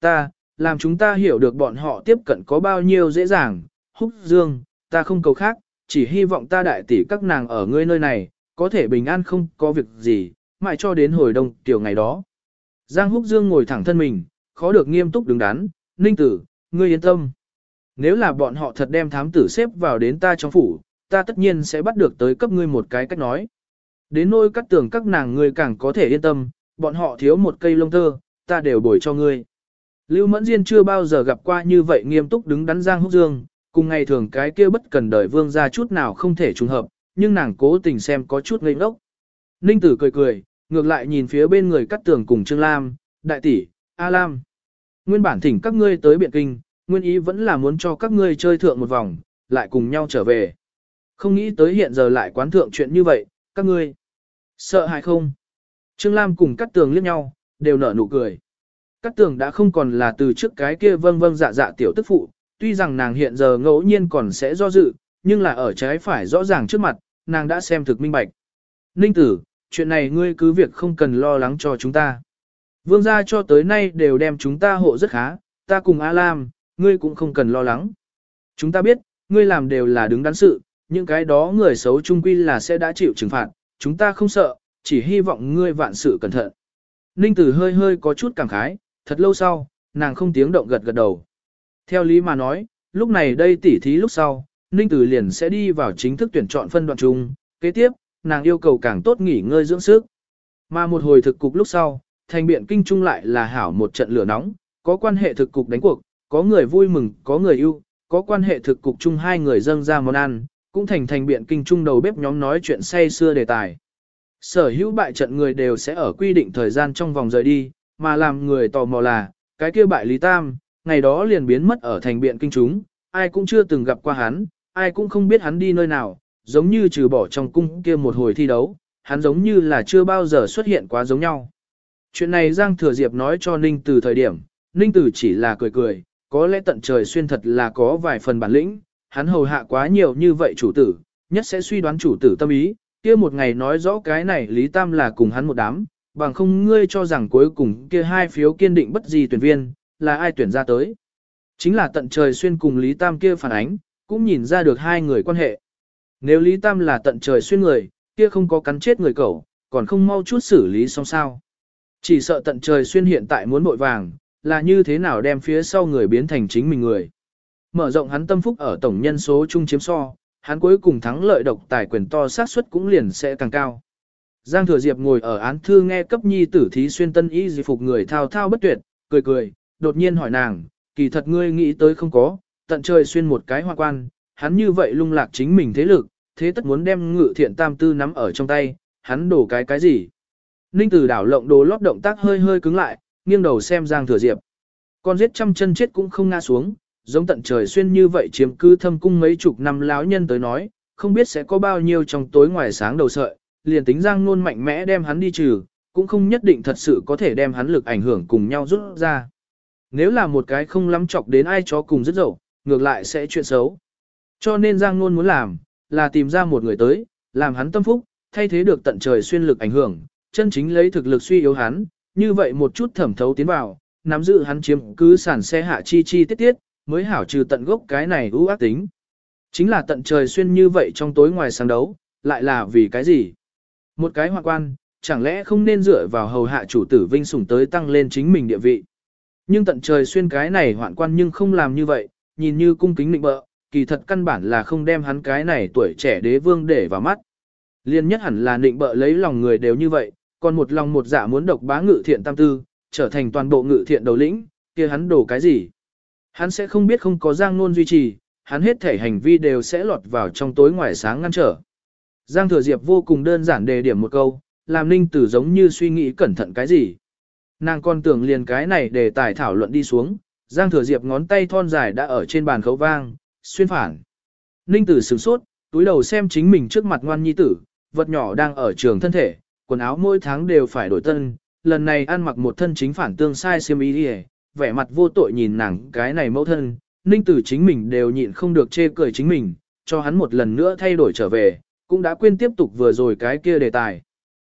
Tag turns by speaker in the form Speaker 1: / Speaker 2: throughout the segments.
Speaker 1: ta, làm chúng ta hiểu được bọn họ tiếp cận có bao nhiêu dễ dàng, húc dương, ta không cầu khác, chỉ hy vọng ta đại tỷ các nàng ở ngươi nơi này, có thể bình an không có việc gì, mãi cho đến hồi đông tiểu ngày đó. Giang húc dương ngồi thẳng thân mình, khó được nghiêm túc đứng đắn, ninh tử, ngươi yên tâm. Nếu là bọn họ thật đem thám tử xếp vào đến ta trong phủ, ta tất nhiên sẽ bắt được tới cấp ngươi một cái cách nói. Đến nôi cắt tường các nàng ngươi càng có thể yên tâm, bọn họ thiếu một cây lông tơ, ta đều bồi cho ngươi. Lưu Mẫn Diên chưa bao giờ gặp qua như vậy nghiêm túc đứng đắn Giang Húc Dương, cùng ngày thường cái kia bất cần đời vương ra chút nào không thể trùng hợp, nhưng nàng cố tình xem có chút ngây ngốc. Ninh Tử cười cười, ngược lại nhìn phía bên người cắt tường cùng Trương Lam, đại tỷ, A Lam. Nguyên bản thỉnh các ngươi tới Biện Kinh, nguyên ý vẫn là muốn cho các ngươi chơi thượng một vòng, lại cùng nhau trở về. Không nghĩ tới hiện giờ lại quán thượng chuyện như vậy, các ngươi. Sợ hay không? Trương Lam cùng cắt tường liếc nhau, đều nở nụ cười. Cát tường đã không còn là từ trước cái kia vâng vâng dạ dạ tiểu tức phụ, tuy rằng nàng hiện giờ ngẫu nhiên còn sẽ do dự, nhưng là ở trái phải rõ ràng trước mặt, nàng đã xem thực minh bạch. Ninh tử, chuyện này ngươi cứ việc không cần lo lắng cho chúng ta. Vương gia cho tới nay đều đem chúng ta hộ rất khá, ta cùng A Lam, ngươi cũng không cần lo lắng. Chúng ta biết, ngươi làm đều là đứng đắn sự, những cái đó người xấu trung quy là sẽ đã chịu trừng phạt, chúng ta không sợ, chỉ hy vọng ngươi vạn sự cẩn thận. Ninh tử hơi hơi có chút cảm khái, thật lâu sau, nàng không tiếng động gật gật đầu. Theo lý mà nói, lúc này đây tỉ thí lúc sau, Ninh Tử liền sẽ đi vào chính thức tuyển chọn phân đoạn chung, kế tiếp, nàng yêu cầu càng tốt nghỉ ngơi dưỡng sức. Mà một hồi thực cục lúc sau, thành biện kinh trung lại là hảo một trận lửa nóng, có quan hệ thực cục đánh cuộc, có người vui mừng, có người yêu, có quan hệ thực cục chung hai người dâng ra món ăn, cũng thành thành biện kinh trung đầu bếp nhóm nói chuyện say xưa đề tài. Sở hữu bại trận người đều sẽ ở quy định thời gian trong vòng rời đi, mà làm người tò mò là, cái kia bại Lý Tam, ngày đó liền biến mất ở thành biện kinh chúng, ai cũng chưa từng gặp qua hắn, ai cũng không biết hắn đi nơi nào, giống như trừ bỏ trong cung kia một hồi thi đấu, hắn giống như là chưa bao giờ xuất hiện quá giống nhau. Chuyện này Giang Thừa Diệp nói cho Ninh từ thời điểm, Ninh Tử chỉ là cười cười, có lẽ tận trời xuyên thật là có vài phần bản lĩnh, hắn hầu hạ quá nhiều như vậy chủ tử, nhất sẽ suy đoán chủ tử tâm ý, kia một ngày nói rõ cái này Lý Tam là cùng hắn một đám, bằng không ngươi cho rằng cuối cùng kia hai phiếu kiên định bất gì tuyển viên, là ai tuyển ra tới. Chính là tận trời xuyên cùng Lý Tam kia phản ánh, cũng nhìn ra được hai người quan hệ. Nếu Lý Tam là tận trời xuyên người, kia không có cắn chết người cậu, còn không mau chút xử lý xong sao. Chỉ sợ tận trời xuyên hiện tại muốn bội vàng, là như thế nào đem phía sau người biến thành chính mình người. Mở rộng hắn tâm phúc ở tổng nhân số chung chiếm so, hắn cuối cùng thắng lợi độc tài quyền to xác suất cũng liền sẽ càng cao. Giang Thừa Diệp ngồi ở án thư nghe cấp nhi tử thí xuyên tân y di phục người thao thao bất tuyệt, cười cười, đột nhiên hỏi nàng, kỳ thật ngươi nghĩ tới không có, tận trời xuyên một cái hoa quan, hắn như vậy lung lạc chính mình thế lực, thế tất muốn đem ngự thiện tam tư nắm ở trong tay, hắn đổ cái cái gì. Ninh tử đảo lộng đồ lót động tác hơi hơi cứng lại, nghiêng đầu xem Giang Thừa Diệp. Con giết trăm chân chết cũng không ngã xuống, giống tận trời xuyên như vậy chiếm cư thâm cung mấy chục năm láo nhân tới nói, không biết sẽ có bao nhiêu trong tối ngoài sáng đầu sợi, liền tính Giang Nôn mạnh mẽ đem hắn đi trừ, cũng không nhất định thật sự có thể đem hắn lực ảnh hưởng cùng nhau rút ra. Nếu là một cái không lắm chọc đến ai chó cùng rất dậu, ngược lại sẽ chuyện xấu. Cho nên Giang Nôn muốn làm, là tìm ra một người tới, làm hắn tâm phúc, thay thế được tận trời xuyên lực ảnh hưởng, chân chính lấy thực lực suy yếu hắn, như vậy một chút thẩm thấu tiến vào, nắm giữ hắn chiếm cứ sản xe hạ chi chi tiết tiết, mới hảo trừ tận gốc cái này ưu ác tính. Chính là tận trời xuyên như vậy trong tối ngoài sáng đấu, lại là vì cái gì? Một cái hoạn quan, chẳng lẽ không nên dựa vào hầu hạ chủ tử vinh sủng tới tăng lên chính mình địa vị. Nhưng tận trời xuyên cái này hoạn quan nhưng không làm như vậy, nhìn như cung kính định bợ, kỳ thật căn bản là không đem hắn cái này tuổi trẻ đế vương để vào mắt. Liên nhất hẳn là định bợ lấy lòng người đều như vậy, còn một lòng một dạ muốn độc bá ngự thiện tam tư, trở thành toàn bộ ngự thiện đầu lĩnh, kia hắn đổ cái gì? Hắn sẽ không biết không có giang nôn duy trì, hắn hết thể hành vi đều sẽ lọt vào trong tối ngoài sáng ngăn trở. Giang Thừa Diệp vô cùng đơn giản đề điểm một câu, làm Ninh Tử giống như suy nghĩ cẩn thận cái gì. Nàng còn tưởng liền cái này để tài thảo luận đi xuống, Giang Thừa Diệp ngón tay thon dài đã ở trên bàn khấu vang, xuyên phản. Ninh Tử sửng sốt, túi đầu xem chính mình trước mặt ngoan nhi tử, vật nhỏ đang ở trường thân thể, quần áo mỗi tháng đều phải đổi tân, lần này ăn mặc một thân chính phản tương sai xiêm y đi vẻ mặt vô tội nhìn nàng cái này mẫu thân, Ninh Tử chính mình đều nhịn không được chê cười chính mình, cho hắn một lần nữa thay đổi trở về, cũng đã quên tiếp tục vừa rồi cái kia đề tài.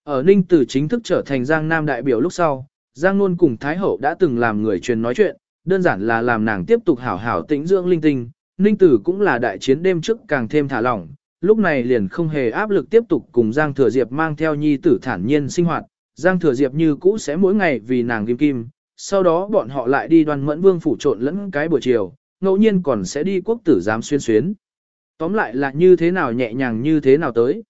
Speaker 1: Ở Ninh Tử chính thức trở thành Giang Nam đại biểu lúc sau, Giang Nôn cùng Thái Hậu đã từng làm người truyền nói chuyện, đơn giản là làm nàng tiếp tục hảo hảo tĩnh dưỡng linh tinh. Ninh Tử cũng là đại chiến đêm trước càng thêm thả lỏng, lúc này liền không hề áp lực tiếp tục cùng Giang Thừa Diệp mang theo nhi tử thản nhiên sinh hoạt. Giang Thừa Diệp như cũ sẽ mỗi ngày vì nàng kim kim, sau đó bọn họ lại đi đoàn mẫn vương phủ trộn lẫn cái buổi chiều, ngẫu nhiên còn sẽ đi quốc tử giám xuyên xuyến. Tóm lại là như thế nào nhẹ nhàng như thế nào tới.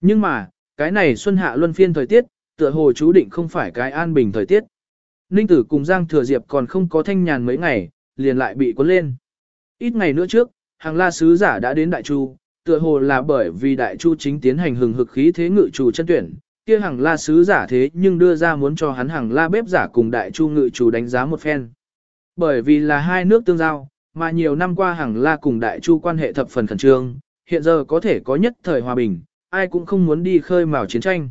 Speaker 1: Nhưng mà, cái này xuân hạ luân phiên thời tiết, tựa hồ chú định không phải cái an bình thời tiết. Ninh tử cùng Giang Thừa Diệp còn không có thanh nhàn mấy ngày, liền lại bị cuốn lên. Ít ngày nữa trước, hàng la sứ giả đã đến Đại Chu, tựa hồ là bởi vì Đại Chu chính tiến hành hừng hực khí thế ngự chủ chân tuyển, kia hàng la sứ giả thế nhưng đưa ra muốn cho hắn hàng la bếp giả cùng Đại Chu ngự chủ đánh giá một phen. Bởi vì là hai nước tương giao, mà nhiều năm qua hàng la cùng Đại Chu quan hệ thập phần khẩn trương, hiện giờ có thể có nhất thời hòa bình, ai cũng không muốn đi khơi mào chiến tranh.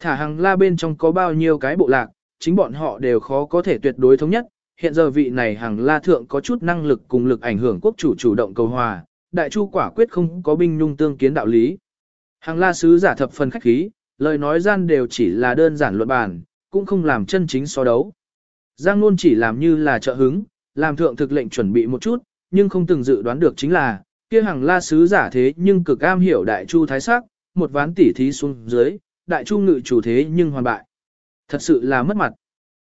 Speaker 1: Thả hàng la bên trong có bao nhiêu cái bộ lạc, chính bọn họ đều khó có thể tuyệt đối thống nhất. Hiện giờ vị này hàng la thượng có chút năng lực cùng lực ảnh hưởng quốc chủ chủ động cầu hòa, đại chu quả quyết không có binh nhung tương kiến đạo lý. Hàng la sứ giả thập phần khách khí, lời nói gian đều chỉ là đơn giản luận bàn, cũng không làm chân chính so đấu. Giang Nôn chỉ làm như là trợ hứng, làm thượng thực lệnh chuẩn bị một chút, nhưng không từng dự đoán được chính là, kia hàng la sứ giả thế nhưng cực am hiểu đại chu thái sắc, một ván tỉ thí xuống dưới, đại chu ngự chủ thế nhưng hoàn bại. Thật sự là mất mặt.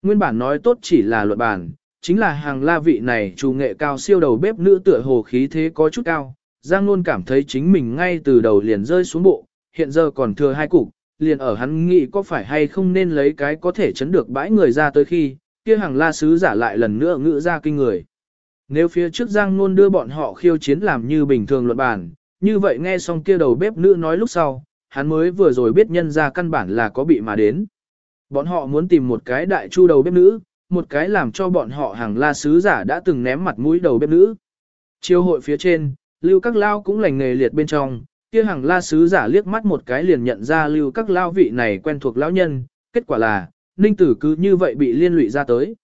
Speaker 1: Nguyên bản nói tốt chỉ là luận bản, chính là hàng la vị này chủ nghệ cao siêu đầu bếp nữ tựa hồ khí thế có chút cao. Giang luôn cảm thấy chính mình ngay từ đầu liền rơi xuống bộ, hiện giờ còn thừa hai cục, liền ở hắn nghĩ có phải hay không nên lấy cái có thể chấn được bãi người ra tới khi, kia hàng la sứ giả lại lần nữa ngự ra kinh người. Nếu phía trước Giang Nôn đưa bọn họ khiêu chiến làm như bình thường luận bản, như vậy nghe xong kia đầu bếp nữ nói lúc sau, hắn mới vừa rồi biết nhân ra căn bản là có bị mà đến. Bọn họ muốn tìm một cái đại chu đầu bếp nữ, một cái làm cho bọn họ hàng la sứ giả đã từng ném mặt mũi đầu bếp nữ. Chiêu hội phía trên, lưu các lao cũng lành nghề liệt bên trong, kia hàng la sứ giả liếc mắt một cái liền nhận ra lưu các lao vị này quen thuộc lão nhân, kết quả là, ninh tử cứ như vậy bị liên lụy ra tới.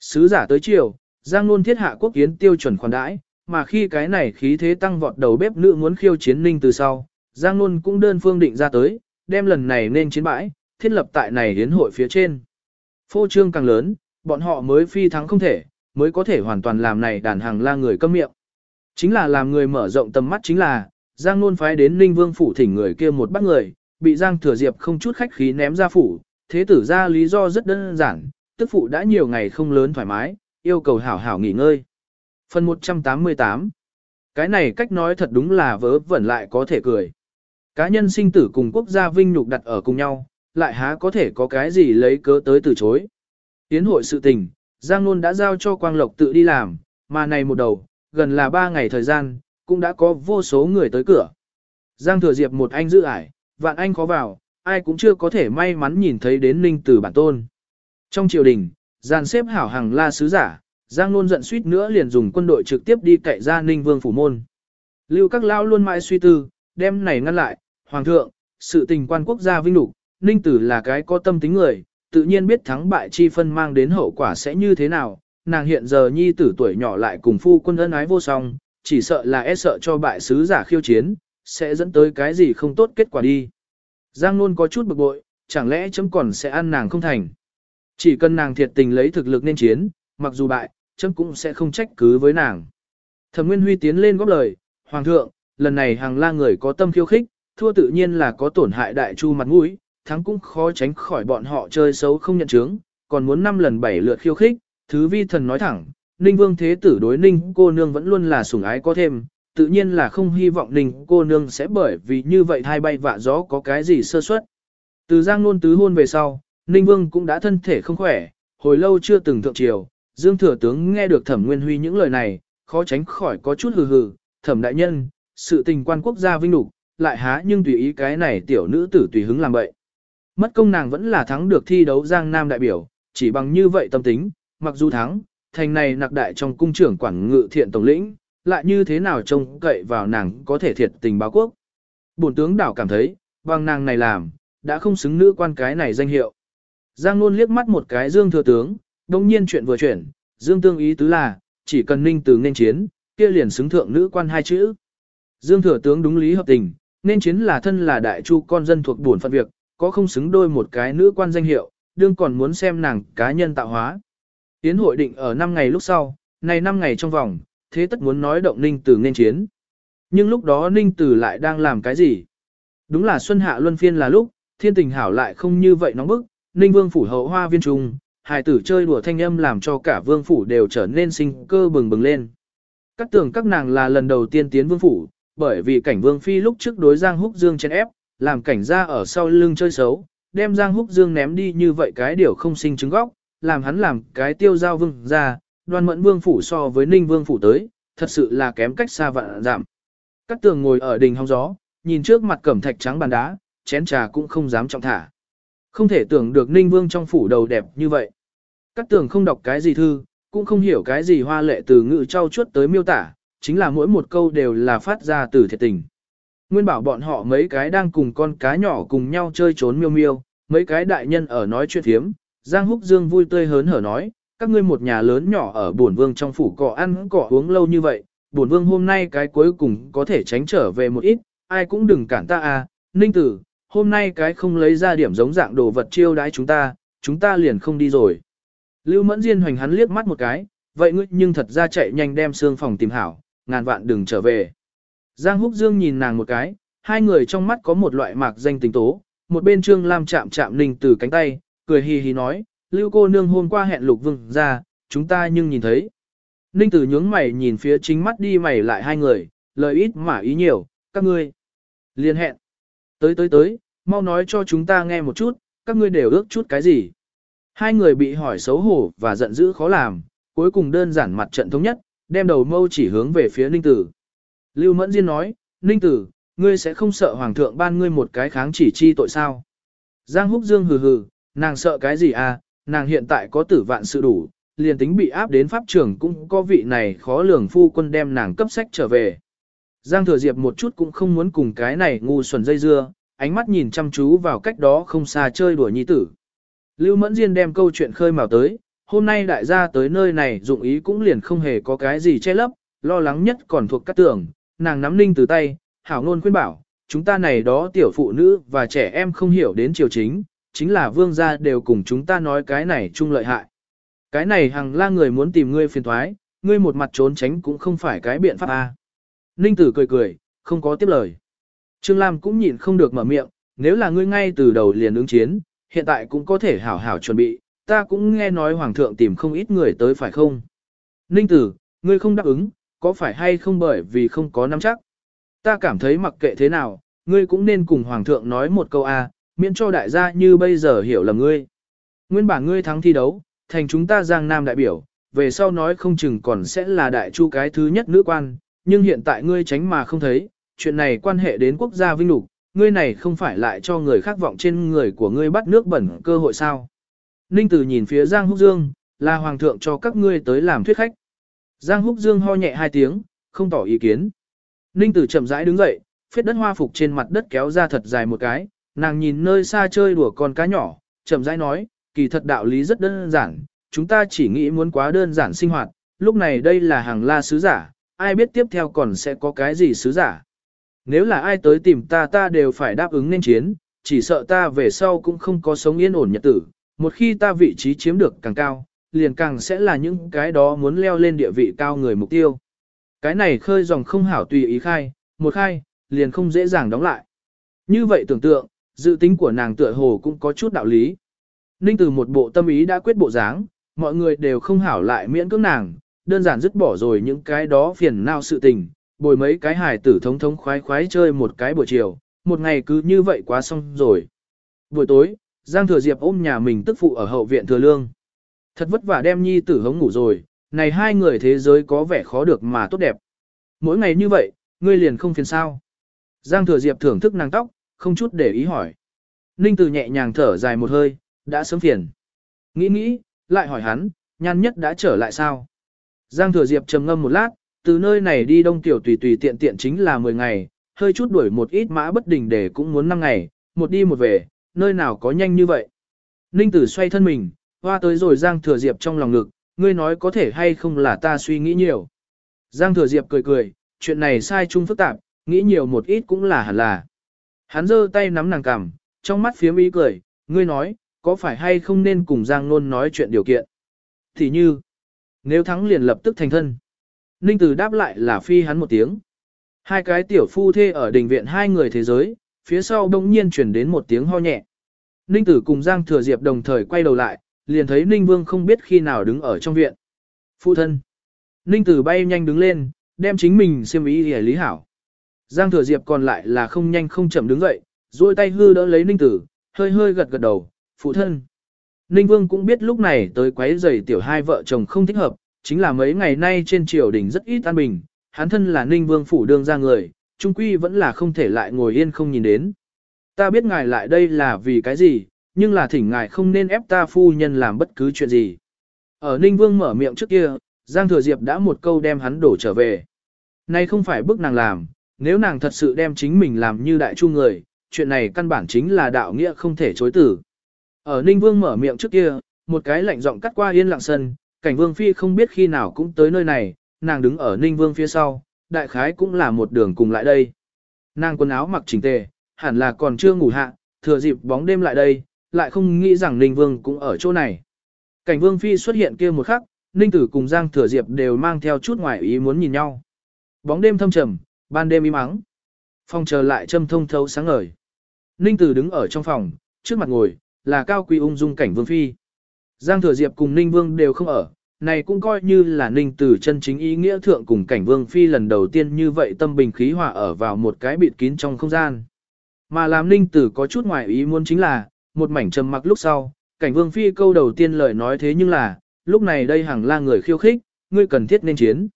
Speaker 1: Sứ giả tới chiều, Giang Nôn thiết hạ quốc kiến tiêu chuẩn khoản đãi, mà khi cái này khí thế tăng vọt đầu bếp nữ muốn khiêu chiến ninh từ sau, Giang Nôn cũng đơn phương định ra tới, đem lần này nên chiến bãi, thiết lập tại này hiến hội phía trên. Phô trương càng lớn, bọn họ mới phi thắng không thể, mới có thể hoàn toàn làm này đàn hàng la người câm miệng. Chính là làm người mở rộng tầm mắt chính là, Giang Nôn phái đến Ninh Vương phủ thỉnh người kia một bắt người, bị Giang Thừa Diệp không chút khách khí ném ra phủ, thế tử ra lý do rất đơn giản, tức phụ đã nhiều ngày không lớn thoải mái, yêu cầu hảo hảo nghỉ ngơi. Phần 188 Cái này cách nói thật đúng là vớ vẩn lại có thể cười. Cá nhân sinh tử cùng quốc gia vinh nhục đặt ở cùng nhau, lại há có thể có cái gì lấy cớ tới từ chối. Tiến hội sự tình, Giang Nôn đã giao cho Quang Lộc tự đi làm, mà này một đầu, gần là ba ngày thời gian, cũng đã có vô số người tới cửa. Giang Thừa Diệp một anh giữ ải, vạn anh khó vào, ai cũng chưa có thể may mắn nhìn thấy đến Ninh Tử bản tôn. Trong triều đình, giàn xếp hảo hàng la sứ giả, Giang Nôn giận suýt nữa liền dùng quân đội trực tiếp đi cậy ra Ninh Vương phủ môn. Lưu các lao luôn mãi suy tư, đem này ngăn lại, Hoàng thượng, sự tình quan quốc gia vinh lục, Ninh Tử là cái có tâm tính người, tự nhiên biết thắng bại chi phân mang đến hậu quả sẽ như thế nào, nàng hiện giờ nhi tử tuổi nhỏ lại cùng phu quân ân ái vô song, chỉ sợ là e sợ cho bại sứ giả khiêu chiến, sẽ dẫn tới cái gì không tốt kết quả đi. Giang Nôn có chút bực bội, chẳng lẽ chấm còn sẽ ăn nàng không thành. Chỉ cần nàng thiệt tình lấy thực lực nên chiến, mặc dù bại, chấm cũng sẽ không trách cứ với nàng. Thẩm Nguyên Huy tiến lên góp lời, Hoàng thượng, lần này hàng la người có tâm khiêu khích, thua tự nhiên là có tổn hại đại chu mặt mũi, thắng cũng khó tránh khỏi bọn họ chơi xấu không nhận chứng, còn muốn năm lần bảy lượt khiêu khích, thứ vi thần nói thẳng, Ninh Vương Thế Tử đối Ninh cô nương vẫn luôn là sủng ái có thêm, tự nhiên là không hy vọng Ninh cô nương sẽ bởi vì như vậy hai bay vạ gió có cái gì sơ suất. Từ Giang Nôn tứ hôn về sau, Ninh Vương cũng đã thân thể không khỏe, hồi lâu chưa từng thượng triều, Dương Thừa Tướng nghe được Thẩm Nguyên Huy những lời này, khó tránh khỏi có chút hừ hừ, Thẩm Đại Nhân, sự tình quan quốc gia vinh lục, lại há nhưng tùy ý cái này tiểu nữ tử tùy hứng làm vậy. Mất công nàng vẫn là thắng được thi đấu Giang Nam đại biểu, chỉ bằng như vậy tâm tính, mặc dù thắng, thành này nặc đại trong cung trưởng quản ngự thiện tổng lĩnh, lại như thế nào trông cậy vào nàng có thể thiệt tình báo quốc. Bổn tướng đảo cảm thấy, bằng nàng này làm, đã không xứng nữ quan cái này danh hiệu. Giang luôn liếc mắt một cái Dương thừa tướng, đồng nhiên chuyện vừa chuyển, Dương tương ý tứ là, chỉ cần ninh từ nên chiến, kia liền xứng thượng nữ quan hai chữ. Dương thừa tướng đúng lý hợp tình, nên chiến là thân là đại chu con dân thuộc bổn phận việc, có không xứng đôi một cái nữ quan danh hiệu, đương còn muốn xem nàng cá nhân tạo hóa. Tiến hội định ở 5 ngày lúc sau, này 5 ngày trong vòng, thế tất muốn nói động Ninh Tử nên chiến. Nhưng lúc đó Ninh Tử lại đang làm cái gì? Đúng là xuân hạ luân phiên là lúc, thiên tình hảo lại không như vậy nóng bức, Ninh Vương phủ hậu hoa viên trung, hài tử chơi đùa thanh âm làm cho cả vương phủ đều trở nên sinh cơ bừng bừng lên. Các tưởng các nàng là lần đầu tiên tiến vương phủ, bởi vì cảnh vương phi lúc trước đối Giang Húc Dương chen ép, làm cảnh ra ở sau lưng chơi xấu, đem Giang Húc Dương ném đi như vậy cái điều không sinh chứng góc, làm hắn làm cái tiêu giao vương ra, đoan mẫn vương phủ so với ninh vương phủ tới, thật sự là kém cách xa vạn giảm. Các tường ngồi ở đình hóng gió, nhìn trước mặt cẩm thạch trắng bàn đá, chén trà cũng không dám trọng thả. Không thể tưởng được ninh vương trong phủ đầu đẹp như vậy. Các tường không đọc cái gì thư, cũng không hiểu cái gì hoa lệ từ ngữ trau chuốt tới miêu tả, chính là mỗi một câu đều là phát ra từ thiệt tình. Nguyên bảo bọn họ mấy cái đang cùng con cá nhỏ cùng nhau chơi trốn miêu miêu, mấy cái đại nhân ở nói chuyện thiếm, Giang Húc Dương vui tươi hớn hở nói, các ngươi một nhà lớn nhỏ ở bổn vương trong phủ cỏ ăn cỏ uống lâu như vậy, bổn vương hôm nay cái cuối cùng có thể tránh trở về một ít, ai cũng đừng cản ta à, ninh tử, hôm nay cái không lấy ra điểm giống dạng đồ vật chiêu đãi chúng ta, chúng ta liền không đi rồi. Lưu Mẫn Diên hoành hắn liếc mắt một cái, vậy ngươi nhưng thật ra chạy nhanh đem xương phòng tìm hảo, ngàn vạn đừng trở về. Giang Húc Dương nhìn nàng một cái, hai người trong mắt có một loại mạc danh tình tố, một bên Trương Lam chạm chạm Ninh Tử cánh tay, cười hì hì nói, Lưu cô nương hôm qua hẹn Lục Vương ra, chúng ta nhưng nhìn thấy. Ninh Tử nhướng mày nhìn phía chính mắt đi mày lại hai người, lời ít mà ý nhiều, các ngươi. Liên hẹn. Tới tới tới, mau nói cho chúng ta nghe một chút, các ngươi đều ước chút cái gì. Hai người bị hỏi xấu hổ và giận dữ khó làm, cuối cùng đơn giản mặt trận thống nhất, đem đầu mâu chỉ hướng về phía Ninh Tử. Lưu Mẫn Diên nói, Ninh Tử, ngươi sẽ không sợ Hoàng thượng ban ngươi một cái kháng chỉ chi tội sao? Giang Húc Dương hừ hừ, nàng sợ cái gì à, nàng hiện tại có tử vạn sự đủ, liền tính bị áp đến pháp trường cũng có vị này khó lường phu quân đem nàng cấp sách trở về. Giang Thừa Diệp một chút cũng không muốn cùng cái này ngu xuẩn dây dưa, ánh mắt nhìn chăm chú vào cách đó không xa chơi đùa nhi tử. Lưu Mẫn Diên đem câu chuyện khơi mào tới, hôm nay đại gia tới nơi này dụng ý cũng liền không hề có cái gì che lấp, lo lắng nhất còn thuộc các tưởng, nàng nắm ninh từ tay, hảo ngôn khuyên bảo, chúng ta này đó tiểu phụ nữ và trẻ em không hiểu đến triều chính, chính là vương gia đều cùng chúng ta nói cái này chung lợi hại. Cái này hằng la người muốn tìm ngươi phiền thoái, ngươi một mặt trốn tránh cũng không phải cái biện pháp a. Ninh tử cười cười, không có tiếp lời. Trương Lam cũng nhịn không được mở miệng, nếu là ngươi ngay từ đầu liền ứng chiến, hiện tại cũng có thể hảo hảo chuẩn bị, ta cũng nghe nói hoàng thượng tìm không ít người tới phải không? Ninh tử, ngươi không đáp ứng, có phải hay không bởi vì không có nắm chắc? Ta cảm thấy mặc kệ thế nào, ngươi cũng nên cùng hoàng thượng nói một câu a, miễn cho đại gia như bây giờ hiểu lầm ngươi. Nguyên bản ngươi thắng thi đấu, thành chúng ta giang nam đại biểu, về sau nói không chừng còn sẽ là đại chu cái thứ nhất nữ quan, nhưng hiện tại ngươi tránh mà không thấy, chuyện này quan hệ đến quốc gia vinh lục, ngươi này không phải lại cho người khác vọng trên người của ngươi bắt nước bẩn cơ hội sao. Ninh Tử nhìn phía Giang Húc Dương, là hoàng thượng cho các ngươi tới làm thuyết khách. Giang Húc Dương ho nhẹ hai tiếng, không tỏ ý kiến. Ninh Tử chậm rãi đứng dậy, phết đất hoa phục trên mặt đất kéo ra thật dài một cái, nàng nhìn nơi xa chơi đùa con cá nhỏ, chậm rãi nói, kỳ thật đạo lý rất đơn giản, chúng ta chỉ nghĩ muốn quá đơn giản sinh hoạt, lúc này đây là hàng la sứ giả, ai biết tiếp theo còn sẽ có cái gì sứ giả. Nếu là ai tới tìm ta ta đều phải đáp ứng nên chiến, chỉ sợ ta về sau cũng không có sống yên ổn nhật tử, một khi ta vị trí chiếm được càng cao, liền càng sẽ là những cái đó muốn leo lên địa vị cao người mục tiêu. Cái này khơi dòng không hảo tùy ý khai, một khai, liền không dễ dàng đóng lại. Như vậy tưởng tượng, dự tính của nàng tựa hồ cũng có chút đạo lý. Ninh từ một bộ tâm ý đã quyết bộ dáng, mọi người đều không hảo lại miễn cưỡng nàng, đơn giản dứt bỏ rồi những cái đó phiền não sự tình, bồi mấy cái hài tử thống thống khoái khoái chơi một cái buổi chiều, một ngày cứ như vậy quá xong rồi. Buổi tối, Giang Thừa Diệp ôm nhà mình tức phụ ở hậu viện Thừa Lương. Thật vất vả đem nhi tử hống ngủ rồi, này hai người thế giới có vẻ khó được mà tốt đẹp. Mỗi ngày như vậy, ngươi liền không phiền sao. Giang Thừa Diệp thưởng thức nàng tóc, không chút để ý hỏi. Ninh Tử nhẹ nhàng thở dài một hơi, đã sớm phiền. Nghĩ nghĩ, lại hỏi hắn, nhan nhất đã trở lại sao? Giang Thừa Diệp trầm ngâm một lát, từ nơi này đi đông tiểu tùy tùy tiện tiện chính là 10 ngày, hơi chút đuổi một ít mã bất đình để cũng muốn 5 ngày, một đi một về, nơi nào có nhanh như vậy. Ninh Tử xoay thân mình, hoa tới rồi Giang Thừa Diệp trong lòng ngực, ngươi nói có thể hay không là ta suy nghĩ nhiều. Giang Thừa Diệp cười cười, chuyện này sai chung phức tạp, nghĩ nhiều một ít cũng là hẳn là. Hắn giơ tay nắm nàng cằm, trong mắt phía ý cười, ngươi nói, có phải hay không nên cùng Giang Nôn nói chuyện điều kiện. Thì như, nếu thắng liền lập tức thành thân. Ninh Tử đáp lại là phi hắn một tiếng. Hai cái tiểu phu thê ở đình viện hai người thế giới, phía sau đông nhiên chuyển đến một tiếng ho nhẹ. Ninh Tử cùng Giang Thừa Diệp đồng thời quay đầu lại, liền thấy Ninh Vương không biết khi nào đứng ở trong viện. Phụ thân. Ninh Tử bay nhanh đứng lên, đem chính mình xem ý để lý hảo. Giang Thừa Diệp còn lại là không nhanh không chậm đứng dậy, duỗi tay hư đỡ lấy Ninh Tử, hơi hơi gật gật đầu, phụ thân. Ninh Vương cũng biết lúc này tới quấy rầy tiểu hai vợ chồng không thích hợp, chính là mấy ngày nay trên triều đình rất ít an bình, hắn thân là Ninh Vương phủ đương ra người, trung quy vẫn là không thể lại ngồi yên không nhìn đến. Ta biết ngài lại đây là vì cái gì, nhưng là thỉnh ngài không nên ép ta phu nhân làm bất cứ chuyện gì. Ở Ninh Vương mở miệng trước kia, Giang Thừa Diệp đã một câu đem hắn đổ trở về. Nay không phải bức nàng làm, nếu nàng thật sự đem chính mình làm như đại chu người, chuyện này căn bản chính là đạo nghĩa không thể chối tử. Ở Ninh Vương mở miệng trước kia, một cái lạnh giọng cắt qua yên lặng sân, cảnh Vương Phi không biết khi nào cũng tới nơi này, nàng đứng ở Ninh Vương phía sau, đại khái cũng là một đường cùng lại đây. Nàng quần áo mặc chỉnh tề, hẳn là còn chưa ngủ hạ, thừa dịp bóng đêm lại đây, lại không nghĩ rằng Ninh Vương cũng ở chỗ này. Cảnh Vương Phi xuất hiện kia một khắc, Ninh Tử cùng Giang Thừa Diệp đều mang theo chút ngoài ý muốn nhìn nhau. Bóng đêm thâm trầm, ban đêm im ắng. Phòng chờ lại châm thông thấu sáng ngời. Ninh Tử đứng ở trong phòng, trước mặt ngồi, là cao quý ung dung cảnh Vương Phi. Giang Thừa Diệp cùng Ninh Vương đều không ở, này cũng coi như là Ninh Tử chân chính ý nghĩa thượng cùng cảnh Vương Phi lần đầu tiên như vậy tâm bình khí hòa ở vào một cái bịt kín trong không gian. Mà làm Ninh Tử có chút ngoài ý muốn chính là, một mảnh trầm mặc lúc sau, cảnh Vương Phi câu đầu tiên lời nói thế nhưng là, lúc này đây hàng la người khiêu khích, ngươi cần thiết nên chiến.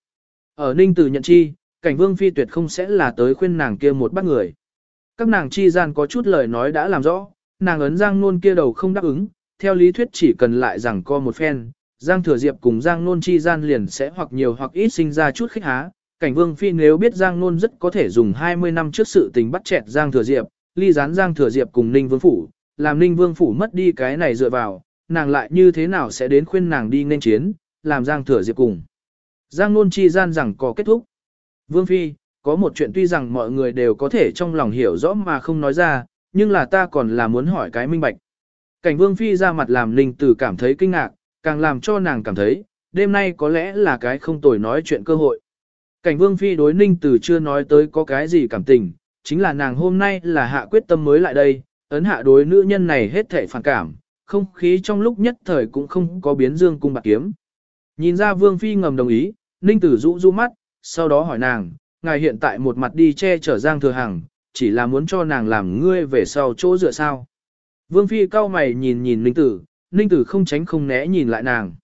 Speaker 1: Ở Ninh Tử nhận chi, cảnh Vương Phi tuyệt không sẽ là tới khuyên nàng kia một bắt người. Các nàng chi gian có chút lời nói đã làm rõ, nàng ấn Giang Nôn kia đầu không đáp ứng, theo lý thuyết chỉ cần lại rằng co một phen, Giang Thừa Diệp cùng Giang Nôn chi gian liền sẽ hoặc nhiều hoặc ít sinh ra chút khích há. Cảnh Vương Phi nếu biết Giang Nôn rất có thể dùng 20 năm trước sự tình bắt chẹt Giang Thừa Diệp, ly gián Giang Thừa Diệp cùng Ninh Vương Phủ, làm Ninh Vương Phủ mất đi cái này dựa vào, nàng lại như thế nào sẽ đến khuyên nàng đi nên chiến, làm Giang Thừa Diệp cùng. Giang Nôn chi gian rằng có kết thúc. Vương Phi, có một chuyện tuy rằng mọi người đều có thể trong lòng hiểu rõ mà không nói ra, nhưng là ta còn là muốn hỏi cái minh bạch. Cảnh Vương Phi ra mặt làm Ninh Tử cảm thấy kinh ngạc, càng làm cho nàng cảm thấy, đêm nay có lẽ là cái không tồi nói chuyện cơ hội. Cảnh Vương Phi đối Ninh Tử chưa nói tới có cái gì cảm tình, chính là nàng hôm nay là hạ quyết tâm mới lại đây, ấn hạ đối nữ nhân này hết thảy phản cảm, không khí trong lúc nhất thời cũng không có biến dương cung bạc kiếm. Nhìn ra Vương Phi ngầm đồng ý, Ninh Tử rũ rũ mắt, sau đó hỏi nàng, ngài hiện tại một mặt đi che chở Giang Thừa Hằng, chỉ là muốn cho nàng làm ngươi về sau chỗ dựa sao. Vương Phi cao mày nhìn nhìn Ninh Tử, Ninh Tử không tránh không né nhìn lại nàng.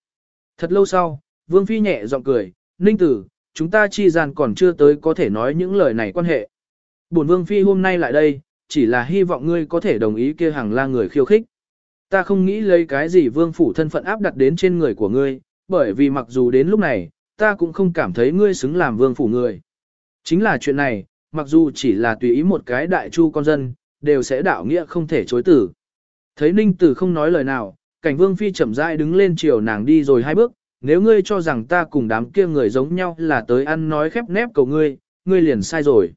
Speaker 1: Thật lâu sau, Vương Phi nhẹ giọng cười, Ninh Tử, chúng ta chi gian còn chưa tới có thể nói những lời này quan hệ. Bổn Vương Phi hôm nay lại đây, chỉ là hy vọng ngươi có thể đồng ý kia hàng la người khiêu khích. Ta không nghĩ lấy cái gì Vương Phủ thân phận áp đặt đến trên người của ngươi, bởi vì mặc dù đến lúc này, ta cũng không cảm thấy ngươi xứng làm Vương Phủ người. Chính là chuyện này, mặc dù chỉ là tùy ý một cái đại chu con dân, đều sẽ đạo nghĩa không thể chối tử. Thấy Ninh Tử không nói lời nào, cảnh vương phi chậm rãi đứng lên chiều nàng đi rồi hai bước, nếu ngươi cho rằng ta cùng đám kia người giống nhau là tới ăn nói khép nép cầu ngươi, ngươi liền sai rồi.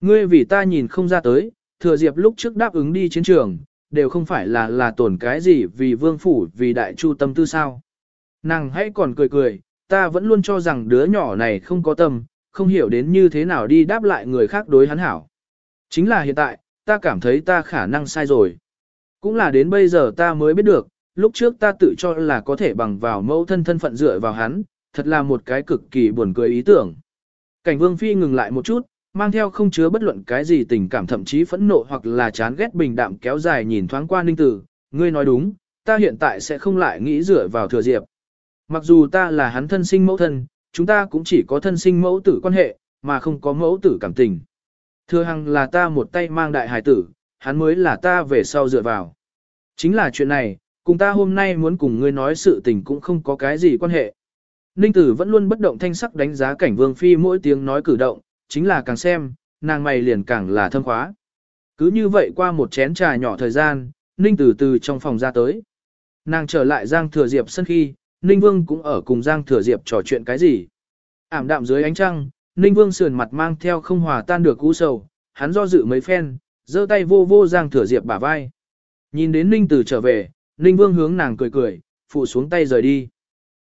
Speaker 1: Ngươi vì ta nhìn không ra tới, thừa diệp lúc trước đáp ứng đi chiến trường, đều không phải là là tổn cái gì vì vương phủ vì đại chu tâm tư sao. Nàng hãy còn cười cười, ta vẫn luôn cho rằng đứa nhỏ này không có tâm, không hiểu đến như thế nào đi đáp lại người khác đối hắn hảo. Chính là hiện tại, ta cảm thấy ta khả năng sai rồi. Cũng là đến bây giờ ta mới biết được, lúc trước ta tự cho là có thể bằng vào mẫu thân thân phận dựa vào hắn, thật là một cái cực kỳ buồn cười ý tưởng. Cảnh vương phi ngừng lại một chút, mang theo không chứa bất luận cái gì tình cảm thậm chí phẫn nộ hoặc là chán ghét bình đạm kéo dài nhìn thoáng qua ninh tử, ngươi nói đúng, ta hiện tại sẽ không lại nghĩ dựa vào thừa diệp. Mặc dù ta là hắn thân sinh mẫu thân, chúng ta cũng chỉ có thân sinh mẫu tử quan hệ, mà không có mẫu tử cảm tình. Thừa hằng là ta một tay mang đại hài tử, hắn mới là ta về sau dựa vào. Chính là chuyện này, cùng ta hôm nay muốn cùng ngươi nói sự tình cũng không có cái gì quan hệ. Ninh tử vẫn luôn bất động thanh sắc đánh giá cảnh vương phi mỗi tiếng nói cử động, chính là càng xem, nàng mày liền càng là thâm khóa. Cứ như vậy qua một chén trà nhỏ thời gian, Ninh tử từ trong phòng ra tới. Nàng trở lại Giang Thừa Diệp sân khi, Ninh Vương cũng ở cùng Giang Thừa Diệp trò chuyện cái gì. Ảm đạm dưới ánh trăng, Ninh Vương sườn mặt mang theo không hòa tan được cú sầu, hắn do dự mấy phen, giơ tay vô vô Giang Thừa Diệp bả vai. Nhìn đến Ninh Tử trở về, Ninh Vương hướng nàng cười cười, phụ xuống tay rời đi.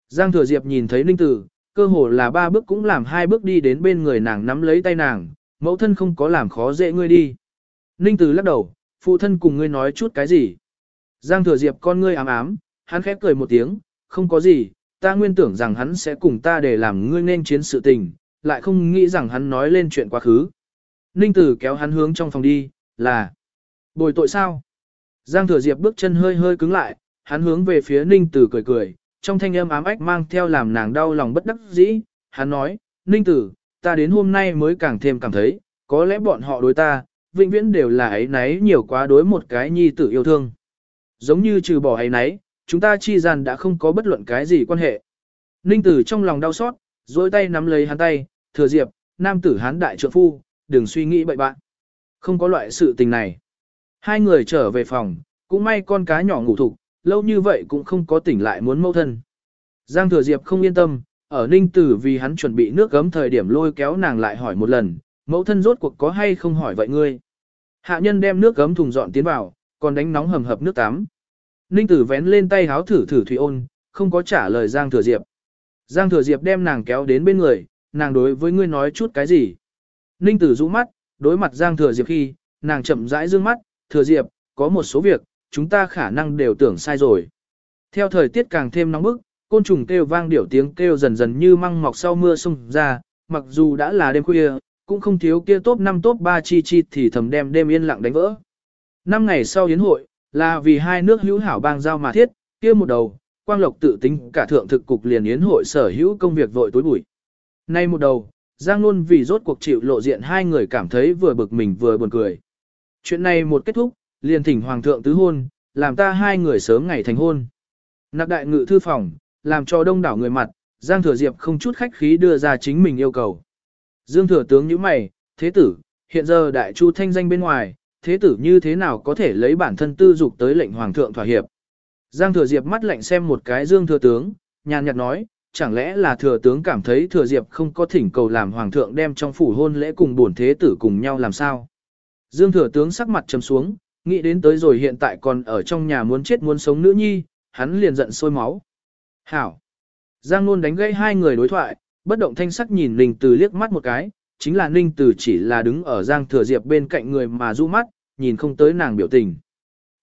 Speaker 1: Giang Thừa Diệp nhìn thấy Ninh Tử, cơ hồ là ba bước cũng làm hai bước đi đến bên người nàng nắm lấy tay nàng, mẫu thân không có làm khó dễ ngươi đi. Ninh Tử lắc đầu, phụ thân cùng ngươi nói chút cái gì. Giang Thừa Diệp con ngươi ám ám, hắn khép cười một tiếng, không có gì, ta nguyên tưởng rằng hắn sẽ cùng ta để làm ngươi nên chiến sự tình, lại không nghĩ rằng hắn nói lên chuyện quá khứ. Ninh Tử kéo hắn hướng trong phòng đi, là bồi tội sao? Giang Thừa Diệp bước chân hơi hơi cứng lại, hắn hướng về phía Ninh Tử cười cười, trong thanh âm ám ách mang theo làm nàng đau lòng bất đắc dĩ, hắn nói, Ninh Tử, ta đến hôm nay mới càng thêm cảm thấy, có lẽ bọn họ đối ta, vĩnh viễn đều là ấy nấy nhiều quá đối một cái nhi tử yêu thương. Giống như trừ bỏ ấy nấy, chúng ta chi gian đã không có bất luận cái gì quan hệ. Ninh Tử trong lòng đau xót, dối tay nắm lấy hắn tay, thừa diệp, nam tử hán đại trượng phu, đừng suy nghĩ bậy bạn. Không có loại sự tình này. Hai người trở về phòng, cũng may con cá nhỏ ngủ thục, lâu như vậy cũng không có tỉnh lại muốn mâu thân. Giang Thừa Diệp không yên tâm, ở Ninh Tử vì hắn chuẩn bị nước gấm thời điểm lôi kéo nàng lại hỏi một lần, mẫu thân rốt cuộc có hay không hỏi vậy ngươi. Hạ nhân đem nước gấm thùng dọn tiến vào, còn đánh nóng hầm hập nước tắm. Ninh Tử vén lên tay háo thử thử thủy ôn, không có trả lời Giang Thừa Diệp. Giang Thừa Diệp đem nàng kéo đến bên người, nàng đối với ngươi nói chút cái gì. Ninh Tử rũ mắt, đối mặt Giang Thừa Diệp khi, nàng chậm rãi dương mắt, Thừa Diệp, có một số việc, chúng ta khả năng đều tưởng sai rồi. Theo thời tiết càng thêm nóng bức, côn trùng kêu vang điểu tiếng kêu dần dần như măng mọc sau mưa xông ra, mặc dù đã là đêm khuya, cũng không thiếu kia top 5 top 3 chi chi thì thầm đem đêm yên lặng đánh vỡ. Năm ngày sau yến hội, là vì hai nước hữu hảo bang giao mà thiết, kia một đầu, quang lộc tự tính cả thượng thực cục liền yến hội sở hữu công việc vội tối bụi. Nay một đầu, Giang luôn vì rốt cuộc chịu lộ diện hai người cảm thấy vừa bực mình vừa buồn cười. Chuyện này một kết thúc, liền thỉnh hoàng thượng tứ hôn, làm ta hai người sớm ngày thành hôn. Nạp đại ngự thư phòng, làm cho đông đảo người mặt, Giang Thừa Diệp không chút khách khí đưa ra chính mình yêu cầu. Dương Thừa tướng như mày, thế tử, hiện giờ đại chu thanh danh bên ngoài, thế tử như thế nào có thể lấy bản thân tư dục tới lệnh hoàng thượng thỏa hiệp. Giang Thừa Diệp mắt lạnh xem một cái Dương Thừa tướng, nhàn nhạt nói, chẳng lẽ là Thừa tướng cảm thấy Thừa Diệp không có thỉnh cầu làm hoàng thượng đem trong phủ hôn lễ cùng bổn thế tử cùng nhau làm sao. Dương Thừa tướng sắc mặt trầm xuống, nghĩ đến tới rồi hiện tại còn ở trong nhà muốn chết muốn sống nữ nhi, hắn liền giận sôi máu. Hảo! Giang Luôn đánh gãy hai người đối thoại, bất động thanh sắc nhìn Ninh Từ liếc mắt một cái, chính là Ninh Từ chỉ là đứng ở Giang Thừa Diệp bên cạnh người mà du mắt, nhìn không tới nàng biểu tình.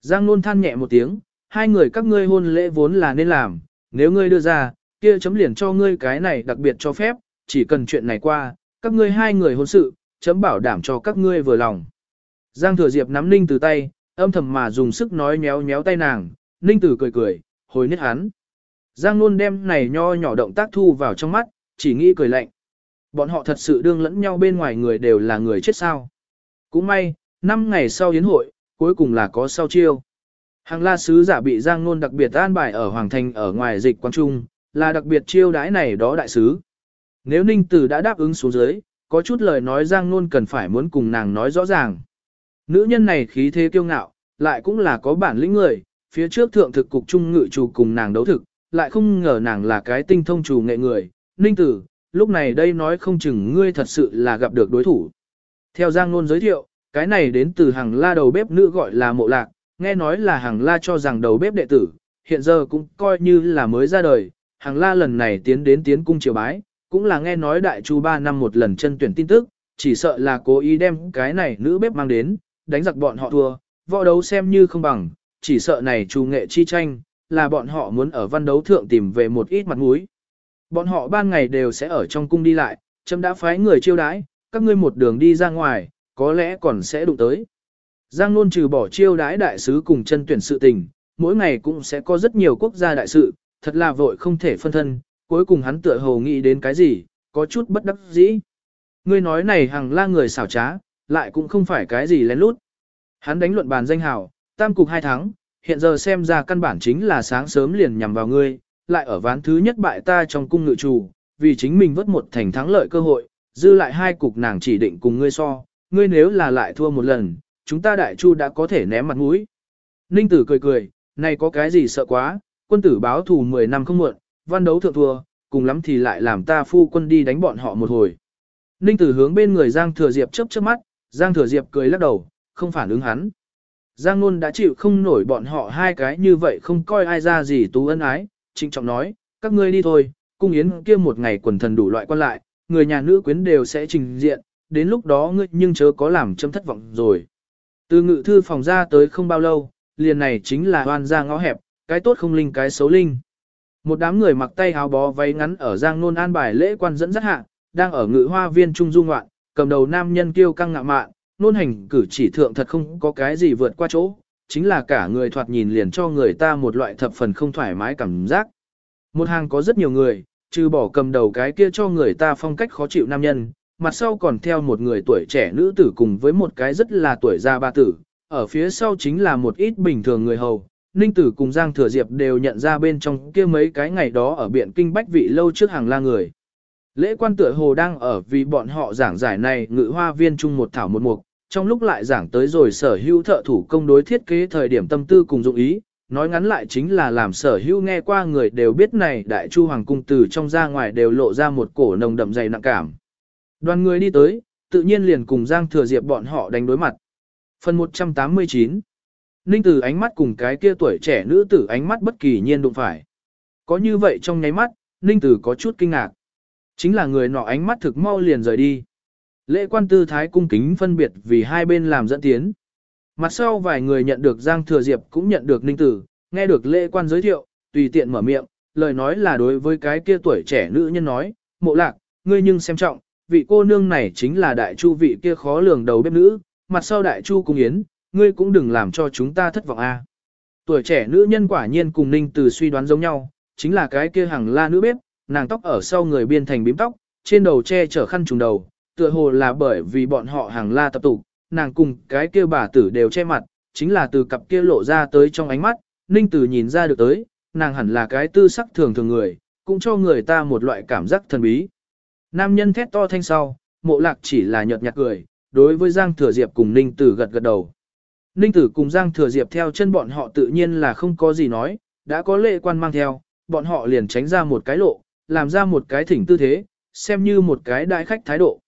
Speaker 1: Giang Nôn than nhẹ một tiếng, hai người các ngươi hôn lễ vốn là nên làm, nếu ngươi đưa ra, kia chấm liền cho ngươi cái này đặc biệt cho phép, chỉ cần chuyện này qua, các ngươi hai người hôn sự, chấm bảo đảm cho các ngươi vừa lòng. Giang Thừa Diệp nắm Ninh Từ tay, âm thầm mà dùng sức nói méo méo tay nàng, Ninh Tử cười cười, hồi nết hắn. Giang Nôn đem này nho nhỏ động tác thu vào trong mắt, chỉ nghĩ cười lạnh. Bọn họ thật sự đương lẫn nhau bên ngoài người đều là người chết sao. Cũng may, năm ngày sau hiến hội, cuối cùng là có sau chiêu. Hàng la sứ giả bị Giang Nôn đặc biệt an bài ở Hoàng Thành ở ngoài dịch quan trung, là đặc biệt chiêu đãi này đó đại sứ. Nếu Ninh Tử đã đáp ứng xuống dưới, có chút lời nói Giang Nôn cần phải muốn cùng nàng nói rõ ràng. Nữ nhân này khí thế kiêu ngạo, lại cũng là có bản lĩnh người, phía trước thượng thực cục trung ngự chủ cùng nàng đấu thực, lại không ngờ nàng là cái tinh thông chủ nghệ người. Ninh tử, lúc này đây nói không chừng ngươi thật sự là gặp được đối thủ. Theo Giang Nôn giới thiệu, cái này đến từ hàng la đầu bếp nữ gọi là mộ lạc, nghe nói là hàng la cho rằng đầu bếp đệ tử, hiện giờ cũng coi như là mới ra đời. Hàng la lần này tiến đến tiến cung triều bái, cũng là nghe nói đại chu ba năm một lần chân tuyển tin tức, chỉ sợ là cố ý đem cái này nữ bếp mang đến, đánh giặc bọn họ thua, võ đấu xem như không bằng, chỉ sợ này chu nghệ chi tranh, là bọn họ muốn ở văn đấu thượng tìm về một ít mặt mũi. Bọn họ ban ngày đều sẽ ở trong cung đi lại, chấm đã phái người chiêu đãi, các ngươi một đường đi ra ngoài, có lẽ còn sẽ đụng tới. Giang Nôn trừ bỏ chiêu đãi đại sứ cùng chân tuyển sự tình, mỗi ngày cũng sẽ có rất nhiều quốc gia đại sự, thật là vội không thể phân thân, cuối cùng hắn tựa hồ nghĩ đến cái gì, có chút bất đắc dĩ. Ngươi nói này hàng la người xảo trá, lại cũng không phải cái gì lén lút. Hắn đánh luận bàn danh hào, tam cục hai tháng, hiện giờ xem ra căn bản chính là sáng sớm liền nhằm vào ngươi, lại ở ván thứ nhất bại ta trong cung ngự chủ, vì chính mình vất một thành thắng lợi cơ hội, dư lại hai cục nàng chỉ định cùng ngươi so, ngươi nếu là lại thua một lần, chúng ta đại chu đã có thể ném mặt mũi. Ninh tử cười cười, này có cái gì sợ quá, quân tử báo thù 10 năm không muộn, văn đấu thượng thua, cùng lắm thì lại làm ta phu quân đi đánh bọn họ một hồi. Ninh tử hướng bên người Giang Thừa Diệp chớp chớp mắt, Giang Thừa Diệp cười lắc đầu, không phản ứng hắn. Giang Nôn đã chịu không nổi bọn họ hai cái như vậy không coi ai ra gì tú ân ái, trịnh trọng nói, các ngươi đi thôi, cung yến kia một ngày quần thần đủ loại quan lại, người nhà nữ quyến đều sẽ trình diện, đến lúc đó ngươi nhưng chớ có làm châm thất vọng rồi. Từ ngự thư phòng ra tới không bao lâu, liền này chính là hoan ra ngõ hẹp, cái tốt không linh cái xấu linh. Một đám người mặc tay áo bó váy ngắn ở Giang Nôn an bài lễ quan dẫn dắt hạ, đang ở ngự hoa viên trung dung ngoạn, cầm đầu nam nhân kiêu căng ngạ mạn, nôn hành cử chỉ thượng thật không có cái gì vượt qua chỗ, chính là cả người thoạt nhìn liền cho người ta một loại thập phần không thoải mái cảm giác. Một hàng có rất nhiều người, trừ bỏ cầm đầu cái kia cho người ta phong cách khó chịu nam nhân, mặt sau còn theo một người tuổi trẻ nữ tử cùng với một cái rất là tuổi già ba tử, ở phía sau chính là một ít bình thường người hầu. Ninh Tử cùng Giang Thừa Diệp đều nhận ra bên trong kia mấy cái ngày đó ở biện kinh bách vị lâu trước hàng la người. Lễ quan tựa hồ đang ở vì bọn họ giảng giải này ngự hoa viên chung một thảo một mục, trong lúc lại giảng tới rồi sở hữu thợ thủ công đối thiết kế thời điểm tâm tư cùng dụng ý, nói ngắn lại chính là làm sở hữu nghe qua người đều biết này đại chu hoàng cung từ trong ra ngoài đều lộ ra một cổ nồng đậm dày nặng cảm. Đoàn người đi tới, tự nhiên liền cùng Giang Thừa Diệp bọn họ đánh đối mặt. Phần 189 Ninh Tử ánh mắt cùng cái kia tuổi trẻ nữ tử ánh mắt bất kỳ nhiên đụng phải. Có như vậy trong nháy mắt, Ninh Tử có chút kinh ngạc. Chính là người nọ ánh mắt thực mau liền rời đi. Lễ quan tư thái cung kính phân biệt vì hai bên làm dẫn tiến. Mặt sau vài người nhận được Giang Thừa Diệp cũng nhận được Ninh Tử, nghe được lễ quan giới thiệu, tùy tiện mở miệng, lời nói là đối với cái kia tuổi trẻ nữ nhân nói, mộ lạc, ngươi nhưng xem trọng, vị cô nương này chính là đại chu vị kia khó lường đầu bếp nữ, mặt sau đại chu cung yến, ngươi cũng đừng làm cho chúng ta thất vọng a. Tuổi trẻ nữ nhân quả nhiên cùng Ninh Tử suy đoán giống nhau, chính là cái kia hàng la nữ bếp, nàng tóc ở sau người biên thành bím tóc, trên đầu che chở khăn trùng đầu, tựa hồ là bởi vì bọn họ hàng la tập tục, nàng cùng cái kia bà tử đều che mặt, chính là từ cặp kia lộ ra tới trong ánh mắt, Ninh Tử nhìn ra được tới, nàng hẳn là cái tư sắc thường thường người, cũng cho người ta một loại cảm giác thần bí. Nam nhân thét to thanh sau, mộ lạc chỉ là nhợt nhạt cười, đối với Giang Thừa Diệp cùng Ninh Tử gật gật đầu. Ninh Tử cùng Giang Thừa Diệp theo chân bọn họ tự nhiên là không có gì nói, đã có lệ quan mang theo, bọn họ liền tránh ra một cái lộ, làm ra một cái thỉnh tư thế, xem như một cái đại khách thái độ.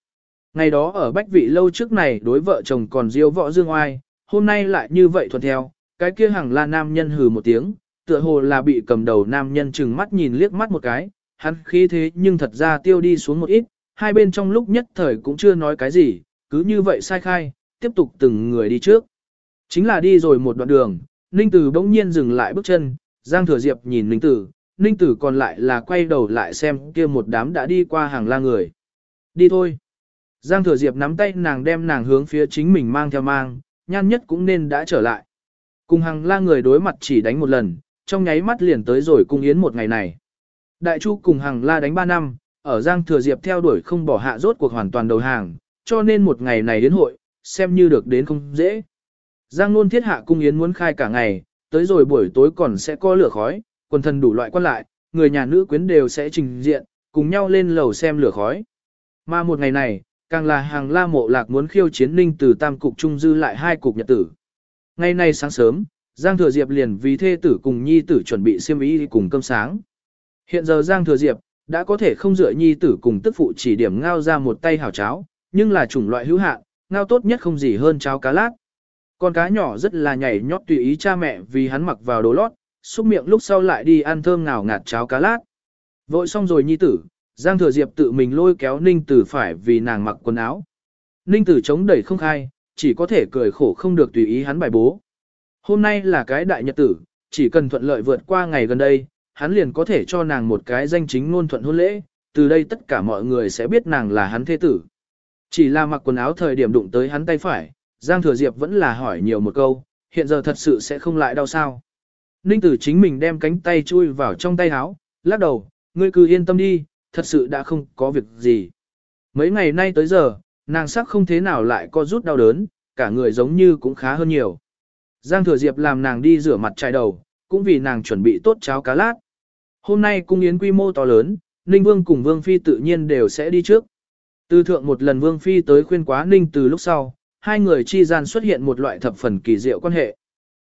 Speaker 1: Ngày đó ở Bách Vị lâu trước này đối vợ chồng còn diêu võ dương oai, hôm nay lại như vậy thuận theo, cái kia hàng la nam nhân hừ một tiếng, tựa hồ là bị cầm đầu nam nhân chừng mắt nhìn liếc mắt một cái, hắn khí thế nhưng thật ra tiêu đi xuống một ít, hai bên trong lúc nhất thời cũng chưa nói cái gì, cứ như vậy sai khai, tiếp tục từng người đi trước. Chính là đi rồi một đoạn đường, Ninh Tử bỗng nhiên dừng lại bước chân, Giang Thừa Diệp nhìn Ninh Tử, Ninh Tử còn lại là quay đầu lại xem kia một đám đã đi qua hàng la người. Đi thôi. Giang Thừa Diệp nắm tay nàng đem nàng hướng phía chính mình mang theo mang, nhan nhất cũng nên đã trở lại. Cùng hàng la người đối mặt chỉ đánh một lần, trong nháy mắt liền tới rồi cung yến một ngày này. Đại Chu cùng hàng la đánh 3 năm, ở Giang Thừa Diệp theo đuổi không bỏ hạ rốt cuộc hoàn toàn đầu hàng, cho nên một ngày này đến hội, xem như được đến không dễ. Giang luôn thiết hạ cung yến muốn khai cả ngày, tới rồi buổi tối còn sẽ có lửa khói, quần thần đủ loại quan lại, người nhà nữ quyến đều sẽ trình diện, cùng nhau lên lầu xem lửa khói. Mà một ngày này, càng là hàng la mộ lạc muốn khiêu chiến ninh từ tam cục trung dư lại hai cục nhật tử. Ngày nay sáng sớm, Giang Thừa Diệp liền vì thê tử cùng nhi tử chuẩn bị xiêm y cùng cơm sáng. Hiện giờ Giang Thừa Diệp đã có thể không dựa nhi tử cùng tức phụ chỉ điểm ngao ra một tay hảo cháo, nhưng là chủng loại hữu hạn, ngao tốt nhất không gì hơn cháo cá lát. Con cá nhỏ rất là nhảy nhót tùy ý cha mẹ vì hắn mặc vào đồ lót, xúc miệng lúc sau lại đi ăn thơm ngào ngạt cháo cá lát. Vội xong rồi nhi tử, Giang Thừa Diệp tự mình lôi kéo Ninh Tử phải vì nàng mặc quần áo. Ninh Tử chống đẩy không khai, chỉ có thể cười khổ không được tùy ý hắn bài bố. Hôm nay là cái đại nhật tử, chỉ cần thuận lợi vượt qua ngày gần đây, hắn liền có thể cho nàng một cái danh chính ngôn thuận hôn lễ, từ đây tất cả mọi người sẽ biết nàng là hắn thế tử. Chỉ là mặc quần áo thời điểm đụng tới hắn tay phải, Giang Thừa Diệp vẫn là hỏi nhiều một câu, hiện giờ thật sự sẽ không lại đau sao. Ninh tử chính mình đem cánh tay chui vào trong tay áo, lắc đầu, ngươi cứ yên tâm đi, thật sự đã không có việc gì. Mấy ngày nay tới giờ, nàng sắc không thế nào lại có rút đau đớn, cả người giống như cũng khá hơn nhiều. Giang Thừa Diệp làm nàng đi rửa mặt chai đầu, cũng vì nàng chuẩn bị tốt cháo cá lát. Hôm nay cung yến quy mô to lớn, Ninh Vương cùng Vương Phi tự nhiên đều sẽ đi trước. Từ thượng một lần Vương Phi tới khuyên quá Ninh từ lúc sau, hai người chi gian xuất hiện một loại thập phần kỳ diệu quan hệ.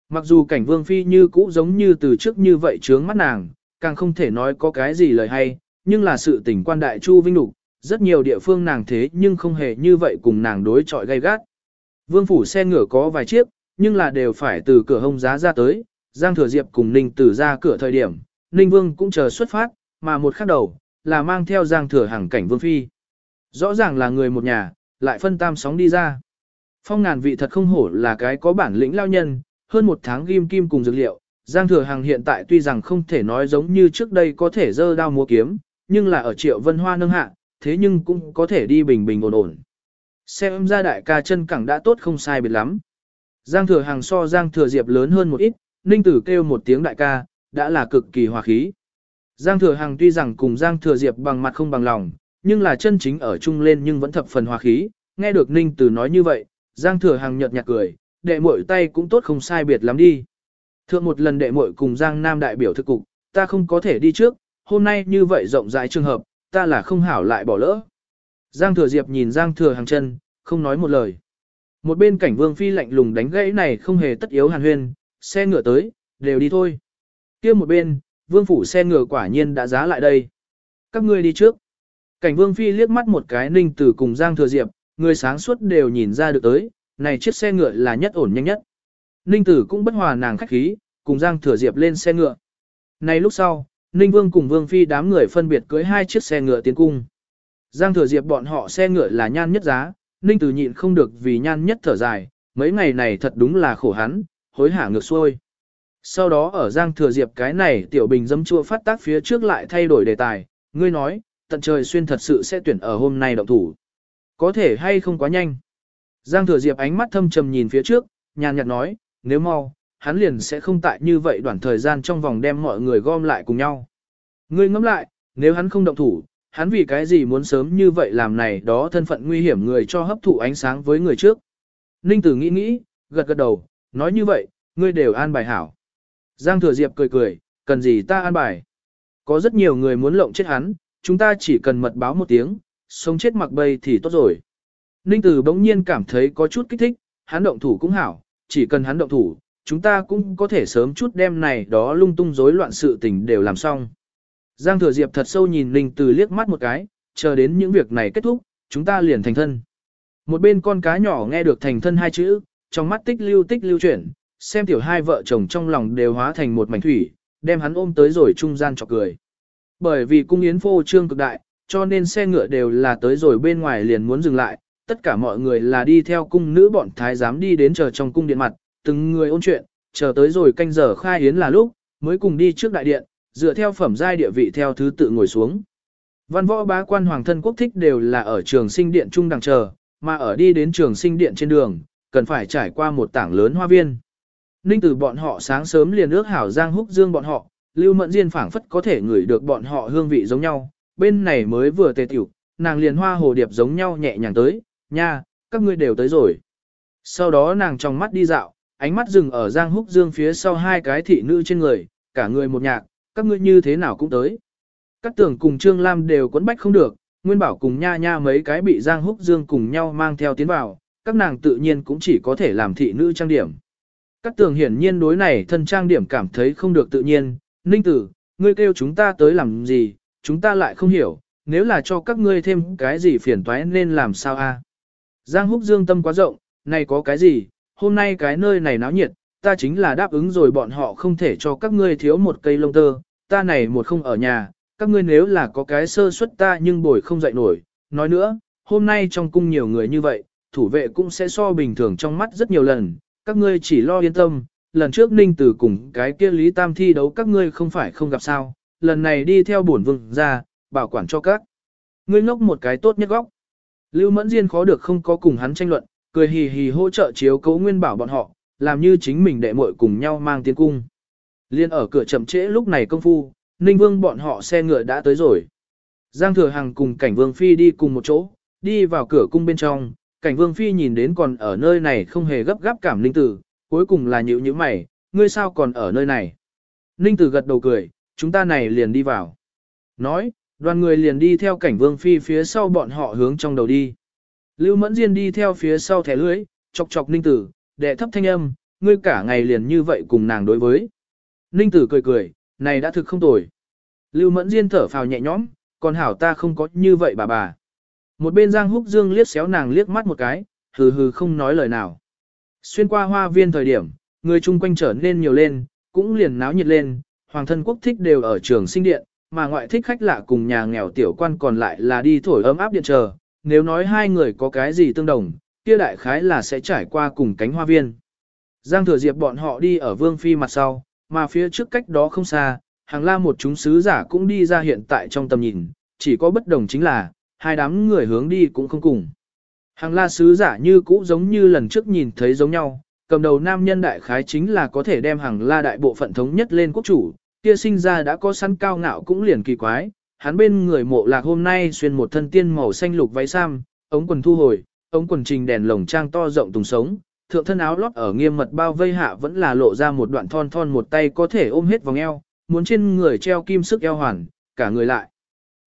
Speaker 1: Mặc dù cảnh Vương Phi như cũ giống như từ trước như vậy trướng mắt nàng, càng không thể nói có cái gì lời hay, nhưng là sự tình quan đại chu vinh lục, rất nhiều địa phương nàng thế nhưng không hề như vậy cùng nàng đối chọi gay gắt. Vương phủ xe ngựa có vài chiếc, nhưng là đều phải từ cửa hông giá ra tới, Giang Thừa Diệp cùng Ninh Tử ra cửa thời điểm, Ninh Vương cũng chờ xuất phát, mà một khắc đầu, là mang theo Giang Thừa hàng cảnh Vương Phi. Rõ ràng là người một nhà, lại phân tam sóng đi ra. Phong ngàn vị thật không hổ là cái có bản lĩnh lao nhân, hơn một tháng ghim kim cùng dược liệu, Giang Thừa Hằng hiện tại tuy rằng không thể nói giống như trước đây có thể dơ đao múa kiếm, nhưng là ở triệu vân hoa nâng hạ, thế nhưng cũng có thể đi bình bình ổn ổn. Xem ra đại ca chân cẳng đã tốt không sai biệt lắm. Giang Thừa hàng so Giang Thừa Diệp lớn hơn một ít, Ninh Tử kêu một tiếng đại ca, đã là cực kỳ hòa khí. Giang Thừa hàng tuy rằng cùng Giang Thừa Diệp bằng mặt không bằng lòng, nhưng là chân chính ở chung lên nhưng vẫn thập phần hòa khí, nghe được Ninh Tử nói như vậy, Giang Thừa hàng nhợt nhạt cười, đệ muội tay cũng tốt không sai biệt lắm đi. Thượng một lần đệ muội cùng Giang Nam đại biểu thực cục, ta không có thể đi trước, hôm nay như vậy rộng rãi trường hợp, ta là không hảo lại bỏ lỡ. Giang Thừa Diệp nhìn Giang Thừa Hàng chân, không nói một lời. Một bên cảnh Vương Phi lạnh lùng đánh gãy này không hề tất yếu hàn huyên, xe ngựa tới, đều đi thôi. kia một bên, Vương Phủ xe ngựa quả nhiên đã giá lại đây. Các ngươi đi trước. Cảnh Vương Phi liếc mắt một cái ninh tử cùng Giang Thừa Diệp, người sáng suốt đều nhìn ra được tới, này chiếc xe ngựa là nhất ổn nhanh nhất. Ninh tử cũng bất hòa nàng khách khí, cùng Giang Thừa Diệp lên xe ngựa. Này lúc sau, Ninh Vương cùng Vương Phi đám người phân biệt cưới hai chiếc xe ngựa tiến cung. Giang Thừa Diệp bọn họ xe ngựa là nhan nhất giá, Ninh Tử nhịn không được vì nhan nhất thở dài, mấy ngày này thật đúng là khổ hắn, hối hả ngược xuôi. Sau đó ở Giang Thừa Diệp cái này tiểu bình dấm chua phát tác phía trước lại thay đổi đề tài, ngươi nói, tận trời xuyên thật sự sẽ tuyển ở hôm nay động thủ. Có thể hay không quá nhanh. Giang Thừa Diệp ánh mắt thâm trầm nhìn phía trước, nhàn nhạt nói, nếu mau, hắn liền sẽ không tại như vậy đoạn thời gian trong vòng đem mọi người gom lại cùng nhau. Ngươi ngẫm lại, nếu hắn không động thủ, hắn vì cái gì muốn sớm như vậy làm này đó thân phận nguy hiểm người cho hấp thụ ánh sáng với người trước. Ninh Tử nghĩ nghĩ, gật gật đầu, nói như vậy, ngươi đều an bài hảo. Giang Thừa Diệp cười cười, cần gì ta an bài. Có rất nhiều người muốn lộng chết hắn, chúng ta chỉ cần mật báo một tiếng, sống chết mặc bay thì tốt rồi. Ninh Tử bỗng nhiên cảm thấy có chút kích thích, hắn động thủ cũng hảo, chỉ cần hắn động thủ, chúng ta cũng có thể sớm chút đem này đó lung tung rối loạn sự tình đều làm xong. Giang Thừa Diệp thật sâu nhìn Ninh Từ liếc mắt một cái, chờ đến những việc này kết thúc, chúng ta liền thành thân. Một bên con cá nhỏ nghe được thành thân hai chữ, trong mắt tích lưu tích lưu chuyển, xem tiểu hai vợ chồng trong lòng đều hóa thành một mảnh thủy, đem hắn ôm tới rồi trung gian chọc cười. Bởi vì cung yến phô trương cực đại, cho nên xe ngựa đều là tới rồi bên ngoài liền muốn dừng lại, tất cả mọi người là đi theo cung nữ bọn thái giám đi đến chờ trong cung điện mặt, từng người ôn chuyện, chờ tới rồi canh giờ khai yến là lúc, mới cùng đi trước đại điện, dựa theo phẩm giai địa vị theo thứ tự ngồi xuống. Văn võ bá quan hoàng thân quốc thích đều là ở trường sinh điện trung đằng chờ, mà ở đi đến trường sinh điện trên đường, cần phải trải qua một tảng lớn hoa viên. Ninh từ bọn họ sáng sớm liền ước hảo Giang Húc Dương bọn họ, Lưu Mẫn Diên phảng phất có thể ngửi được bọn họ hương vị giống nhau, bên này mới vừa tề tiểu, nàng liền hoa hồ điệp giống nhau nhẹ nhàng tới, nha, các ngươi đều tới rồi. Sau đó nàng trong mắt đi dạo, ánh mắt dừng ở Giang Húc Dương phía sau hai cái thị nữ trên người, cả người một nhạc, các ngươi như thế nào cũng tới. Các tưởng cùng Trương Lam đều quấn bách không được, Nguyên Bảo cùng nha nha mấy cái bị Giang Húc Dương cùng nhau mang theo tiến vào, các nàng tự nhiên cũng chỉ có thể làm thị nữ trang điểm. Các tường hiển nhiên đối này thân trang điểm cảm thấy không được tự nhiên, Ninh tử, ngươi kêu chúng ta tới làm gì, chúng ta lại không hiểu, nếu là cho các ngươi thêm cái gì phiền toái nên làm sao a? Giang Húc Dương tâm quá rộng, này có cái gì, hôm nay cái nơi này náo nhiệt, ta chính là đáp ứng rồi bọn họ không thể cho các ngươi thiếu một cây lông tơ, ta này một không ở nhà, các ngươi nếu là có cái sơ suất ta nhưng bồi không dậy nổi. Nói nữa, hôm nay trong cung nhiều người như vậy, thủ vệ cũng sẽ so bình thường trong mắt rất nhiều lần, các ngươi chỉ lo yên tâm, lần trước ninh tử cùng cái kia Lý Tam thi đấu các ngươi không phải không gặp sao, lần này đi theo bổn vương ra, bảo quản cho các. Ngươi ngốc một cái tốt nhất góc. Lưu Mẫn Diên khó được không có cùng hắn tranh luận, cười hì hì hỗ trợ chiếu cố nguyên bảo bọn họ, làm như chính mình đệ muội cùng nhau mang tiến cung. Liên ở cửa chậm trễ lúc này công phu, Ninh Vương bọn họ xe ngựa đã tới rồi. Giang Thừa Hằng cùng Cảnh Vương Phi đi cùng một chỗ, đi vào cửa cung bên trong, Cảnh Vương Phi nhìn đến còn ở nơi này không hề gấp gáp cảm Ninh Tử, cuối cùng là nhữ như mày, ngươi sao còn ở nơi này. Ninh Tử gật đầu cười, chúng ta này liền đi vào. Nói, đoàn người liền đi theo Cảnh Vương Phi phía sau bọn họ hướng trong đầu đi. Lưu Mẫn Diên đi theo phía sau thẻ lưới, chọc chọc Ninh Tử, đệ thấp thanh âm, ngươi cả ngày liền như vậy cùng nàng đối với. Ninh tử cười cười, này đã thực không tồi. Lưu mẫn diên thở phào nhẹ nhõm, còn hảo ta không có như vậy bà bà. Một bên Giang Húc Dương liếc xéo nàng liếc mắt một cái, hừ hừ không nói lời nào. Xuyên qua hoa viên thời điểm, người chung quanh trở nên nhiều lên, cũng liền náo nhiệt lên, hoàng thân quốc thích đều ở trường sinh điện, mà ngoại thích khách lạ cùng nhà nghèo tiểu quan còn lại là đi thổi ấm áp điện chờ. Nếu nói hai người có cái gì tương đồng, kia đại khái là sẽ trải qua cùng cánh hoa viên. Giang thừa diệp bọn họ đi ở vương phi mặt sau, mà phía trước cách đó không xa, hàng la một chúng sứ giả cũng đi ra hiện tại trong tầm nhìn, chỉ có bất đồng chính là, hai đám người hướng đi cũng không cùng. Hàng la sứ giả như cũ giống như lần trước nhìn thấy giống nhau, cầm đầu nam nhân đại khái chính là có thể đem hàng la đại bộ phận thống nhất lên quốc chủ, kia sinh ra đã có săn cao ngạo cũng liền kỳ quái, hắn bên người mộ lạc hôm nay xuyên một thân tiên màu xanh lục váy sam, ống quần thu hồi, ống quần trình đèn lồng trang to rộng tùng sống, thượng thân áo lót ở nghiêm mật bao vây hạ vẫn là lộ ra một đoạn thon thon một tay có thể ôm hết vòng eo, muốn trên người treo kim sức eo hoàn, cả người lại.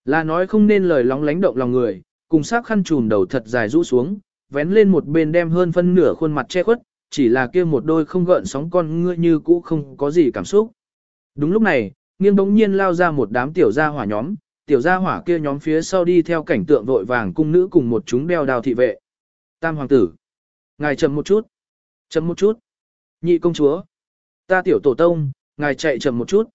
Speaker 1: Là nói không nên lời lóng lánh động lòng người, cùng sắc khăn trùm đầu thật dài rũ xuống, vén lên một bên đem hơn phân nửa khuôn mặt che khuất, chỉ là kia một đôi không gợn sóng con ngươi như cũ không có gì cảm xúc. Đúng lúc này, nghiêng bỗng nhiên lao ra một đám tiểu gia hỏa nhóm, tiểu gia hỏa kia nhóm phía sau đi theo cảnh tượng vội vàng cung nữ cùng một chúng đeo đào thị vệ. Tam hoàng tử. Ngài chậm một chút. Chậm một chút. Nhị công chúa. Ta tiểu tổ tông, ngài chạy chậm một chút.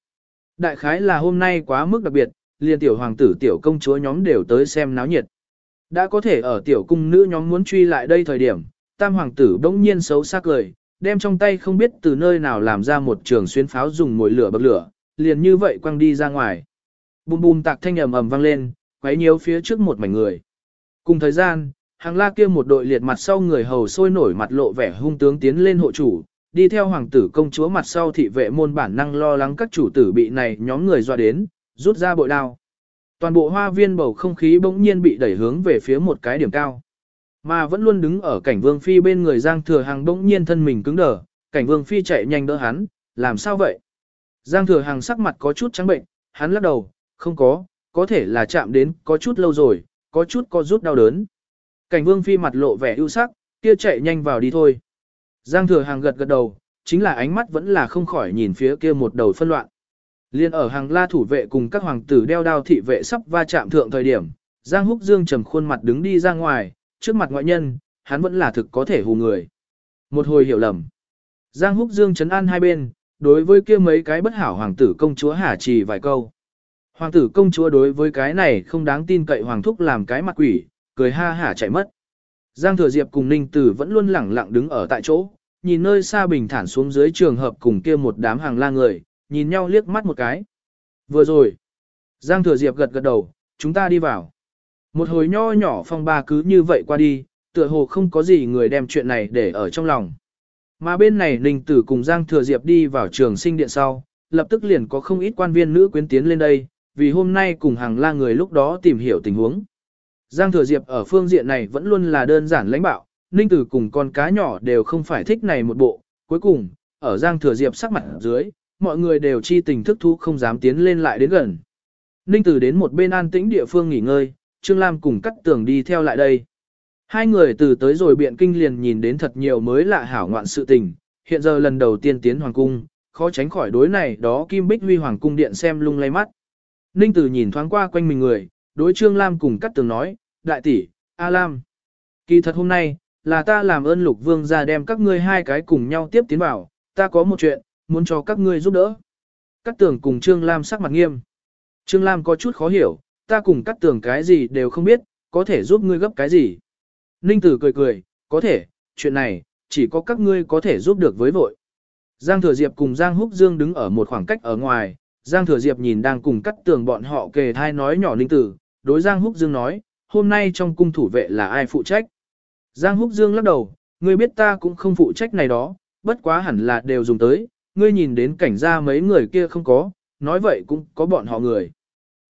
Speaker 1: Đại khái là hôm nay quá mức đặc biệt, liền tiểu hoàng tử tiểu công chúa nhóm đều tới xem náo nhiệt. Đã có thể ở tiểu cung nữ nhóm muốn truy lại đây thời điểm, tam hoàng tử bỗng nhiên xấu xác cười, đem trong tay không biết từ nơi nào làm ra một trường xuyên pháo dùng mồi lửa bậc lửa, liền như vậy quăng đi ra ngoài. Bùm bùm tạc thanh ầm ầm vang lên, quấy nhiễu phía trước một mảnh người. Cùng thời gian, hàng la kia một đội liệt mặt sau người hầu sôi nổi mặt lộ vẻ hung tướng tiến lên hộ chủ, đi theo hoàng tử công chúa mặt sau thị vệ môn bản năng lo lắng các chủ tử bị này nhóm người dọa đến, rút ra bội đao. Toàn bộ hoa viên bầu không khí bỗng nhiên bị đẩy hướng về phía một cái điểm cao. Mà vẫn luôn đứng ở cảnh vương phi bên người Giang Thừa Hằng bỗng nhiên thân mình cứng đờ, cảnh vương phi chạy nhanh đỡ hắn, làm sao vậy? Giang Thừa hàng sắc mặt có chút trắng bệnh, hắn lắc đầu, không có, có thể là chạm đến có chút lâu rồi, có chút có rút đau đớn. Cảnh vương phi mặt lộ vẻ ưu sắc, kia chạy nhanh vào đi thôi. Giang thừa hàng gật gật đầu, chính là ánh mắt vẫn là không khỏi nhìn phía kia một đầu phân loạn. Liên ở hàng la thủ vệ cùng các hoàng tử đeo đao thị vệ sắp va chạm thượng thời điểm, Giang Húc Dương trầm khuôn mặt đứng đi ra ngoài, trước mặt ngoại nhân, hắn vẫn là thực có thể hù người. Một hồi hiểu lầm. Giang Húc Dương chấn an hai bên, đối với kia mấy cái bất hảo hoàng tử công chúa hả trì vài câu. Hoàng tử công chúa đối với cái này không đáng tin cậy hoàng thúc làm cái mặt quỷ, cười ha hả chạy mất. Giang Thừa Diệp cùng Ninh Tử vẫn luôn lẳng lặng đứng ở tại chỗ, nhìn nơi xa bình thản xuống dưới trường hợp cùng kia một đám hàng la người, nhìn nhau liếc mắt một cái. Vừa rồi, Giang Thừa Diệp gật gật đầu, chúng ta đi vào. Một hồi nho nhỏ phong ba cứ như vậy qua đi, tựa hồ không có gì người đem chuyện này để ở trong lòng. Mà bên này Ninh Tử cùng Giang Thừa Diệp đi vào trường sinh điện sau, lập tức liền có không ít quan viên nữ quyến tiến lên đây, vì hôm nay cùng hàng la người lúc đó tìm hiểu tình huống. Giang Thừa Diệp ở phương diện này vẫn luôn là đơn giản lãnh bạo, Ninh Tử cùng con cá nhỏ đều không phải thích này một bộ. Cuối cùng, ở Giang Thừa Diệp sắc mặt dưới, mọi người đều chi tình thức thu không dám tiến lên lại đến gần. Ninh Tử đến một bên an tĩnh địa phương nghỉ ngơi, Trương Lam cùng cắt tường đi theo lại đây. Hai người từ tới rồi biện kinh liền nhìn đến thật nhiều mới lạ hảo ngoạn sự tình, hiện giờ lần đầu tiên tiến hoàng cung, khó tránh khỏi đối này đó Kim Bích Huy hoàng cung điện xem lung lay mắt. Ninh Tử nhìn thoáng qua quanh mình người, đối Trương Lam cùng cắt tường nói, đại tỷ, A Lam. Kỳ thật hôm nay, là ta làm ơn lục vương ra đem các ngươi hai cái cùng nhau tiếp tiến vào, ta có một chuyện, muốn cho các ngươi giúp đỡ. Cát tường cùng Trương Lam sắc mặt nghiêm. Trương Lam có chút khó hiểu, ta cùng cát tường cái gì đều không biết, có thể giúp ngươi gấp cái gì. Ninh tử cười cười, có thể, chuyện này, chỉ có các ngươi có thể giúp được với vội. Giang Thừa Diệp cùng Giang Húc Dương đứng ở một khoảng cách ở ngoài, Giang Thừa Diệp nhìn đang cùng cắt tường bọn họ kề thai nói nhỏ Ninh Tử, đối Giang Húc Dương nói, hôm nay trong cung thủ vệ là ai phụ trách. Giang Húc Dương lắc đầu, ngươi biết ta cũng không phụ trách này đó, bất quá hẳn là đều dùng tới, ngươi nhìn đến cảnh ra mấy người kia không có, nói vậy cũng có bọn họ người.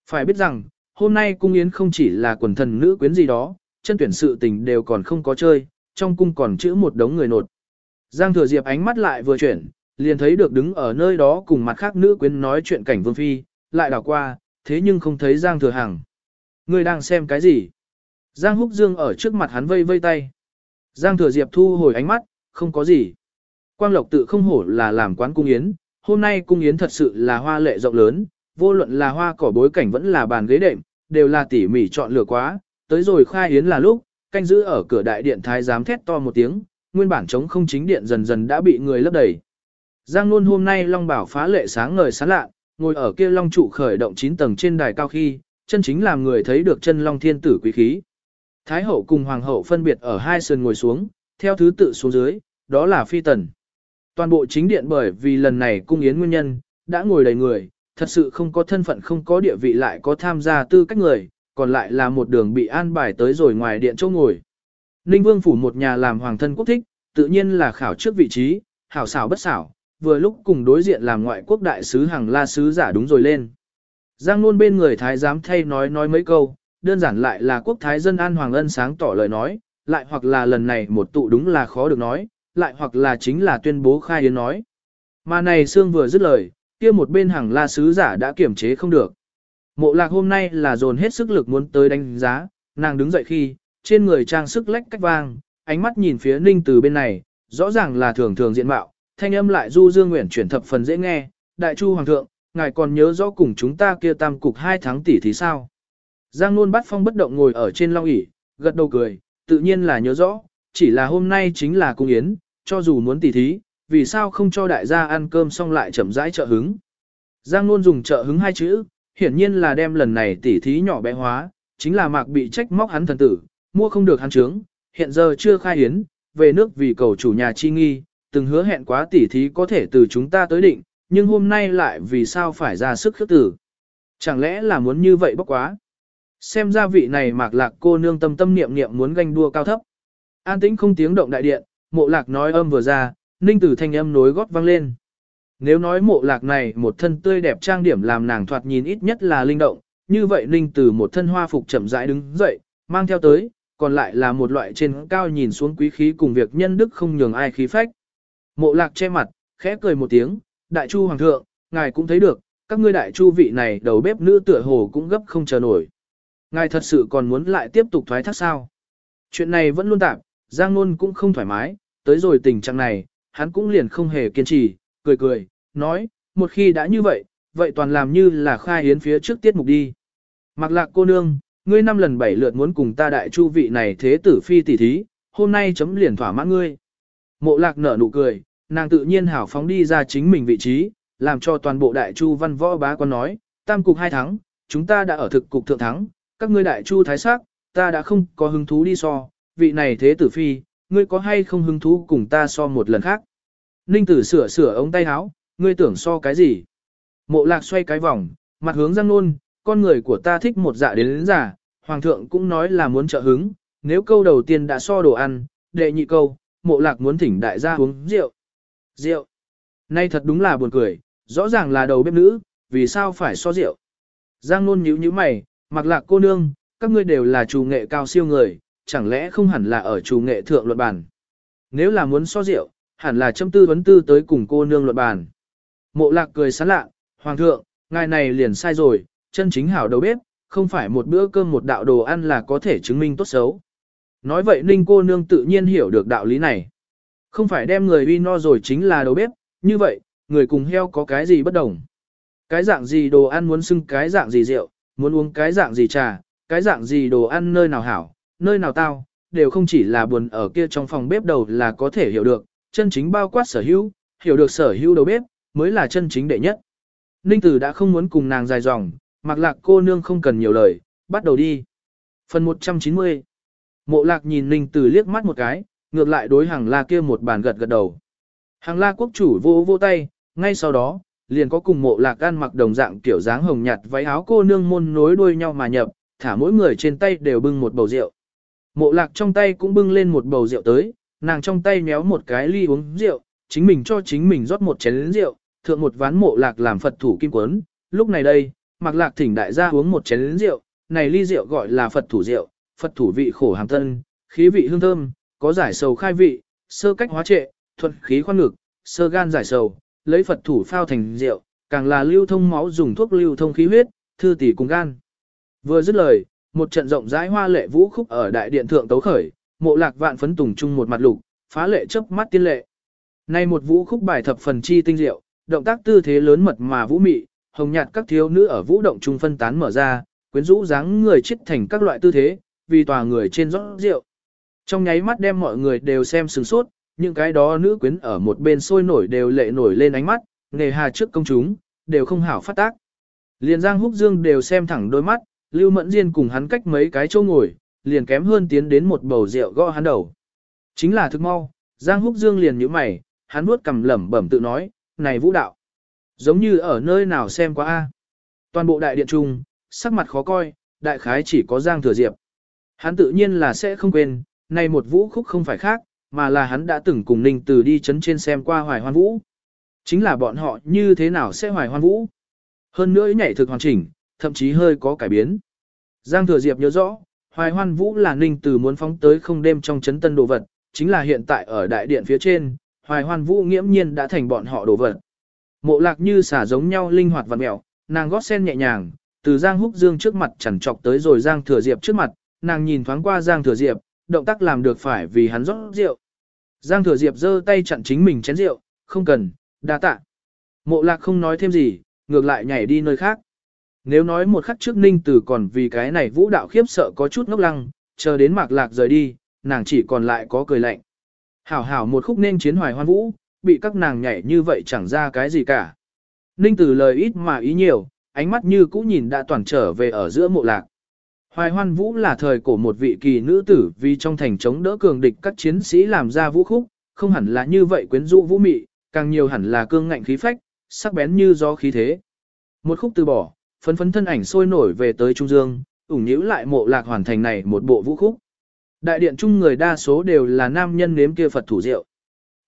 Speaker 1: Phải biết rằng, hôm nay cung yến không chỉ là quần thần nữ quyến gì đó, chân tuyển sự tình đều còn không có chơi, trong cung còn chữ một đống người nột. Giang Thừa Diệp ánh mắt lại vừa chuyển, liền thấy được đứng ở nơi đó cùng mặt khác nữ quyến nói chuyện cảnh vương phi, lại đảo qua, thế nhưng không thấy Giang Thừa Hằng. Ngươi đang xem cái gì? Giang Húc Dương ở trước mặt hắn vây vây tay. Giang Thừa Diệp thu hồi ánh mắt, không có gì. Quang Lộc tự không hổ là làm quán cung yến, hôm nay cung yến thật sự là hoa lệ rộng lớn, vô luận là hoa cỏ bối cảnh vẫn là bàn ghế đệm, đều là tỉ mỉ chọn lựa quá, tới rồi khai yến là lúc, canh giữ ở cửa đại điện thái giám thét to một tiếng, nguyên bản trống không chính điện dần dần đã bị người lấp đầy. Giang Nôn hôm nay Long Bảo phá lệ sáng ngời sáng lạ, ngồi ở kia Long trụ khởi động 9 tầng trên đài cao khi, chân chính làm người thấy được chân Long Thiên tử quý khí. Thái hậu cùng hoàng hậu phân biệt ở hai sườn ngồi xuống, theo thứ tự xuống dưới, đó là phi tần. Toàn bộ chính điện bởi vì lần này cung yến nguyên nhân, đã ngồi đầy người, thật sự không có thân phận không có địa vị lại có tham gia tư cách người, còn lại là một đường bị an bài tới rồi ngoài điện chỗ ngồi. Ninh Vương phủ một nhà làm hoàng thân quốc thích, tự nhiên là khảo trước vị trí, hảo xảo bất xảo, vừa lúc cùng đối diện làm ngoại quốc đại sứ hàng la sứ giả đúng rồi lên. Giang nôn bên người thái giám thay nói nói mấy câu, đơn giản lại là quốc thái dân an hoàng ân sáng tỏ lời nói, lại hoặc là lần này một tụ đúng là khó được nói, lại hoặc là chính là tuyên bố khai yến nói. Mà này xương vừa dứt lời, kia một bên hàng la sứ giả đã kiểm chế không được. Mộ lạc hôm nay là dồn hết sức lực muốn tới đánh giá, nàng đứng dậy khi, trên người trang sức lách cách vang, ánh mắt nhìn phía ninh từ bên này, rõ ràng là thường thường diện mạo, thanh âm lại du dương nguyện chuyển thập phần dễ nghe, đại chu hoàng thượng, ngài còn nhớ rõ cùng chúng ta kia tam cục hai tháng tỷ thì sao. Giang nôn bắt phong bất động ngồi ở trên long ỷ gật đầu cười, tự nhiên là nhớ rõ, chỉ là hôm nay chính là cung yến, cho dù muốn tỷ thí, vì sao không cho đại gia ăn cơm xong lại chậm rãi trợ hứng. Giang nôn dùng trợ hứng hai chữ, hiển nhiên là đem lần này tỷ thí nhỏ bé hóa, chính là mạc bị trách móc hắn thần tử, mua không được hắn trướng, hiện giờ chưa khai hiến về nước vì cầu chủ nhà chi nghi, từng hứa hẹn quá tỷ thí có thể từ chúng ta tới định, nhưng hôm nay lại vì sao phải ra sức khước tử. Chẳng lẽ là muốn như vậy bốc quá? Xem ra vị này mạc lạc cô nương tâm tâm niệm niệm muốn ganh đua cao thấp. An tĩnh không tiếng động đại điện, mộ lạc nói âm vừa ra, ninh tử thanh âm nối gót vang lên. Nếu nói mộ lạc này một thân tươi đẹp trang điểm làm nàng thoạt nhìn ít nhất là linh động, như vậy ninh từ một thân hoa phục chậm rãi đứng dậy, mang theo tới, còn lại là một loại trên cao nhìn xuống quý khí cùng việc nhân đức không nhường ai khí phách. Mộ lạc che mặt, khẽ cười một tiếng, đại chu hoàng thượng, ngài cũng thấy được, các ngươi đại chu vị này đầu bếp nữ tựa hồ cũng gấp không chờ nổi. Ngài thật sự còn muốn lại tiếp tục thoái thác sao? Chuyện này vẫn luôn tạm, Giang Nôn cũng không thoải mái, tới rồi tình trạng này, hắn cũng liền không hề kiên trì, cười cười, nói, một khi đã như vậy, vậy toàn làm như là khai hiến phía trước tiết mục đi. Mặc lạc cô nương, ngươi năm lần bảy lượt muốn cùng ta đại chu vị này thế tử phi tỷ thí, hôm nay chấm liền thỏa mãn ngươi. Mộ lạc nở nụ cười, nàng tự nhiên hảo phóng đi ra chính mình vị trí, làm cho toàn bộ đại chu văn võ bá quan nói, tam cục hai thắng, chúng ta đã ở thực cục thượng thắng, các ngươi đại chu thái sắc, ta đã không có hứng thú đi so, vị này thế tử phi, ngươi có hay không hứng thú cùng ta so một lần khác. Ninh tử sửa sửa ống tay áo, ngươi tưởng so cái gì? Mộ lạc xoay cái vòng, mặt hướng Giang nôn, con người của ta thích một dạ đến đến giả, hoàng thượng cũng nói là muốn trợ hứng, nếu câu đầu tiên đã so đồ ăn, đệ nhị câu, mộ lạc muốn thỉnh đại gia uống rượu. Rượu. Nay thật đúng là buồn cười, rõ ràng là đầu bếp nữ, vì sao phải so rượu. Giang nôn nhíu nhíu mày, mặc lạc cô nương, các ngươi đều là chủ nghệ cao siêu người, chẳng lẽ không hẳn là ở chủ nghệ thượng luận bàn. Nếu là muốn so rượu, hẳn là châm tư vấn tư tới cùng cô nương luận bàn. Mộ lạc cười sán lạ, hoàng thượng, ngài này liền sai rồi, chân chính hảo đầu bếp, không phải một bữa cơm một đạo đồ ăn là có thể chứng minh tốt xấu. Nói vậy ninh cô nương tự nhiên hiểu được đạo lý này. Không phải đem người uy no rồi chính là đầu bếp, như vậy, người cùng heo có cái gì bất đồng. Cái dạng gì đồ ăn muốn xưng cái dạng gì rượu, muốn uống cái dạng gì trà, cái dạng gì đồ ăn nơi nào hảo, nơi nào tao, đều không chỉ là buồn ở kia trong phòng bếp đầu là có thể hiểu được, chân chính bao quát sở hữu, hiểu được sở hữu đầu bếp, mới là chân chính đệ nhất. Ninh Tử đã không muốn cùng nàng dài dòng, mặc lạc cô nương không cần nhiều lời, bắt đầu đi. Phần 190 Mộ lạc nhìn Ninh Tử liếc mắt một cái, ngược lại đối hàng la kia một bàn gật gật đầu. Hàng la quốc chủ vô vô tay, ngay sau đó, liền có cùng mộ lạc ăn mặc đồng dạng kiểu dáng hồng nhạt váy áo cô nương môn nối đuôi nhau mà nhập, thả mỗi người trên tay đều bưng một bầu rượu. Mộ lạc trong tay cũng bưng lên một bầu rượu tới, nàng trong tay méo một cái ly uống rượu, chính mình cho chính mình rót một chén rượu, thượng một ván mộ lạc làm Phật thủ kim quấn. Lúc này đây, mặc lạc thỉnh đại gia uống một chén rượu, này ly rượu gọi là Phật thủ rượu, Phật thủ vị khổ hàm tân, khí vị hương thơm, có giải sầu khai vị, sơ cách hóa trệ, thuận khí khoan ngực, sơ gan giải sầu, lấy Phật thủ phao thành rượu, càng là lưu thông máu dùng thuốc lưu thông khí huyết, thư tỷ cùng gan. Vừa dứt lời, một trận rộng rãi hoa lệ vũ khúc ở đại điện thượng tấu khởi, mộ lạc vạn phấn tùng chung một mặt lục, phá lệ chớp mắt tiên lệ. Nay một vũ khúc bài thập phần chi tinh diệu, động tác tư thế lớn mật mà vũ mị, hồng nhạt các thiếu nữ ở vũ động trung phân tán mở ra, quyến rũ dáng người chết thành các loại tư thế, vì tòa người trên rót rượu. Trong nháy mắt đem mọi người đều xem sừng sốt, những cái đó nữ quyến ở một bên sôi nổi đều lệ nổi lên ánh mắt, nghề hà trước công chúng, đều không hảo phát tác. Liền Giang Húc Dương đều xem thẳng đôi mắt, Lưu Mẫn Diên cùng hắn cách mấy cái chỗ ngồi, liền kém hơn tiến đến một bầu rượu gõ hắn đầu. Chính là thức mau, Giang Húc Dương liền nhíu mày, hắn nuốt cầm lẩm bẩm tự nói, này vũ đạo. Giống như ở nơi nào xem qua a Toàn bộ đại điện trung, sắc mặt khó coi, đại khái chỉ có Giang Thừa Diệp. Hắn tự nhiên là sẽ không quên, này một vũ khúc không phải khác, mà là hắn đã từng cùng Ninh Từ đi chấn trên xem qua hoài hoan vũ. Chính là bọn họ như thế nào sẽ hoài hoan vũ. Hơn nữa nhảy thực hoàn chỉnh, thậm chí hơi có cải biến. Giang Thừa Diệp nhớ rõ, hoài hoan vũ là Ninh Từ muốn phóng tới không đêm trong chấn tân đồ vật, chính là hiện tại ở đại điện phía trên, hoài hoan vũ nghiễm nhiên đã thành bọn họ đồ vật. Mộ lạc như xả giống nhau linh hoạt và mẹo, nàng gót sen nhẹ nhàng, từ Giang Húc Dương trước mặt chẳng chọc tới rồi Giang Thừa Diệp trước mặt, nàng nhìn thoáng qua Giang Thừa Diệp, động tác làm được phải vì hắn rót rượu. Giang Thừa Diệp giơ tay chặn chính mình chén rượu, không cần, đa tạ. Mộ lạc không nói thêm gì, ngược lại nhảy đi nơi khác. Nếu nói một khắc trước ninh tử còn vì cái này vũ đạo khiếp sợ có chút ngốc lăng, chờ đến mạc lạc rời đi, nàng chỉ còn lại có cười lạnh. Hảo hảo một khúc nên chiến hoài hoan vũ, bị các nàng nhảy như vậy chẳng ra cái gì cả. Ninh tử lời ít mà ý nhiều, ánh mắt như cũ nhìn đã toàn trở về ở giữa mộ lạc. Hoài hoan vũ là thời cổ một vị kỳ nữ tử vì trong thành chống đỡ cường địch các chiến sĩ làm ra vũ khúc, không hẳn là như vậy quyến rũ vũ mị, càng nhiều hẳn là cương ngạnh khí phách, sắc bén như gió khí thế. Một khúc từ bỏ, phấn phấn thân ảnh sôi nổi về tới Trung Dương, ủng nhíu lại mộ lạc hoàn thành này một bộ vũ khúc. Đại điện chung người đa số đều là nam nhân nếm kia Phật thủ rượu.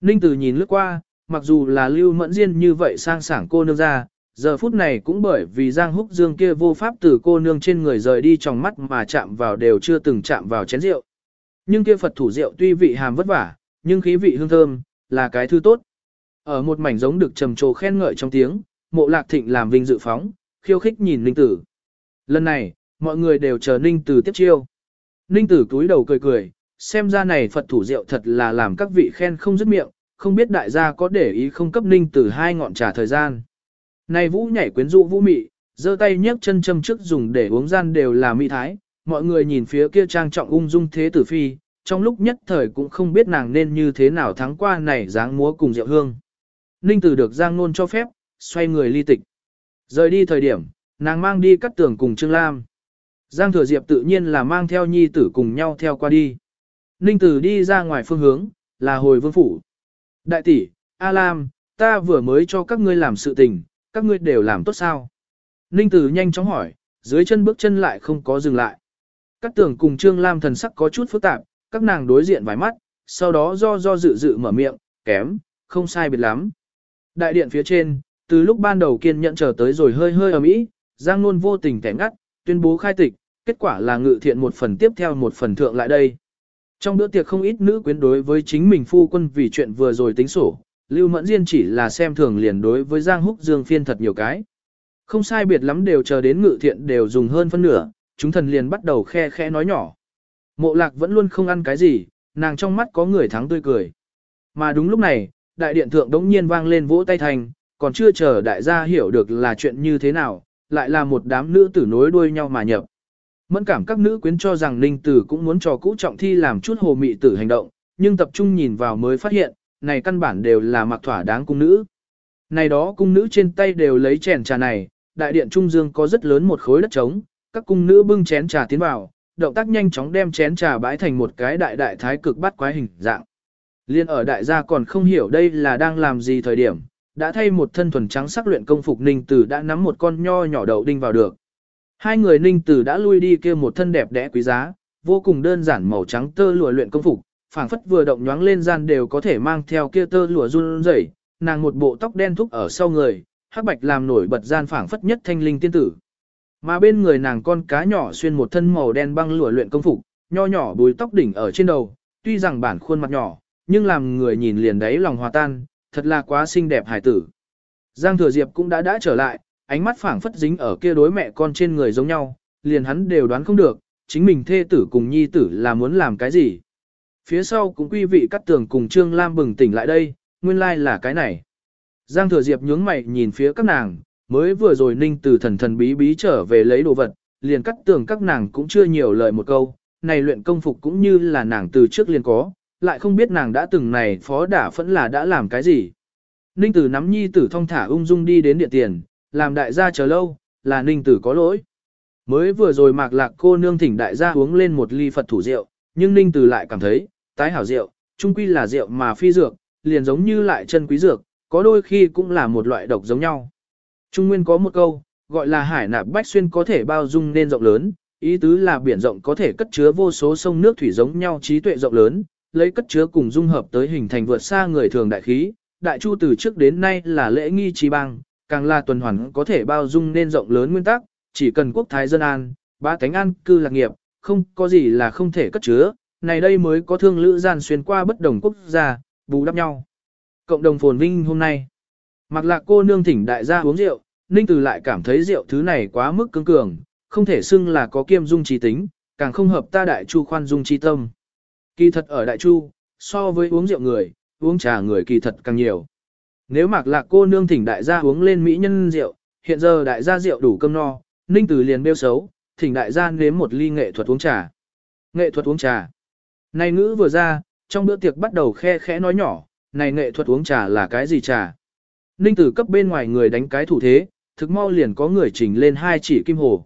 Speaker 1: Ninh Tử nhìn lướt qua, mặc dù là lưu mẫn diên như vậy sang sảng cô nương ra, giờ phút này cũng bởi vì Giang Húc Dương kia vô pháp từ cô nương trên người rời đi trong mắt mà chạm vào đều chưa từng chạm vào chén rượu. Nhưng kia Phật thủ rượu tuy vị hàm vất vả, nhưng khí vị hương thơm, là cái thứ tốt. Ở một mảnh giống được trầm trồ khen ngợi trong tiếng, mộ lạc thịnh làm vinh dự phóng, khiêu khích nhìn Ninh Tử. Lần này, mọi người đều chờ Ninh Tử tiếp chiêu. Ninh Tử túi đầu cười cười, xem ra này Phật thủ rượu thật là làm các vị khen không dứt miệng, không biết đại gia có để ý không cấp Ninh Tử hai ngọn trà thời gian. Này vũ nhảy quyến rũ vũ mị, giơ tay nhấc chân châm trước dùng để uống gian đều là mỹ thái, mọi người nhìn phía kia trang trọng ung dung thế tử phi, trong lúc nhất thời cũng không biết nàng nên như thế nào thắng qua này dáng múa cùng rượu hương. Ninh Tử được Giang Nôn cho phép, xoay người ly tịch. Rời đi thời điểm, nàng mang đi cắt tường cùng Trương Lam. Giang Thừa Diệp tự nhiên là mang theo nhi tử cùng nhau theo qua đi. Ninh Tử đi ra ngoài phương hướng, là hồi vương phủ. Đại tỷ, A Lam, ta vừa mới cho các ngươi làm sự tình, các ngươi đều làm tốt sao? Ninh Tử nhanh chóng hỏi, dưới chân bước chân lại không có dừng lại. Các tưởng cùng Trương Lam thần sắc có chút phức tạp, các nàng đối diện vài mắt, sau đó do do dự dự mở miệng, kém, không sai biệt lắm. Đại điện phía trên, từ lúc ban đầu kiên nhẫn chờ tới rồi hơi hơi ở mỹ, Giang Nôn vô tình kẻ ngắt, tuyên bố khai tịch, kết quả là ngự thiện một phần tiếp theo một phần thượng lại đây. Trong bữa tiệc không ít nữ quyến đối với chính mình phu quân vì chuyện vừa rồi tính sổ, Lưu Mẫn Diên chỉ là xem thường liền đối với Giang Húc Dương phiên thật nhiều cái. Không sai biệt lắm đều chờ đến ngự thiện đều dùng hơn phân nửa, chúng thần liền bắt đầu khe khe nói nhỏ. Mộ lạc vẫn luôn không ăn cái gì, nàng trong mắt có người thắng tươi cười. Mà đúng lúc này, đại điện thượng đống nhiên vang lên vỗ tay thành, còn chưa chờ đại gia hiểu được là chuyện như thế nào, lại là một đám nữ tử nối đuôi nhau mà nhập. Mẫn cảm các nữ quyến cho rằng Ninh Tử cũng muốn cho cũ trọng thi làm chút hồ mị tử hành động, nhưng tập trung nhìn vào mới phát hiện, này căn bản đều là mặc thỏa đáng cung nữ. Này đó cung nữ trên tay đều lấy chèn trà này, đại điện trung dương có rất lớn một khối đất trống, các cung nữ bưng chén trà tiến vào, động tác nhanh chóng đem chén trà bãi thành một cái đại đại thái cực bắt quái hình dạng. Liên ở đại gia còn không hiểu đây là đang làm gì thời điểm, đã thay một thân thuần trắng sắc luyện công phục Ninh Tử đã nắm một con nho nhỏ đậu đinh vào được. Hai người Ninh Tử đã lui đi kia một thân đẹp đẽ quý giá, vô cùng đơn giản màu trắng tơ lụa luyện công phục, phảng phất vừa động nhoáng lên gian đều có thể mang theo kia tơ lụa run rẩy, nàng một bộ tóc đen thúc ở sau người, hắc bạch làm nổi bật gian phảng phất nhất thanh linh tiên tử. Mà bên người nàng con cá nhỏ xuyên một thân màu đen băng lụa luyện công phục, nho nhỏ bùi tóc đỉnh ở trên đầu, tuy rằng bản khuôn mặt nhỏ, nhưng làm người nhìn liền đấy lòng hòa tan, thật là quá xinh đẹp hải tử. Giang Thừa Diệp cũng đã đã trở lại, ánh mắt phảng phất dính ở kia đối mẹ con trên người giống nhau, liền hắn đều đoán không được, chính mình thê tử cùng nhi tử là muốn làm cái gì. Phía sau cũng quý vị cắt tường cùng Trương Lam bừng tỉnh lại đây, nguyên lai like là cái này. Giang Thừa Diệp nhướng mày nhìn phía các nàng, mới vừa rồi ninh từ thần thần bí bí trở về lấy đồ vật, liền cắt tường các nàng cũng chưa nhiều lời một câu, này luyện công phục cũng như là nàng từ trước liền có, lại không biết nàng đã từng này phó đả phẫn là đã làm cái gì. Ninh tử nắm nhi tử thong thả ung dung đi đến điện tiền, làm đại gia chờ lâu, là ninh tử có lỗi. Mới vừa rồi mạc lạc cô nương thỉnh đại gia uống lên một ly Phật thủ rượu, nhưng ninh tử lại cảm thấy, tái hảo rượu, chung quy là rượu mà phi dược, liền giống như lại chân quý dược, có đôi khi cũng là một loại độc giống nhau. Trung Nguyên có một câu, gọi là hải nạp bách xuyên có thể bao dung nên rộng lớn, ý tứ là biển rộng có thể cất chứa vô số sông nước thủy giống nhau trí tuệ rộng lớn, lấy cất chứa cùng dung hợp tới hình thành vượt xa người thường đại khí. Đại chu từ trước đến nay là lễ nghi trí bang, càng là tuần hoàn có thể bao dung nên rộng lớn nguyên tắc, chỉ cần quốc thái dân an, ba cánh an cư lạc nghiệp, không có gì là không thể cất chứa, này đây mới có thương lữ gian xuyên qua bất đồng quốc gia, bù đắp nhau. Cộng đồng phồn vinh hôm nay, mặc lạc cô nương thỉnh đại gia uống rượu, Ninh Từ lại cảm thấy rượu thứ này quá mức cứng cường, không thể xưng là có kiêm dung trí tính, càng không hợp ta đại chu khoan dung trí tâm. Kỳ thật ở đại chu, so với uống rượu người, uống trà người kỳ thật càng nhiều. Nếu mạc lạc cô nương thỉnh đại gia uống lên mỹ nhân rượu, hiện giờ đại gia rượu đủ cơm no, Ninh Từ liền bêu xấu, thỉnh đại gia nếm một ly nghệ thuật uống trà. Nghệ thuật uống trà. Này ngữ vừa ra, trong bữa tiệc bắt đầu khe khẽ nói nhỏ, này nghệ thuật uống trà là cái gì trà? Ninh tử cấp bên ngoài người đánh cái thủ thế, thực mau liền có người chỉnh lên hai chỉ kim hồ.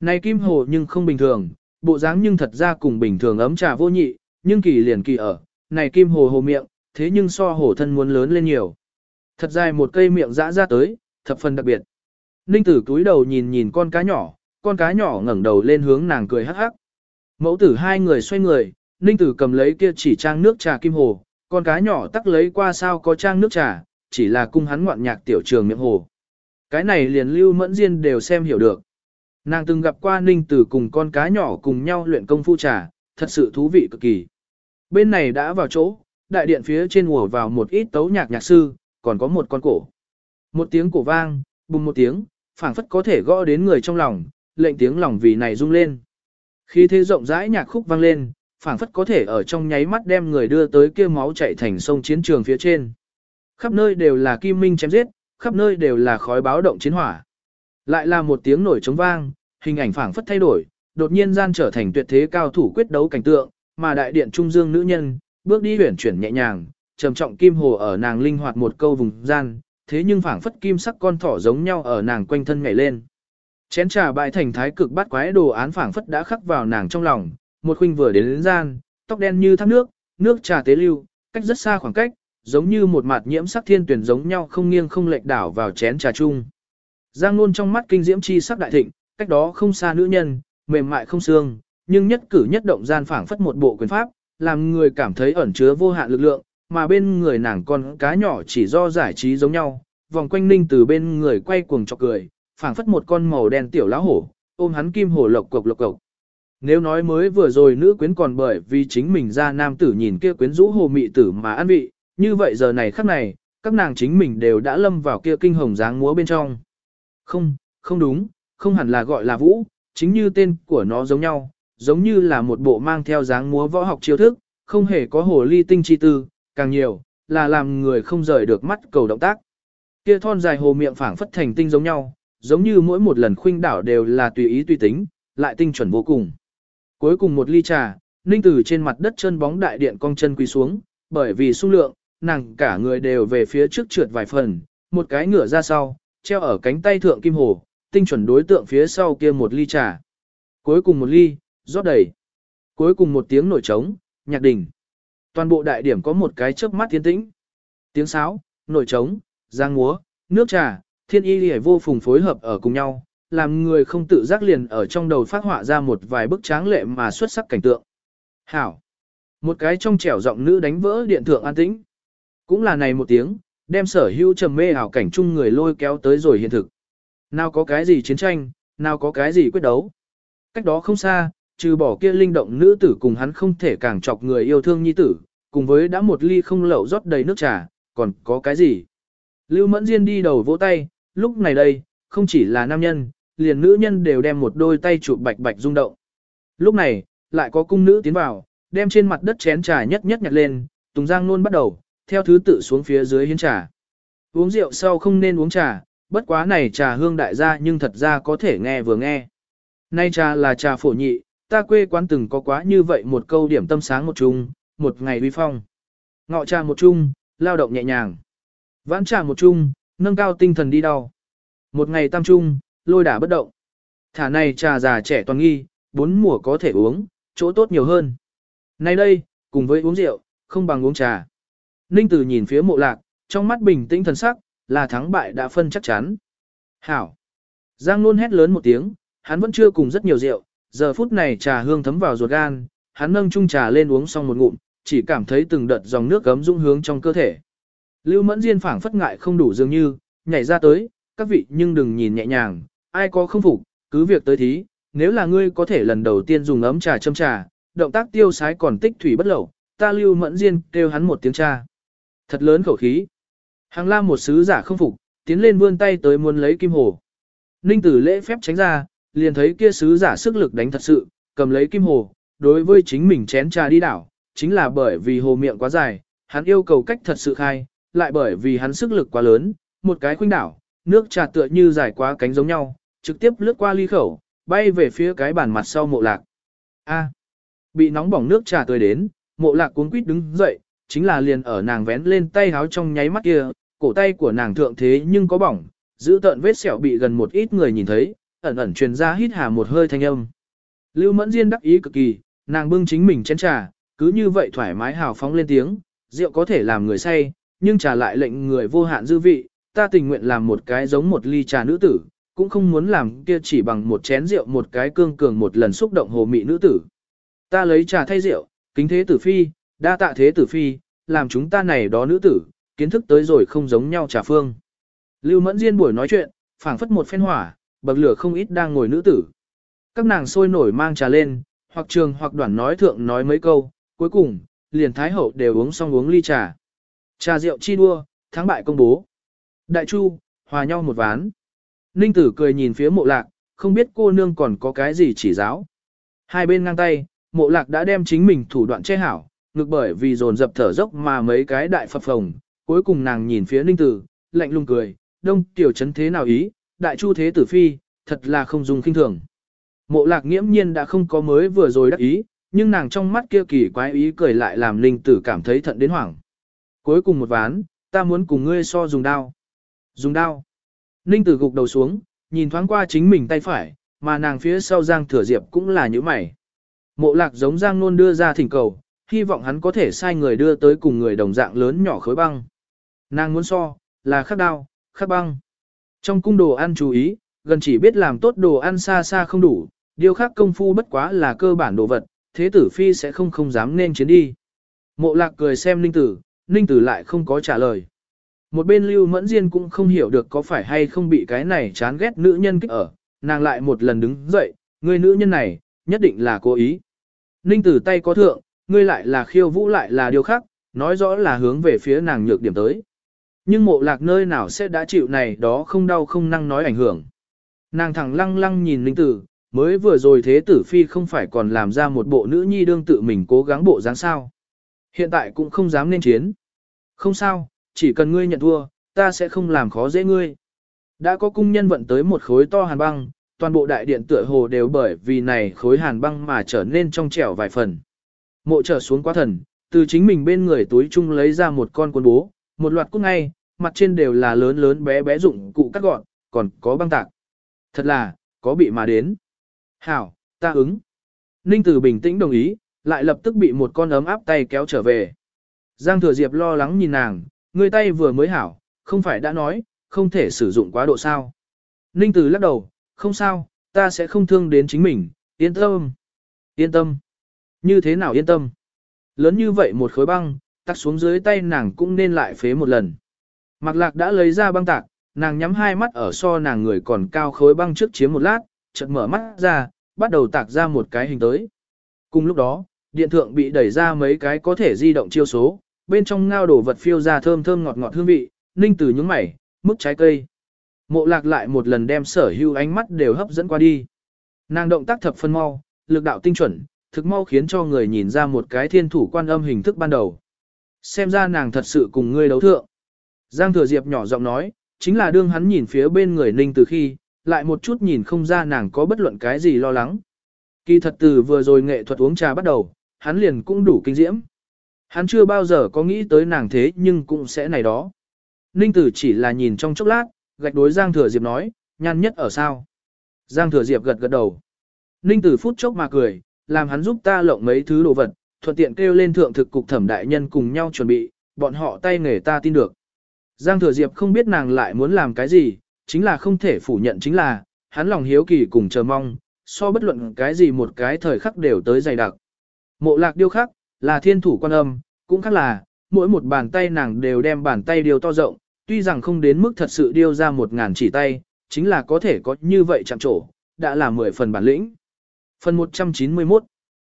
Speaker 1: Này kim hồ nhưng không bình thường, bộ dáng nhưng thật ra cùng bình thường ấm trà vô nhị, nhưng kỳ liền kỳ ở, này kim hồ hồ miệng, thế nhưng so hồ thân muốn lớn lên nhiều. Thật dài một cây miệng dã ra tới, thập phần đặc biệt. Ninh tử túi đầu nhìn nhìn con cá nhỏ, con cá nhỏ ngẩng đầu lên hướng nàng cười hắc hắc. Mẫu tử hai người xoay người, Ninh tử cầm lấy kia chỉ trang nước trà kim hồ, con cá nhỏ tắc lấy qua sao có trang nước trà, chỉ là cung hắn ngoạn nhạc tiểu trường miệng hồ. Cái này liền lưu mẫn diên đều xem hiểu được. Nàng từng gặp qua ninh tử cùng con cá nhỏ cùng nhau luyện công phu trà, thật sự thú vị cực kỳ. Bên này đã vào chỗ, đại điện phía trên ùa vào một ít tấu nhạc nhạc sư, còn có một con cổ. Một tiếng cổ vang, bùng một tiếng, phảng phất có thể gõ đến người trong lòng, lệnh tiếng lòng vì này rung lên. Khi thế rộng rãi nhạc khúc vang lên, phảng phất có thể ở trong nháy mắt đem người đưa tới kia máu chạy thành sông chiến trường phía trên. Khắp nơi đều là kim minh chém giết, khắp nơi đều là khói báo động chiến hỏa. Lại là một tiếng nổi trống vang, hình ảnh phảng phất thay đổi, đột nhiên gian trở thành tuyệt thế cao thủ quyết đấu cảnh tượng, mà đại điện trung dương nữ nhân, bước đi huyển chuyển nhẹ nhàng, trầm trọng kim hồ ở nàng linh hoạt một câu vùng gian, thế nhưng phảng phất kim sắc con thỏ giống nhau ở nàng quanh thân nhảy lên. Chén trà bại thành thái cực bát quái đồ án phảng phất đã khắc vào nàng trong lòng, một khuynh vừa đến, đến gian, tóc đen như thác nước, nước trà tế lưu, cách rất xa khoảng cách, giống như một mặt nhiễm sắc thiên tuyển giống nhau không nghiêng không lệch đảo vào chén trà chung. Giang luôn trong mắt kinh diễm chi sắc đại thịnh, cách đó không xa nữ nhân, mềm mại không xương, nhưng nhất cử nhất động gian phảng phất một bộ quyền pháp, làm người cảm thấy ẩn chứa vô hạn lực lượng, mà bên người nàng con cá nhỏ chỉ do giải trí giống nhau, vòng quanh ninh từ bên người quay cuồng chọc cười, phảng phất một con màu đen tiểu lá hổ, ôm hắn kim hổ lộc cộc lộc cộc. Nếu nói mới vừa rồi nữ quyến còn bởi vì chính mình ra nam tử nhìn kia quyến rũ hồ mị tử mà ăn vị, như vậy giờ này khắc này, các nàng chính mình đều đã lâm vào kia kinh hồng dáng múa bên trong. Không, không đúng, không hẳn là gọi là vũ, chính như tên của nó giống nhau, giống như là một bộ mang theo dáng múa võ học chiêu thức, không hề có hồ ly tinh chi tư, càng nhiều, là làm người không rời được mắt cầu động tác. Kia thon dài hồ miệng phảng phất thành tinh giống nhau, giống như mỗi một lần khuynh đảo đều là tùy ý tùy tính, lại tinh chuẩn vô cùng. Cuối cùng một ly trà, Ninh Tử trên mặt đất chân bóng đại điện cong chân quỳ xuống, bởi vì xung lượng, nàng cả người đều về phía trước trượt vài phần, một cái ngửa ra sau, treo ở cánh tay thượng kim hồ, tinh chuẩn đối tượng phía sau kia một ly trà. Cuối cùng một ly, rót đầy. Cuối cùng một tiếng nổi trống, nhạc đỉnh. Toàn bộ đại điểm có một cái chớp mắt tiến tĩnh. Tiếng sáo, nổi trống, giang múa, nước trà, thiên y lìa vô phùng phối hợp ở cùng nhau, làm người không tự giác liền ở trong đầu phát họa ra một vài bức tráng lệ mà xuất sắc cảnh tượng. Hảo! Một cái trong trẻo giọng nữ đánh vỡ điện thượng an tĩnh. Cũng là này một tiếng, đem sở hữu trầm mê ảo cảnh chung người lôi kéo tới rồi hiện thực. Nào có cái gì chiến tranh, nào có cái gì quyết đấu. Cách đó không xa, trừ bỏ kia linh động nữ tử cùng hắn không thể càng chọc người yêu thương nhi tử, cùng với đã một ly không lậu rót đầy nước trà, còn có cái gì. Lưu Mẫn Diên đi đầu vỗ tay, lúc này đây, không chỉ là nam nhân, liền nữ nhân đều đem một đôi tay chụp bạch bạch rung động. Lúc này, lại có cung nữ tiến vào, đem trên mặt đất chén trà nhất nhất nhặt lên, Tùng Giang luôn bắt đầu, theo thứ tự xuống phía dưới hiến trà. Uống rượu sau không nên uống trà, bất quá này trà hương đại gia nhưng thật ra có thể nghe vừa nghe. Nay trà là trà phổ nhị, ta quê quán từng có quá như vậy một câu điểm tâm sáng một chung, một ngày uy phong. Ngọ trà một chung, lao động nhẹ nhàng. Vãn trà một chung, nâng cao tinh thần đi đau. Một ngày tam chung, lôi đả bất động. Thả này trà già trẻ toàn nghi, bốn mùa có thể uống, chỗ tốt nhiều hơn. Nay đây, cùng với uống rượu, không bằng uống trà. Ninh Tử nhìn phía mộ lạc, trong mắt bình tĩnh thần sắc, là thắng bại đã phân chắc chắn. Hảo! Giang luôn hét lớn một tiếng, hắn vẫn chưa cùng rất nhiều rượu, giờ phút này trà hương thấm vào ruột gan, hắn nâng chung trà lên uống xong một ngụm, chỉ cảm thấy từng đợt dòng nước gấm dũng hướng trong cơ thể. Lưu Mẫn Diên phảng phất ngại không đủ dường như, nhảy ra tới, các vị nhưng đừng nhìn nhẹ nhàng, ai có không phục, cứ việc tới thí, nếu là ngươi có thể lần đầu tiên dùng ấm trà châm trà, động tác tiêu sái còn tích thủy bất lậu, ta Lưu Mẫn Diên kêu hắn một tiếng cha. Thật lớn khẩu khí. Hàng Lam một sứ giả không phục, tiến lên vươn tay tới muốn lấy kim hồ. Ninh tử lễ phép tránh ra, liền thấy kia sứ giả sức lực đánh thật sự, cầm lấy kim hồ, đối với chính mình chén trà đi đảo, chính là bởi vì hồ miệng quá dài, hắn yêu cầu cách thật sự khai, lại bởi vì hắn sức lực quá lớn, một cái khuynh đảo, nước trà tựa như dài quá cánh giống nhau, trực tiếp lướt qua ly khẩu, bay về phía cái bàn mặt sau mộ lạc. A, bị nóng bỏng nước trà tươi đến, mộ lạc cuốn quýt đứng dậy, chính là liền ở nàng vén lên tay háo trong nháy mắt kia, cổ tay của nàng thượng thế nhưng có bỏng, giữ tợn vết sẹo bị gần một ít người nhìn thấy, ẩn ẩn truyền ra hít hà một hơi thanh âm. Lưu Mẫn Diên đắc ý cực kỳ, nàng bưng chính mình chén trà, cứ như vậy thoải mái hào phóng lên tiếng, rượu có thể làm người say, nhưng trà lại lệnh người vô hạn dư vị, ta tình nguyện làm một cái giống một ly trà nữ tử, cũng không muốn làm kia chỉ bằng một chén rượu một cái cương cường một lần xúc động hồ mị nữ tử. Ta lấy trà thay rượu, kính thế tử phi, đa tạ thế tử phi, làm chúng ta này đó nữ tử, kiến thức tới rồi không giống nhau trà phương. Lưu Mẫn Diên buổi nói chuyện, phảng phất một phen hỏa, bậc lửa không ít đang ngồi nữ tử. Các nàng sôi nổi mang trà lên, hoặc trường hoặc đoạn nói thượng nói mấy câu, cuối cùng, liền thái hậu đều uống xong uống ly trà. Trà rượu chi đua, thắng bại công bố. Đại chu, hòa nhau một ván. Ninh tử cười nhìn phía mộ lạc, không biết cô nương còn có cái gì chỉ giáo. Hai bên ngang tay, mộ lạc đã đem chính mình thủ đoạn che hảo, ngực bởi vì dồn dập thở dốc mà mấy cái đại phập phồng. Cuối cùng nàng nhìn phía ninh tử, lạnh lùng cười, đông tiểu chấn thế nào ý, đại chu thế tử phi, thật là không dùng kinh thường. Mộ lạc nghiễm nhiên đã không có mới vừa rồi đắc ý, nhưng nàng trong mắt kia kỳ quái ý cười lại làm ninh tử cảm thấy thận đến hoảng. Cuối cùng một ván, ta muốn cùng ngươi so dùng đao. Dùng đao. Ninh tử gục đầu xuống, nhìn thoáng qua chính mình tay phải, mà nàng phía sau Giang Thừa Diệp cũng là như mày. Mộ lạc giống Giang Nôn đưa ra thỉnh cầu, hy vọng hắn có thể sai người đưa tới cùng người đồng dạng lớn nhỏ khối băng. Nàng muốn so, là khắc đao, khắc băng. Trong cung đồ ăn chú ý, gần chỉ biết làm tốt đồ ăn xa xa không đủ, điều khác công phu bất quá là cơ bản đồ vật, thế tử phi sẽ không không dám nên chiến đi. Mộ lạc cười xem ninh tử, ninh tử lại không có trả lời. Một bên lưu mẫn diên cũng không hiểu được có phải hay không bị cái này chán ghét nữ nhân kích ở, nàng lại một lần đứng dậy, người nữ nhân này, nhất định là cố ý. Ninh tử tay có thượng, ngươi lại là khiêu vũ lại là điều khác, nói rõ là hướng về phía nàng nhược điểm tới. Nhưng mộ lạc nơi nào sẽ đã chịu này đó không đau không năng nói ảnh hưởng. Nàng thẳng lăng lăng nhìn linh tử, mới vừa rồi thế tử phi không phải còn làm ra một bộ nữ nhi đương tự mình cố gắng bộ dáng sao. Hiện tại cũng không dám nên chiến. Không sao, chỉ cần ngươi nhận thua, ta sẽ không làm khó dễ ngươi. Đã có cung nhân vận tới một khối to hàn băng, toàn bộ đại điện tựa hồ đều bởi vì này khối hàn băng mà trở nên trong trẻo vài phần. Mộ trở xuống quá thần, từ chính mình bên người túi chung lấy ra một con quân bố, một loạt cúc ngay, mặt trên đều là lớn lớn bé bé dụng cụ cắt gọn, còn có băng tạc. Thật là, có bị mà đến. Hảo, ta ứng. Ninh Tử bình tĩnh đồng ý, lại lập tức bị một con ấm áp tay kéo trở về. Giang Thừa Diệp lo lắng nhìn nàng, người tay vừa mới hảo, không phải đã nói, không thể sử dụng quá độ sao. Ninh Tử lắc đầu, không sao, ta sẽ không thương đến chính mình, yên tâm. Yên tâm. Như thế nào yên tâm? Lớn như vậy một khối băng, tắt xuống dưới tay nàng cũng nên lại phế một lần. Mạc Lạc đã lấy ra băng tạc, nàng nhắm hai mắt ở so nàng người còn cao khối băng trước chiếm một lát, chợt mở mắt ra, bắt đầu tạc ra một cái hình tới. Cùng lúc đó, điện thượng bị đẩy ra mấy cái có thể di động chiêu số, bên trong ngao đổ vật phiêu ra thơm thơm ngọt ngọt hương vị, ninh từ những mày, mức trái cây. Mộ lạc lại một lần đem sở hưu ánh mắt đều hấp dẫn qua đi. Nàng động tác thập phân mau, lực đạo tinh chuẩn, thực mau khiến cho người nhìn ra một cái thiên thủ quan âm hình thức ban đầu. Xem ra nàng thật sự cùng ngươi đấu thượng. Giang thừa diệp nhỏ giọng nói, chính là đương hắn nhìn phía bên người ninh từ khi, lại một chút nhìn không ra nàng có bất luận cái gì lo lắng. Kỳ thật từ vừa rồi nghệ thuật uống trà bắt đầu, hắn liền cũng đủ kinh diễm. Hắn chưa bao giờ có nghĩ tới nàng thế nhưng cũng sẽ này đó. Ninh Tử chỉ là nhìn trong chốc lát, gạch đối Giang Thừa Diệp nói, nhan nhất ở sao. Giang Thừa Diệp gật gật đầu. Ninh Tử phút chốc mà cười, làm hắn giúp ta lộng mấy thứ đồ vật, thuận tiện kêu lên thượng thực cục thẩm đại nhân cùng nhau chuẩn bị, bọn họ tay nghề ta tin được. Giang Thừa Diệp không biết nàng lại muốn làm cái gì, chính là không thể phủ nhận chính là, hắn lòng hiếu kỳ cùng chờ mong, so bất luận cái gì một cái thời khắc đều tới dày đặc. Mộ lạc điêu khắc, là thiên thủ quan âm, cũng khác là, mỗi một bàn tay nàng đều đem bàn tay điều to rộng, tuy rằng không đến mức thật sự điêu ra một ngàn chỉ tay, chính là có thể có như vậy chạm trổ, đã là mười phần bản lĩnh. Phần 191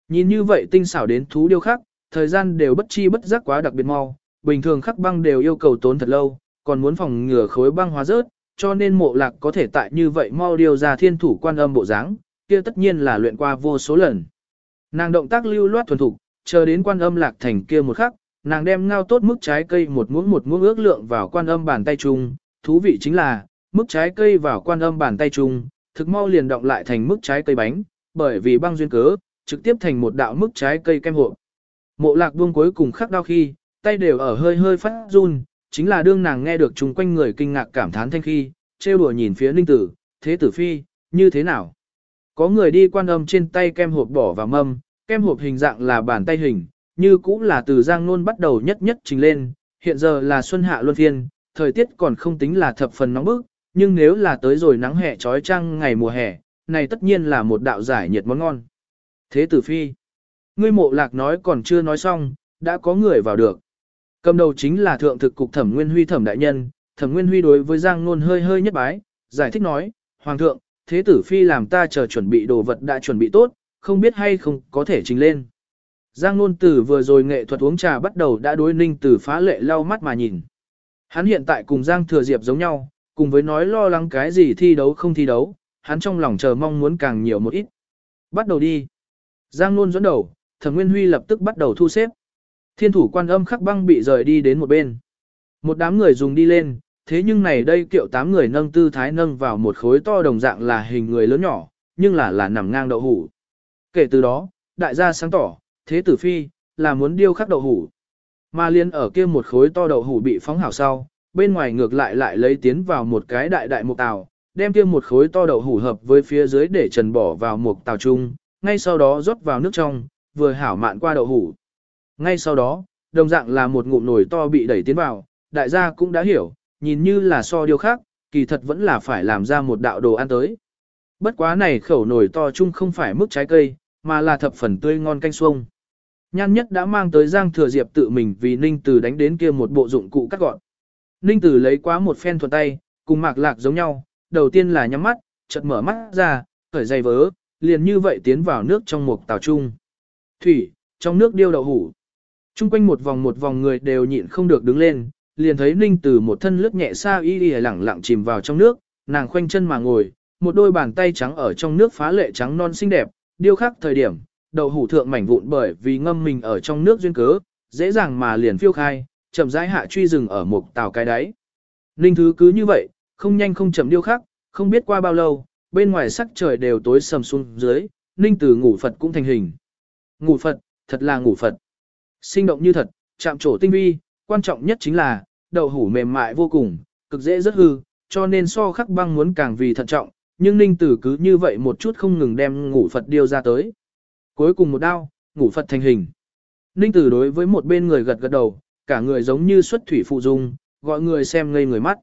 Speaker 1: Nhìn như vậy tinh xảo đến thú điêu khắc, thời gian đều bất chi bất giác quá đặc biệt mau, bình thường khắc băng đều yêu cầu tốn thật lâu, còn muốn phòng ngừa khối băng hóa rớt, cho nên mộ lạc có thể tại như vậy mau điều ra thiên thủ quan âm bộ dáng, kia tất nhiên là luyện qua vô số lần. Nàng động tác lưu loát thuần thục, chờ đến quan âm lạc thành kia một khắc, nàng đem ngao tốt mức trái cây một muỗng một muỗng ước lượng vào quan âm bàn tay chung, thú vị chính là, mức trái cây vào quan âm bàn tay chung, thực mau liền động lại thành mức trái cây bánh, bởi vì băng duyên cớ, trực tiếp thành một đạo mức trái cây kem hộp. Mộ lạc buông cuối cùng khắc đau khi, tay đều ở hơi hơi phát run, chính là đương nàng nghe được chung quanh người kinh ngạc cảm thán thanh khi, trêu đùa nhìn phía ninh tử, thế tử phi, như thế nào? Có người đi quan âm trên tay kem hộp bỏ vào mâm, kem hộp hình dạng là bàn tay hình, như cũng là từ giang nôn bắt đầu nhất nhất trình lên, hiện giờ là xuân hạ luân phiên, thời tiết còn không tính là thập phần nóng bức, nhưng nếu là tới rồi nắng hè trói trăng ngày mùa hè, này tất nhiên là một đạo giải nhiệt món ngon. Thế tử phi, ngươi mộ lạc nói còn chưa nói xong, đã có người vào được. Cầm đầu chính là thượng thực cục thẩm nguyên huy thẩm đại nhân, thẩm nguyên huy đối với giang nôn hơi hơi nhất bái, giải thích nói, Hoàng thượng, thế tử phi làm ta chờ chuẩn bị đồ vật đã chuẩn bị tốt, không biết hay không có thể trình lên. Giang nôn tử vừa rồi nghệ thuật uống trà bắt đầu đã đối ninh tử phá lệ lau mắt mà nhìn. Hắn hiện tại cùng Giang Thừa Diệp giống nhau, cùng với nói lo lắng cái gì thi đấu không thi đấu, hắn trong lòng chờ mong muốn càng nhiều một ít. Bắt đầu đi. Giang nôn dẫn đầu, thẩm nguyên huy lập tức bắt đầu thu xếp. Thiên thủ quan âm khắc băng bị rời đi đến một bên. Một đám người dùng đi lên, thế nhưng này đây kiệu tám người nâng tư thái nâng vào một khối to đồng dạng là hình người lớn nhỏ, nhưng là là nằm ngang đậu hủ. Kể từ đó, đại gia sáng tỏ, thế tử phi, là muốn điêu khắc đậu hủ. Mà liên ở kia một khối to đậu hủ bị phóng hảo sau, bên ngoài ngược lại lại lấy tiến vào một cái đại đại mục tàu, đem kia một khối to đậu hủ hợp với phía dưới để trần bỏ vào mục tàu chung, ngay sau đó rót vào nước trong, vừa hảo mạn qua đậu hủ. Ngay sau đó, đồng dạng là một ngụm nồi to bị đẩy tiến vào, đại gia cũng đã hiểu, nhìn như là so điều khác, kỳ thật vẫn là phải làm ra một đạo đồ ăn tới. Bất quá này khẩu nồi to chung không phải mức trái cây, mà là thập phần tươi ngon canh xuông. Nhan nhất đã mang tới Giang Thừa Diệp tự mình vì Ninh Tử đánh đến kia một bộ dụng cụ cắt gọn. Ninh Tử lấy quá một phen thuận tay, cùng mạc lạc giống nhau, đầu tiên là nhắm mắt, chợt mở mắt ra, khởi dây vớ, liền như vậy tiến vào nước trong một tàu chung. Thủy, trong nước điêu đậu hủ. Trung quanh một vòng một vòng người đều nhịn không được đứng lên, liền thấy Ninh Tử một thân lướt nhẹ xa y y lẳng lặng chìm vào trong nước, nàng khoanh chân mà ngồi, một đôi bàn tay trắng ở trong nước phá lệ trắng non xinh đẹp, điêu khắc thời điểm, đầu hủ thượng mảnh vụn bởi vì ngâm mình ở trong nước duyên cớ, dễ dàng mà liền phiêu khai, chậm rãi hạ truy rừng ở một tàu cái đáy. Ninh Thứ cứ như vậy, không nhanh không chậm điêu khắc, không biết qua bao lâu, bên ngoài sắc trời đều tối sầm xuống dưới, Ninh Tử ngủ Phật cũng thành hình. Ngủ Phật, thật là ngủ Phật. Sinh động như thật, chạm trổ tinh vi, quan trọng nhất chính là, đậu hủ mềm mại vô cùng, cực dễ rất hư, cho nên so khắc băng muốn càng vì thận trọng, nhưng Ninh Tử cứ như vậy một chút không ngừng đem ngủ Phật điêu ra tới. Cuối cùng một đao, ngủ Phật thành hình. Ninh Tử đối với một bên người gật gật đầu, cả người giống như xuất thủy phụ dung, gọi người xem ngây người mắt.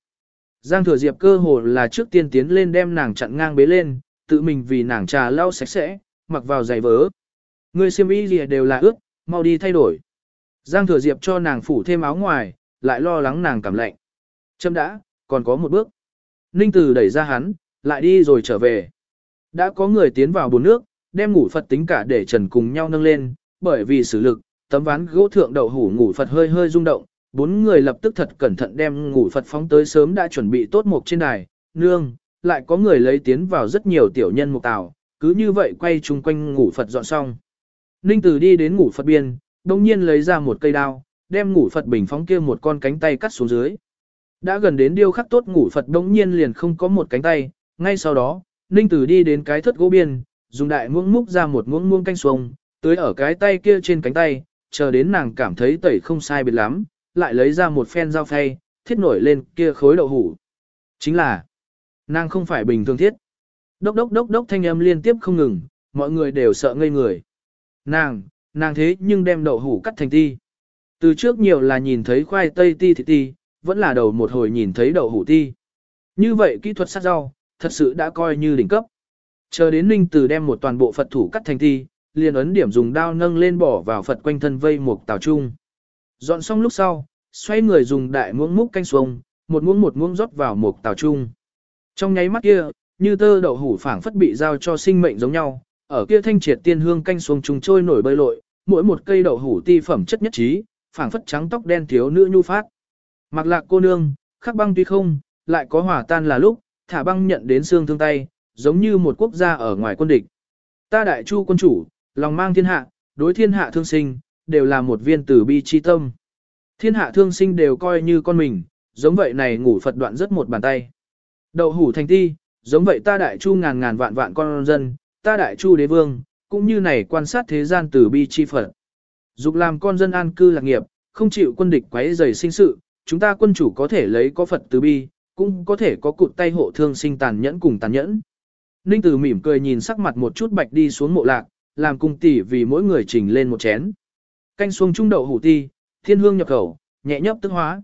Speaker 1: Giang Thừa Diệp cơ hồ là trước tiên tiến lên đem nàng chặn ngang bế lên, tự mình vì nàng trà lau sạch sẽ, mặc vào giày vớ. Người xiêm y gì đều là ướt, mau đi thay đổi. Giang Thừa Diệp cho nàng phủ thêm áo ngoài, lại lo lắng nàng cảm lạnh. Châm đã, còn có một bước. Ninh Tử đẩy ra hắn, lại đi rồi trở về. Đã có người tiến vào bồn nước, đem ngủ Phật tính cả để trần cùng nhau nâng lên, bởi vì sử lực, tấm ván gỗ thượng đậu hủ ngủ Phật hơi hơi rung động, bốn người lập tức thật cẩn thận đem ngủ Phật phóng tới sớm đã chuẩn bị tốt một trên đài, nương, lại có người lấy tiến vào rất nhiều tiểu nhân mục tàu, cứ như vậy quay chung quanh ngủ Phật dọn xong. Ninh Tử đi đến ngủ Phật biên, đồng nhiên lấy ra một cây đao, đem ngủ Phật bình phóng kia một con cánh tay cắt xuống dưới. Đã gần đến điêu khắc tốt ngủ Phật đồng nhiên liền không có một cánh tay, ngay sau đó, Ninh Tử đi đến cái thất gỗ biên, dùng đại muỗng múc ra một muỗng muỗng canh xuông, tưới ở cái tay kia trên cánh tay, chờ đến nàng cảm thấy tẩy không sai biệt lắm, lại lấy ra một phen dao phay, thiết nổi lên kia khối đậu hủ. Chính là, nàng không phải bình thường thiết. Đốc đốc đốc đốc thanh âm liên tiếp không ngừng, mọi người đều sợ ngây người. Nàng, nàng thế nhưng đem đậu hủ cắt thành ti. Từ trước nhiều là nhìn thấy khoai tây ti thịt ti, vẫn là đầu một hồi nhìn thấy đậu hủ ti. Như vậy kỹ thuật sát rau, thật sự đã coi như đỉnh cấp. Chờ đến Ninh Từ đem một toàn bộ Phật thủ cắt thành ti, liền ấn điểm dùng dao nâng lên bỏ vào Phật quanh thân vây một tàu trung. Dọn xong lúc sau, xoay người dùng đại muỗng múc canh xuông, một muỗng một muỗng rót vào một tàu trung. Trong nháy mắt kia, như tơ đậu hủ phảng phất bị giao cho sinh mệnh giống nhau, ở kia thanh triệt tiên hương canh xuông trùng trôi nổi bơi lội, mỗi một cây đậu hủ ti phẩm chất nhất trí, phảng phất trắng tóc đen thiếu nữ nhu phát. Mặc lạc cô nương, khắc băng tuy không, lại có hỏa tan là lúc, thả băng nhận đến xương thương tay, giống như một quốc gia ở ngoài quân địch. Ta đại chu quân chủ, lòng mang thiên hạ, đối thiên hạ thương sinh, đều là một viên tử bi chi tâm. Thiên hạ thương sinh đều coi như con mình, giống vậy này ngủ Phật đoạn rất một bàn tay. Đậu hủ thành ti, giống vậy ta đại chu ngàn ngàn vạn vạn con dân, ta đại chu đế vương, cũng như này quan sát thế gian từ bi chi Phật. Dục làm con dân an cư lạc nghiệp, không chịu quân địch quấy rầy sinh sự, chúng ta quân chủ có thể lấy có Phật từ bi, cũng có thể có cụt tay hộ thương sinh tàn nhẫn cùng tàn nhẫn. Ninh Tử mỉm cười nhìn sắc mặt một chút bạch đi xuống mộ lạc, làm cung tỷ vì mỗi người trình lên một chén. Canh xuông trung đậu hủ ti, thiên hương nhập khẩu, nhẹ nhấp tức hóa.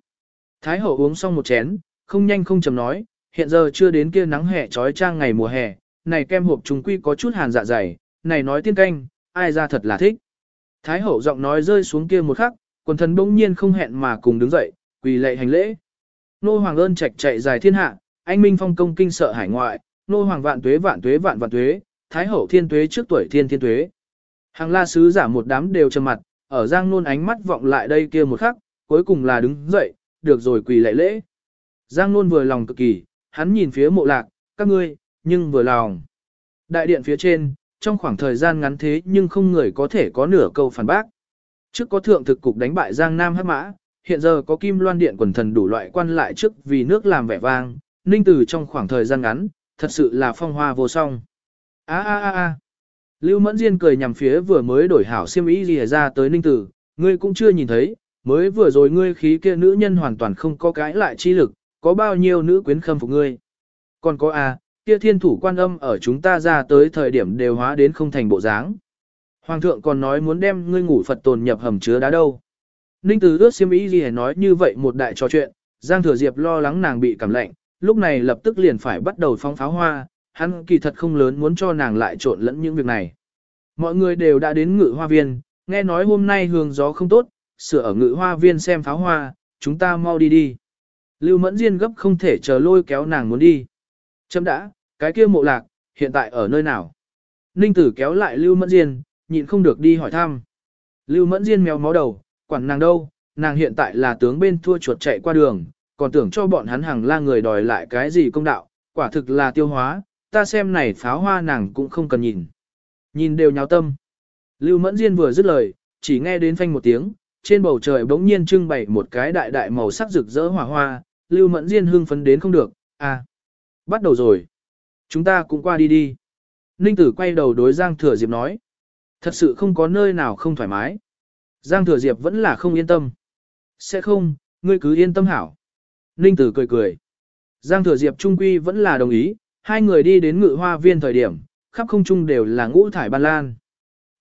Speaker 1: Thái hậu uống xong một chén, không nhanh không chậm nói, hiện giờ chưa đến kia nắng hè trói trang ngày mùa hè, này kem hộp trùng quy có chút hàn dạ dày, này nói tiên canh, ai ra thật là thích. Thái hậu giọng nói rơi xuống kia một khắc, quần thần bỗng nhiên không hẹn mà cùng đứng dậy, quỳ lệ hành lễ. Nô hoàng ơn trạch chạy dài thiên hạ, anh minh phong công kinh sợ hải ngoại, nô hoàng vạn tuế vạn tuế vạn vạn tuế, thái hậu thiên tuế trước tuổi thiên thiên tuế. Hàng la sứ giả một đám đều trầm mặt, ở giang nôn ánh mắt vọng lại đây kia một khắc, cuối cùng là đứng dậy, được rồi quỳ lệ lễ. Giang nôn vừa lòng cực kỳ, hắn nhìn phía mộ lạc, các ngươi, nhưng vừa lòng. Đại điện phía trên, trong khoảng thời gian ngắn thế nhưng không người có thể có nửa câu phản bác. Trước có thượng thực cục đánh bại Giang Nam hắc mã, hiện giờ có kim loan điện quần thần đủ loại quan lại trước vì nước làm vẻ vang, ninh từ trong khoảng thời gian ngắn, thật sự là phong hoa vô song. A a a a. Lưu Mẫn Diên cười nhằm phía vừa mới đổi hảo xiêm y gì ra tới ninh tử, ngươi cũng chưa nhìn thấy, mới vừa rồi ngươi khí kia nữ nhân hoàn toàn không có cái lại chi lực, có bao nhiêu nữ quyến khâm phục ngươi. Còn có a, kia thiên thủ quan âm ở chúng ta ra tới thời điểm đều hóa đến không thành bộ dáng. Hoàng thượng còn nói muốn đem ngươi ngủ Phật tồn nhập hầm chứa đá đâu. Ninh Tử ước xiêm ý gì nói như vậy một đại trò chuyện, Giang Thừa Diệp lo lắng nàng bị cảm lạnh, lúc này lập tức liền phải bắt đầu phóng pháo hoa, hắn kỳ thật không lớn muốn cho nàng lại trộn lẫn những việc này. Mọi người đều đã đến ngự hoa viên, nghe nói hôm nay hương gió không tốt, sửa ở ngự hoa viên xem pháo hoa, chúng ta mau đi đi. Lưu Mẫn Diên gấp không thể chờ lôi kéo nàng muốn đi. Chấm đã, cái kia mộ lạc, hiện tại ở nơi nào? Ninh Tử kéo lại Lưu Mẫn Diên, nhịn không được đi hỏi thăm. Lưu Mẫn Diên mèo mó đầu, quản nàng đâu, nàng hiện tại là tướng bên thua chuột chạy qua đường, còn tưởng cho bọn hắn hàng la người đòi lại cái gì công đạo, quả thực là tiêu hóa, ta xem này pháo hoa nàng cũng không cần nhìn. Nhìn đều nháo tâm. Lưu Mẫn Diên vừa dứt lời, chỉ nghe đến phanh một tiếng, trên bầu trời bỗng nhiên trưng bày một cái đại đại màu sắc rực rỡ hỏa hoa, Lưu Mẫn Diên hưng phấn đến không được, à, bắt đầu rồi. Chúng ta cũng qua đi đi. Ninh Tử quay đầu đối Giang Thừa Diệp nói. Thật sự không có nơi nào không thoải mái. Giang Thừa Diệp vẫn là không yên tâm. Sẽ không, ngươi cứ yên tâm hảo. Ninh Tử cười cười. Giang Thừa Diệp trung quy vẫn là đồng ý, hai người đi đến ngự hoa viên thời điểm, khắp không trung đều là ngũ thải ban lan.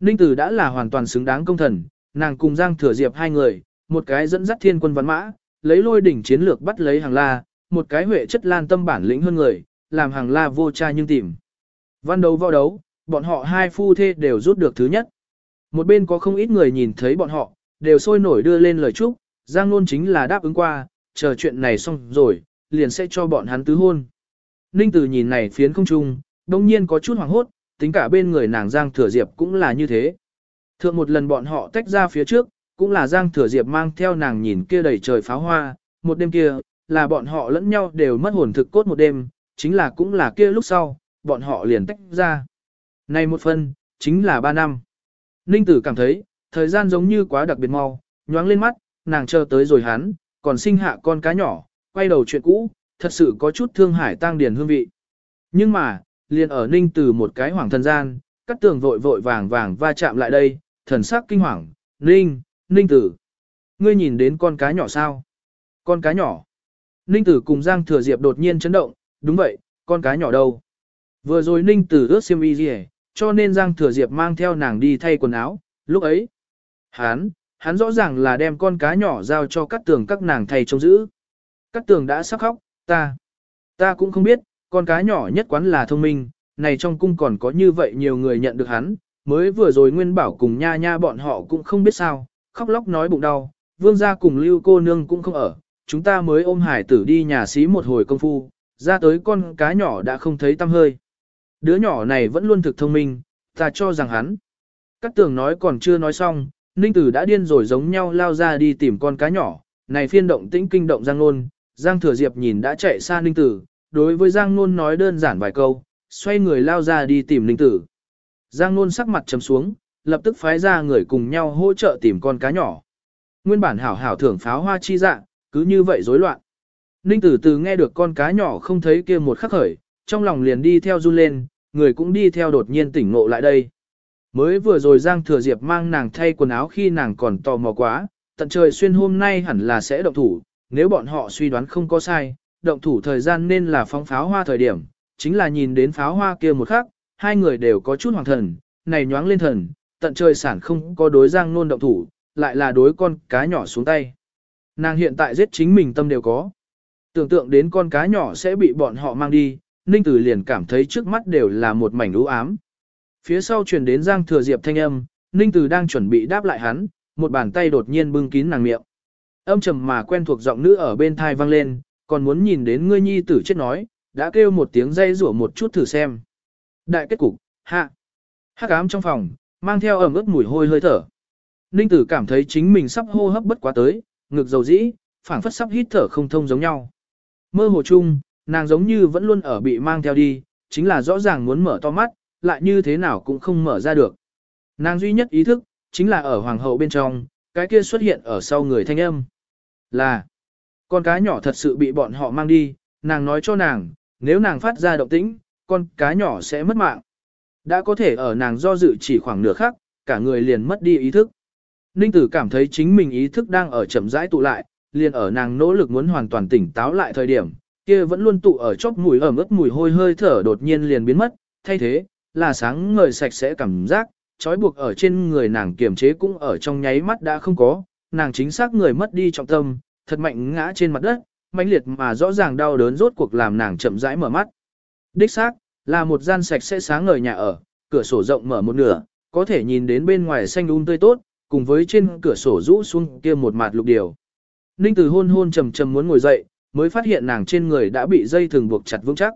Speaker 1: Ninh Tử đã là hoàn toàn xứng đáng công thần, nàng cùng Giang Thừa Diệp hai người, một cái dẫn dắt thiên quân văn mã, lấy lôi đỉnh chiến lược bắt lấy hàng la, một cái huệ chất lan tâm bản lĩnh hơn người, làm hàng la vô cha nhưng tìm. Văn đấu võ đấu, bọn họ hai phu thê đều rút được thứ nhất. Một bên có không ít người nhìn thấy bọn họ, đều sôi nổi đưa lên lời chúc, Giang Nôn chính là đáp ứng qua, chờ chuyện này xong rồi, liền sẽ cho bọn hắn tứ hôn. Ninh Tử nhìn này phiến không trung, đông nhiên có chút hoảng hốt, tính cả bên người nàng Giang Thừa Diệp cũng là như thế. Thượng một lần bọn họ tách ra phía trước, cũng là Giang Thừa Diệp mang theo nàng nhìn kia đầy trời pháo hoa, một đêm kia, là bọn họ lẫn nhau đều mất hồn thực cốt một đêm, chính là cũng là kia lúc sau, bọn họ liền tách ra. Này một phân, chính là ba năm. Ninh tử cảm thấy, thời gian giống như quá đặc biệt mau, nhoáng lên mắt, nàng chờ tới rồi hắn, còn sinh hạ con cá nhỏ, quay đầu chuyện cũ, thật sự có chút thương hải tang điền hương vị. Nhưng mà, liền ở ninh tử một cái hoảng thần gian, cắt tường vội vội vàng vàng va chạm lại đây, thần sắc kinh hoàng, ninh, Ninh Tử, ngươi nhìn đến con cá nhỏ sao? Con cá nhỏ. Ninh Tử cùng Giang Thừa Diệp đột nhiên chấn động, đúng vậy, con cá nhỏ đâu? Vừa rồi Ninh Tử ướt xiêm y gì cho nên Giang Thừa Diệp mang theo nàng đi thay quần áo, lúc ấy. Hắn, hắn rõ ràng là đem con cá nhỏ giao cho các tường các nàng thay trông giữ. Các tường đã sắp khóc, ta, ta cũng không biết, con cá nhỏ nhất quán là thông minh, này trong cung còn có như vậy nhiều người nhận được hắn, mới vừa rồi Nguyên Bảo cùng nha nha bọn họ cũng không biết sao, khóc lóc nói bụng đau, vương gia cùng lưu cô nương cũng không ở, chúng ta mới ôm hải tử đi nhà xí một hồi công phu, ra tới con cá nhỏ đã không thấy tăm hơi. Đứa nhỏ này vẫn luôn thực thông minh, ta cho rằng hắn. Các tường nói còn chưa nói xong, Ninh Tử đã điên rồi giống nhau lao ra đi tìm con cá nhỏ, này phiên động tĩnh kinh động Giang Nôn, Giang Thừa Diệp nhìn đã chạy xa Ninh Tử, đối với Giang Nôn nói đơn giản vài câu, xoay người lao ra đi tìm Ninh Tử. Giang Nôn sắc mặt trầm xuống, lập tức phái ra người cùng nhau hỗ trợ tìm con cá nhỏ. Nguyên bản hảo hảo thưởng pháo hoa chi dạ, cứ như vậy rối loạn. Ninh Tử từ nghe được con cá nhỏ không thấy kia một khắc khởi, trong lòng liền đi theo run lên, người cũng đi theo đột nhiên tỉnh ngộ lại đây. Mới vừa rồi Giang Thừa Diệp mang nàng thay quần áo khi nàng còn tò mò quá, tận trời xuyên hôm nay hẳn là sẽ động thủ, nếu bọn họ suy đoán không có sai, động thủ thời gian nên là phóng pháo hoa thời điểm, chính là nhìn đến pháo hoa kia một khắc, hai người đều có chút hoàng thần, này nhoáng lên thần, tận trời sản không có đối Giang Nôn động thủ, lại là đối con cá nhỏ xuống tay. Nàng hiện tại giết chính mình tâm đều có. Tưởng tượng đến con cá nhỏ sẽ bị bọn họ mang đi, Ninh Tử liền cảm thấy trước mắt đều là một mảnh u ám. Phía sau truyền đến Giang Thừa Diệp thanh âm, Ninh Tử đang chuẩn bị đáp lại hắn, một bàn tay đột nhiên bưng kín nàng miệng. Âm trầm mà quen thuộc giọng nữ ở bên thai vang lên, còn muốn nhìn đến ngươi nhi tử chết nói, đã kêu một tiếng dây rủa một chút thử xem. Đại kết cục, hạ. Hắc ám trong phòng, mang theo ẩm ướt mùi hôi hơi thở. Ninh Tử cảm thấy chính mình sắp hô hấp bất quá tới, ngực dầu dĩ, phảng phất sắp hít thở không thông giống nhau. Mơ hồ chung, nàng giống như vẫn luôn ở bị mang theo đi, chính là rõ ràng muốn mở to mắt, lại như thế nào cũng không mở ra được. Nàng duy nhất ý thức, chính là ở hoàng hậu bên trong, cái kia xuất hiện ở sau người thanh âm. Là, con cá nhỏ thật sự bị bọn họ mang đi, nàng nói cho nàng, nếu nàng phát ra động tĩnh, con cá nhỏ sẽ mất mạng. Đã có thể ở nàng do dự chỉ khoảng nửa khắc, cả người liền mất đi ý thức. Ninh tử cảm thấy chính mình ý thức đang ở chậm rãi tụ lại, liền ở nàng nỗ lực muốn hoàn toàn tỉnh táo lại thời điểm, kia vẫn luôn tụ ở chóp mùi ẩm ướt mùi hôi hơi thở đột nhiên liền biến mất, thay thế, là sáng ngời sạch sẽ cảm giác, trói buộc ở trên người nàng kiềm chế cũng ở trong nháy mắt đã không có, nàng chính xác người mất đi trọng tâm, thật mạnh ngã trên mặt đất, mãnh liệt mà rõ ràng đau đớn rốt cuộc làm nàng chậm rãi mở mắt. Đích xác, là một gian sạch sẽ sáng ngời nhà ở, cửa sổ rộng mở một nửa, có thể nhìn đến bên ngoài xanh um tươi tốt, cùng với trên cửa sổ rũ xuống kia một mặt lục điều. Ninh Từ hôn hôn trầm trầm muốn ngồi dậy, mới phát hiện nàng trên người đã bị dây thường buộc chặt vững chắc.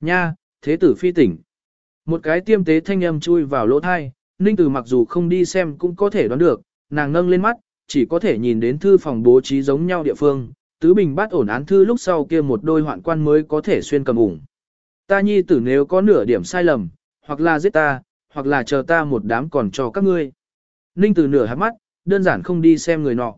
Speaker 1: Nha, thế tử phi tỉnh. Một cái tiêm tế thanh âm chui vào lỗ thai, Ninh Từ mặc dù không đi xem cũng có thể đoán được, nàng nâng lên mắt, chỉ có thể nhìn đến thư phòng bố trí giống nhau địa phương, tứ bình bắt ổn án thư lúc sau kia một đôi hoạn quan mới có thể xuyên cầm ủng. Ta nhi tử nếu có nửa điểm sai lầm, hoặc là giết ta, hoặc là chờ ta một đám còn cho các ngươi. Ninh Từ nửa hát mắt, đơn giản không đi xem người nọ.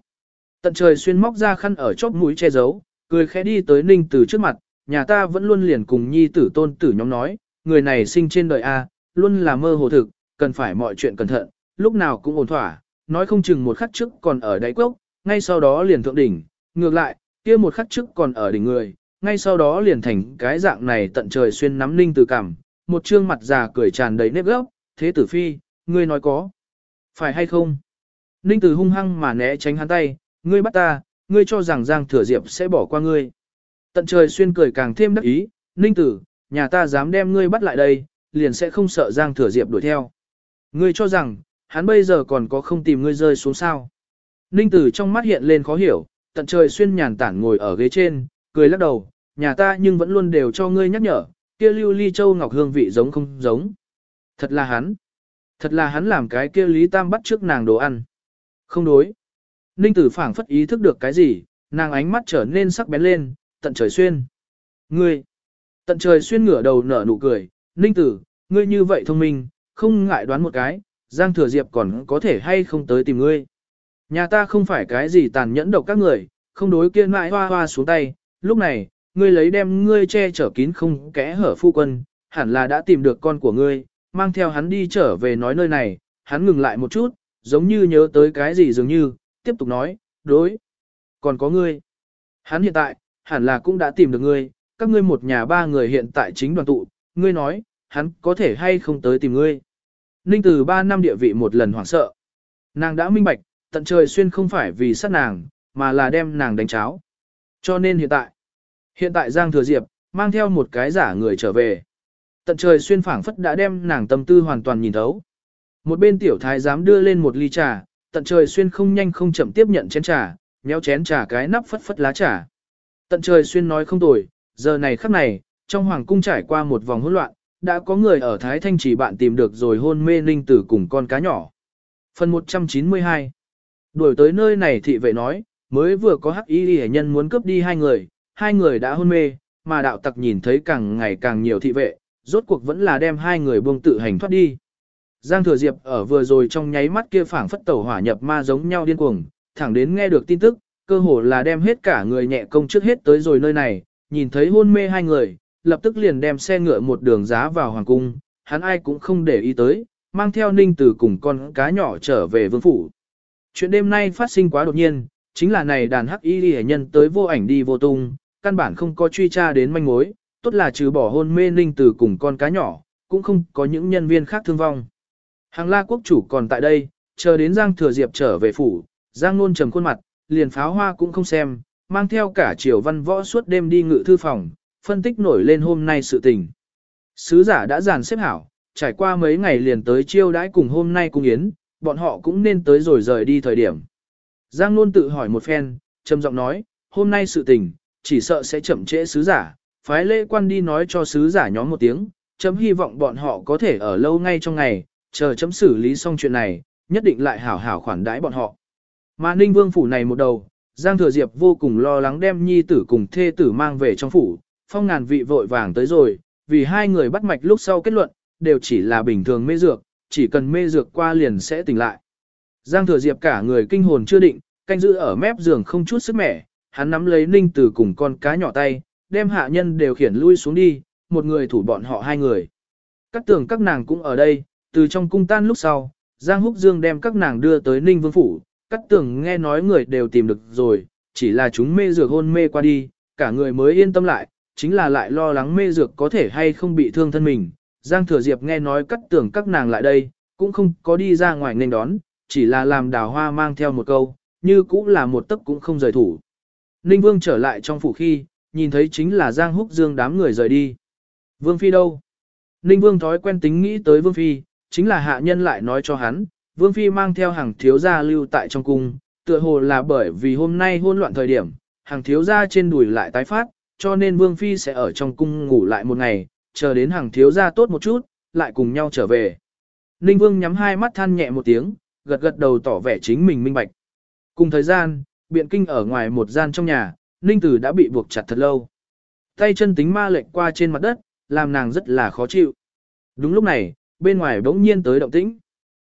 Speaker 1: Tận trời xuyên móc ra khăn ở chóp mũi che giấu, cười khẽ đi tới Ninh Tử trước mặt, nhà ta vẫn luôn liền cùng nhi tử tôn tử nhóm nói, người này sinh trên đời A, luôn là mơ hồ thực, cần phải mọi chuyện cẩn thận, lúc nào cũng ổn thỏa, nói không chừng một khắc trước còn ở đáy quốc, ngay sau đó liền thượng đỉnh, ngược lại, kia một khắc trước còn ở đỉnh người, ngay sau đó liền thành cái dạng này tận trời xuyên nắm Ninh Tử cảm, một trương mặt già cười tràn đầy nếp gốc, thế tử phi, ngươi nói có, phải hay không? Ninh Tử hung hăng mà né tránh hắn tay, ngươi bắt ta, ngươi cho rằng Giang Thừa Diệp sẽ bỏ qua ngươi. Tận trời xuyên cười càng thêm đắc ý, Ninh Tử, nhà ta dám đem ngươi bắt lại đây, liền sẽ không sợ Giang Thừa Diệp đuổi theo. Ngươi cho rằng, hắn bây giờ còn có không tìm ngươi rơi xuống sao. Ninh Tử trong mắt hiện lên khó hiểu, tận trời xuyên nhàn tản ngồi ở ghế trên, cười lắc đầu, nhà ta nhưng vẫn luôn đều cho ngươi nhắc nhở, kia lưu ly châu ngọc hương vị giống không giống. Thật là hắn. Thật là hắn làm cái kia Lý Tam bắt trước nàng đồ ăn. Không đối. Ninh tử phảng phất ý thức được cái gì, nàng ánh mắt trở nên sắc bén lên, tận trời xuyên. Ngươi, tận trời xuyên ngửa đầu nở nụ cười, Ninh tử, ngươi như vậy thông minh, không ngại đoán một cái, Giang Thừa Diệp còn có thể hay không tới tìm ngươi. Nhà ta không phải cái gì tàn nhẫn độc các người, không đối kiên mãi hoa hoa xuống tay, lúc này, ngươi lấy đem ngươi che chở kín không kẽ hở phu quân, hẳn là đã tìm được con của ngươi, mang theo hắn đi trở về nói nơi này, hắn ngừng lại một chút, giống như nhớ tới cái gì dường như, tiếp tục nói, đối. Còn có ngươi. Hắn hiện tại, hẳn là cũng đã tìm được ngươi, các ngươi một nhà ba người hiện tại chính đoàn tụ, ngươi nói, hắn có thể hay không tới tìm ngươi. Ninh từ ba năm địa vị một lần hoảng sợ. Nàng đã minh bạch, tận trời xuyên không phải vì sát nàng, mà là đem nàng đánh cháo. Cho nên hiện tại, hiện tại Giang Thừa Diệp, mang theo một cái giả người trở về. Tận trời xuyên phảng phất đã đem nàng tâm tư hoàn toàn nhìn thấu. Một bên tiểu thái dám đưa lên một ly trà, tận trời xuyên không nhanh không chậm tiếp nhận chén trà, nhéo chén trà cái nắp phất phất lá trà. Tận trời xuyên nói không tồi, giờ này khắc này, trong hoàng cung trải qua một vòng hỗn loạn, đã có người ở Thái Thanh chỉ bạn tìm được rồi hôn mê ninh tử cùng con cá nhỏ. Phần 192 Đuổi tới nơi này thị vệ nói, mới vừa có hắc y hệ nhân muốn cướp đi hai người, hai người đã hôn mê, mà đạo tặc nhìn thấy càng ngày càng nhiều thị vệ, rốt cuộc vẫn là đem hai người buông tự hành thoát đi. Giang Thừa Diệp ở vừa rồi trong nháy mắt kia phảng phất tẩu hỏa nhập ma giống nhau điên cuồng, thẳng đến nghe được tin tức, cơ hồ là đem hết cả người nhẹ công trước hết tới rồi nơi này, nhìn thấy hôn mê hai người, lập tức liền đem xe ngựa một đường giá vào hoàng cung, hắn ai cũng không để ý tới, mang theo ninh tử cùng con cá nhỏ trở về vương phủ. Chuyện đêm nay phát sinh quá đột nhiên, chính là này đàn hắc y hệ nhân tới vô ảnh đi vô tung, căn bản không có truy tra đến manh mối, tốt là trừ bỏ hôn mê ninh tử cùng con cá nhỏ, cũng không có những nhân viên khác thương vong. Hàng la quốc chủ còn tại đây, chờ đến Giang Thừa Diệp trở về phủ, Giang Nôn trầm khuôn mặt, liền pháo hoa cũng không xem, mang theo cả triều văn võ suốt đêm đi ngự thư phòng, phân tích nổi lên hôm nay sự tình. Sứ giả đã dàn xếp hảo, trải qua mấy ngày liền tới chiêu đãi cùng hôm nay cùng yến, bọn họ cũng nên tới rồi rời đi thời điểm. Giang Nôn tự hỏi một phen, trầm giọng nói, hôm nay sự tình, chỉ sợ sẽ chậm trễ sứ giả, phái lễ quan đi nói cho sứ giả nhóm một tiếng, chấm hy vọng bọn họ có thể ở lâu ngay trong ngày, chờ chấm xử lý xong chuyện này, nhất định lại hảo hảo khoản đãi bọn họ. Mà Ninh Vương phủ này một đầu, Giang Thừa Diệp vô cùng lo lắng đem nhi tử cùng thê tử mang về trong phủ, phong ngàn vị vội vàng tới rồi, vì hai người bắt mạch lúc sau kết luận, đều chỉ là bình thường mê dược, chỉ cần mê dược qua liền sẽ tỉnh lại. Giang Thừa Diệp cả người kinh hồn chưa định, canh giữ ở mép giường không chút sức mẻ, hắn nắm lấy Ninh Tử cùng con cá nhỏ tay, đem hạ nhân đều khiển lui xuống đi, một người thủ bọn họ hai người. Các tưởng các nàng cũng ở đây, từ trong cung tan lúc sau, Giang Húc Dương đem các nàng đưa tới Ninh Vương Phủ, các tưởng nghe nói người đều tìm được rồi, chỉ là chúng mê dược hôn mê qua đi, cả người mới yên tâm lại, chính là lại lo lắng mê dược có thể hay không bị thương thân mình. Giang Thừa Diệp nghe nói cắt tưởng các nàng lại đây, cũng không có đi ra ngoài nên đón, chỉ là làm đào hoa mang theo một câu, như cũng là một tấc cũng không rời thủ. Ninh Vương trở lại trong phủ khi, nhìn thấy chính là Giang Húc Dương đám người rời đi. Vương Phi đâu? Ninh Vương thói quen tính nghĩ tới Vương Phi, chính là hạ nhân lại nói cho hắn, Vương Phi mang theo hàng thiếu gia lưu tại trong cung, tựa hồ là bởi vì hôm nay hôn loạn thời điểm, hàng thiếu gia trên đùi lại tái phát, cho nên Vương Phi sẽ ở trong cung ngủ lại một ngày, chờ đến hàng thiếu gia tốt một chút, lại cùng nhau trở về. Ninh Vương nhắm hai mắt than nhẹ một tiếng, gật gật đầu tỏ vẻ chính mình minh bạch. Cùng thời gian, biện kinh ở ngoài một gian trong nhà, Ninh Tử đã bị buộc chặt thật lâu. Tay chân tính ma lệnh qua trên mặt đất, làm nàng rất là khó chịu. Đúng lúc này, bên ngoài bỗng nhiên tới động tĩnh.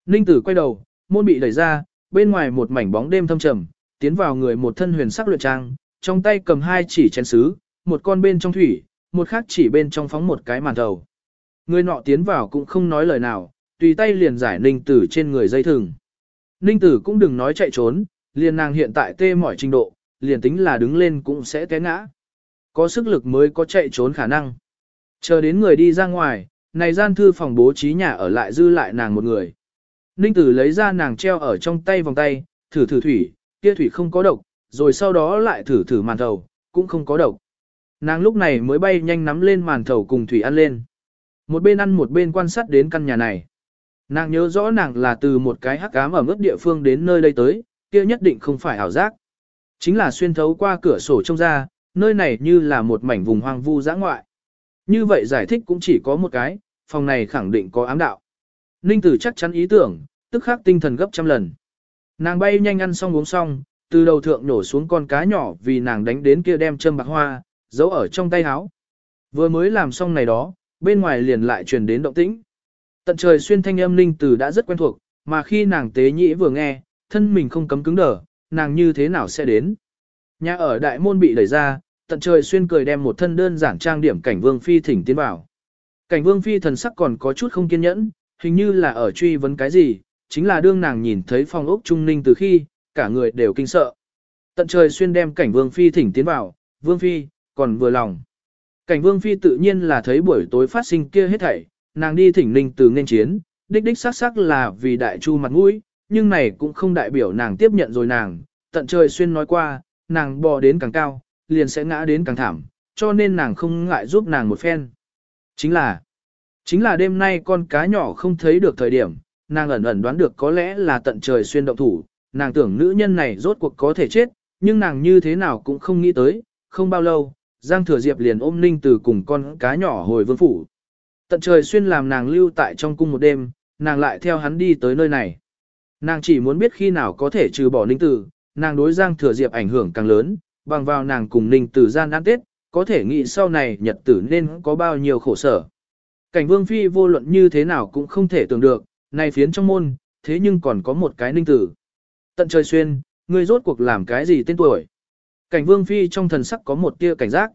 Speaker 1: Ninh Tử quay đầu, môn bị đẩy ra, bên ngoài một mảnh bóng đêm thâm trầm, tiến vào người một thân huyền sắc luyện trang, trong tay cầm hai chỉ chén sứ, một con bên trong thủy, một khác chỉ bên trong phóng một cái màn thầu. Người nọ tiến vào cũng không nói lời nào, tùy tay liền giải Ninh Tử trên người dây thừng. Ninh Tử cũng đừng nói chạy trốn, liền nàng hiện tại tê mỏi trình độ, liền tính là đứng lên cũng sẽ té ngã. Có sức lực mới có chạy trốn khả năng. Chờ đến người đi ra ngoài, này gian thư phòng bố trí nhà ở lại dư lại nàng một người. Ninh tử lấy ra nàng treo ở trong tay vòng tay, thử thử thủy, kia thủy không có độc, rồi sau đó lại thử thử màn thầu, cũng không có độc. Nàng lúc này mới bay nhanh nắm lên màn thầu cùng thủy ăn lên. Một bên ăn một bên quan sát đến căn nhà này. Nàng nhớ rõ nàng là từ một cái hắc ám ở mức địa phương đến nơi đây tới, kia nhất định không phải ảo giác. Chính là xuyên thấu qua cửa sổ trông ra, nơi này như là một mảnh vùng hoang vu dã ngoại. Như vậy giải thích cũng chỉ có một cái, phòng này khẳng định có ám đạo. Ninh tử chắc chắn ý tưởng, tức khắc tinh thần gấp trăm lần. Nàng bay nhanh ăn xong uống xong, từ đầu thượng nổ xuống con cá nhỏ vì nàng đánh đến kia đem châm bạc hoa, giấu ở trong tay áo. Vừa mới làm xong này đó, bên ngoài liền lại truyền đến động tĩnh. Tận trời xuyên thanh âm ninh tử đã rất quen thuộc, mà khi nàng tế nhĩ vừa nghe, thân mình không cấm cứng đờ, nàng như thế nào sẽ đến. Nhà ở đại môn bị đẩy ra, tận trời xuyên cười đem một thân đơn giản trang điểm cảnh vương phi thỉnh tiến vào. Cảnh vương phi thần sắc còn có chút không kiên nhẫn, hình như là ở truy vấn cái gì, chính là đương nàng nhìn thấy phong ốc trung ninh từ khi, cả người đều kinh sợ. Tận trời xuyên đem cảnh vương phi thỉnh tiến vào, vương phi, còn vừa lòng. Cảnh vương phi tự nhiên là thấy buổi tối phát sinh kia hết thảy, nàng đi thỉnh ninh từ nên chiến, đích đích xác xác là vì đại chu mặt mũi, nhưng này cũng không đại biểu nàng tiếp nhận rồi nàng, tận trời xuyên nói qua, nàng bò đến càng cao, liền sẽ ngã đến càng thảm, cho nên nàng không ngại giúp nàng một phen. Chính là, chính là đêm nay con cá nhỏ không thấy được thời điểm, nàng ẩn ẩn đoán được có lẽ là tận trời xuyên động thủ, nàng tưởng nữ nhân này rốt cuộc có thể chết, nhưng nàng như thế nào cũng không nghĩ tới, không bao lâu, Giang Thừa Diệp liền ôm Ninh Từ cùng con cá nhỏ hồi vương phủ. Tận trời xuyên làm nàng lưu tại trong cung một đêm, nàng lại theo hắn đi tới nơi này. Nàng chỉ muốn biết khi nào có thể trừ bỏ Ninh Tử, nàng đối Giang Thừa Diệp ảnh hưởng càng lớn, bằng vào nàng cùng Ninh Tử gian ăn tết, có thể nghĩ sau này nhật tử nên có bao nhiêu khổ sở. Cảnh Vương Phi vô luận như thế nào cũng không thể tưởng được, này phiến trong môn, thế nhưng còn có một cái Ninh Tử. Tận trời xuyên, ngươi rốt cuộc làm cái gì tên tuổi? Cảnh Vương Phi trong thần sắc có một tia cảnh giác.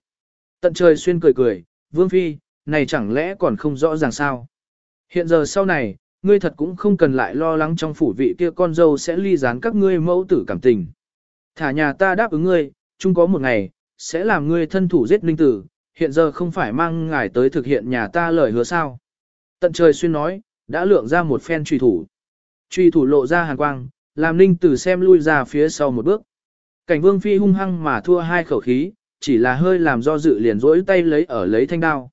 Speaker 1: Tận trời xuyên cười cười, Vương Phi, này chẳng lẽ còn không rõ ràng sao? Hiện giờ sau này, ngươi thật cũng không cần lại lo lắng trong phủ vị kia con dâu sẽ ly gián các ngươi mẫu tử cảm tình. Thả nhà ta đáp ứng ngươi, chung có một ngày, sẽ làm ngươi thân thủ giết ninh tử, hiện giờ không phải mang ngài tới thực hiện nhà ta lời hứa sao. Tận trời xuyên nói, đã lượng ra một phen truy thủ. Truy thủ lộ ra hàn quang, làm ninh tử xem lui ra phía sau một bước. Cảnh vương phi hung hăng mà thua hai khẩu khí, chỉ là hơi làm do dự liền rỗi tay lấy ở lấy thanh đao.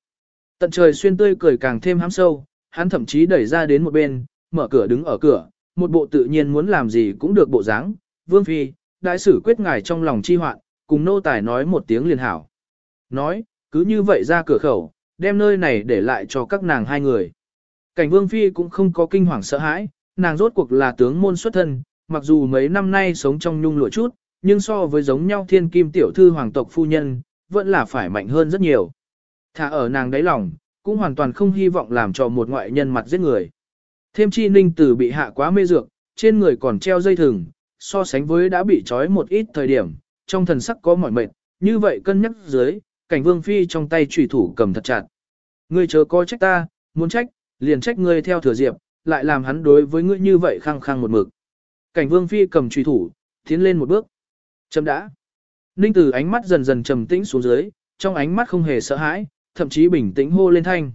Speaker 1: Tận trời xuyên tươi cười càng thêm hám sâu, hắn thậm chí đẩy ra đến một bên, mở cửa đứng ở cửa, một bộ tự nhiên muốn làm gì cũng được bộ dáng. Vương Phi, đại sử quyết ngài trong lòng chi hoạn, cùng nô tài nói một tiếng liền hảo. Nói, cứ như vậy ra cửa khẩu, đem nơi này để lại cho các nàng hai người. Cảnh Vương Phi cũng không có kinh hoàng sợ hãi, nàng rốt cuộc là tướng môn xuất thân, mặc dù mấy năm nay sống trong nhung lụa chút, nhưng so với giống nhau thiên kim tiểu thư hoàng tộc phu nhân, vẫn là phải mạnh hơn rất nhiều. Thả ở nàng đáy lòng, cũng hoàn toàn không hy vọng làm cho một ngoại nhân mặt giết người. Thêm chi ninh tử bị hạ quá mê dược, trên người còn treo dây thừng, so sánh với đã bị trói một ít thời điểm, trong thần sắc có mỏi mệt, như vậy cân nhắc dưới, cảnh vương phi trong tay trùy thủ cầm thật chặt. Ngươi chớ coi trách ta, muốn trách, liền trách ngươi theo thừa diệp, lại làm hắn đối với ngươi như vậy khăng khăng một mực. Cảnh vương phi cầm trùy thủ, tiến lên một bước. Chấm đã. Ninh tử ánh mắt dần dần trầm tĩnh xuống dưới, trong ánh mắt không hề sợ hãi, thậm chí bình tĩnh hô lên thanh.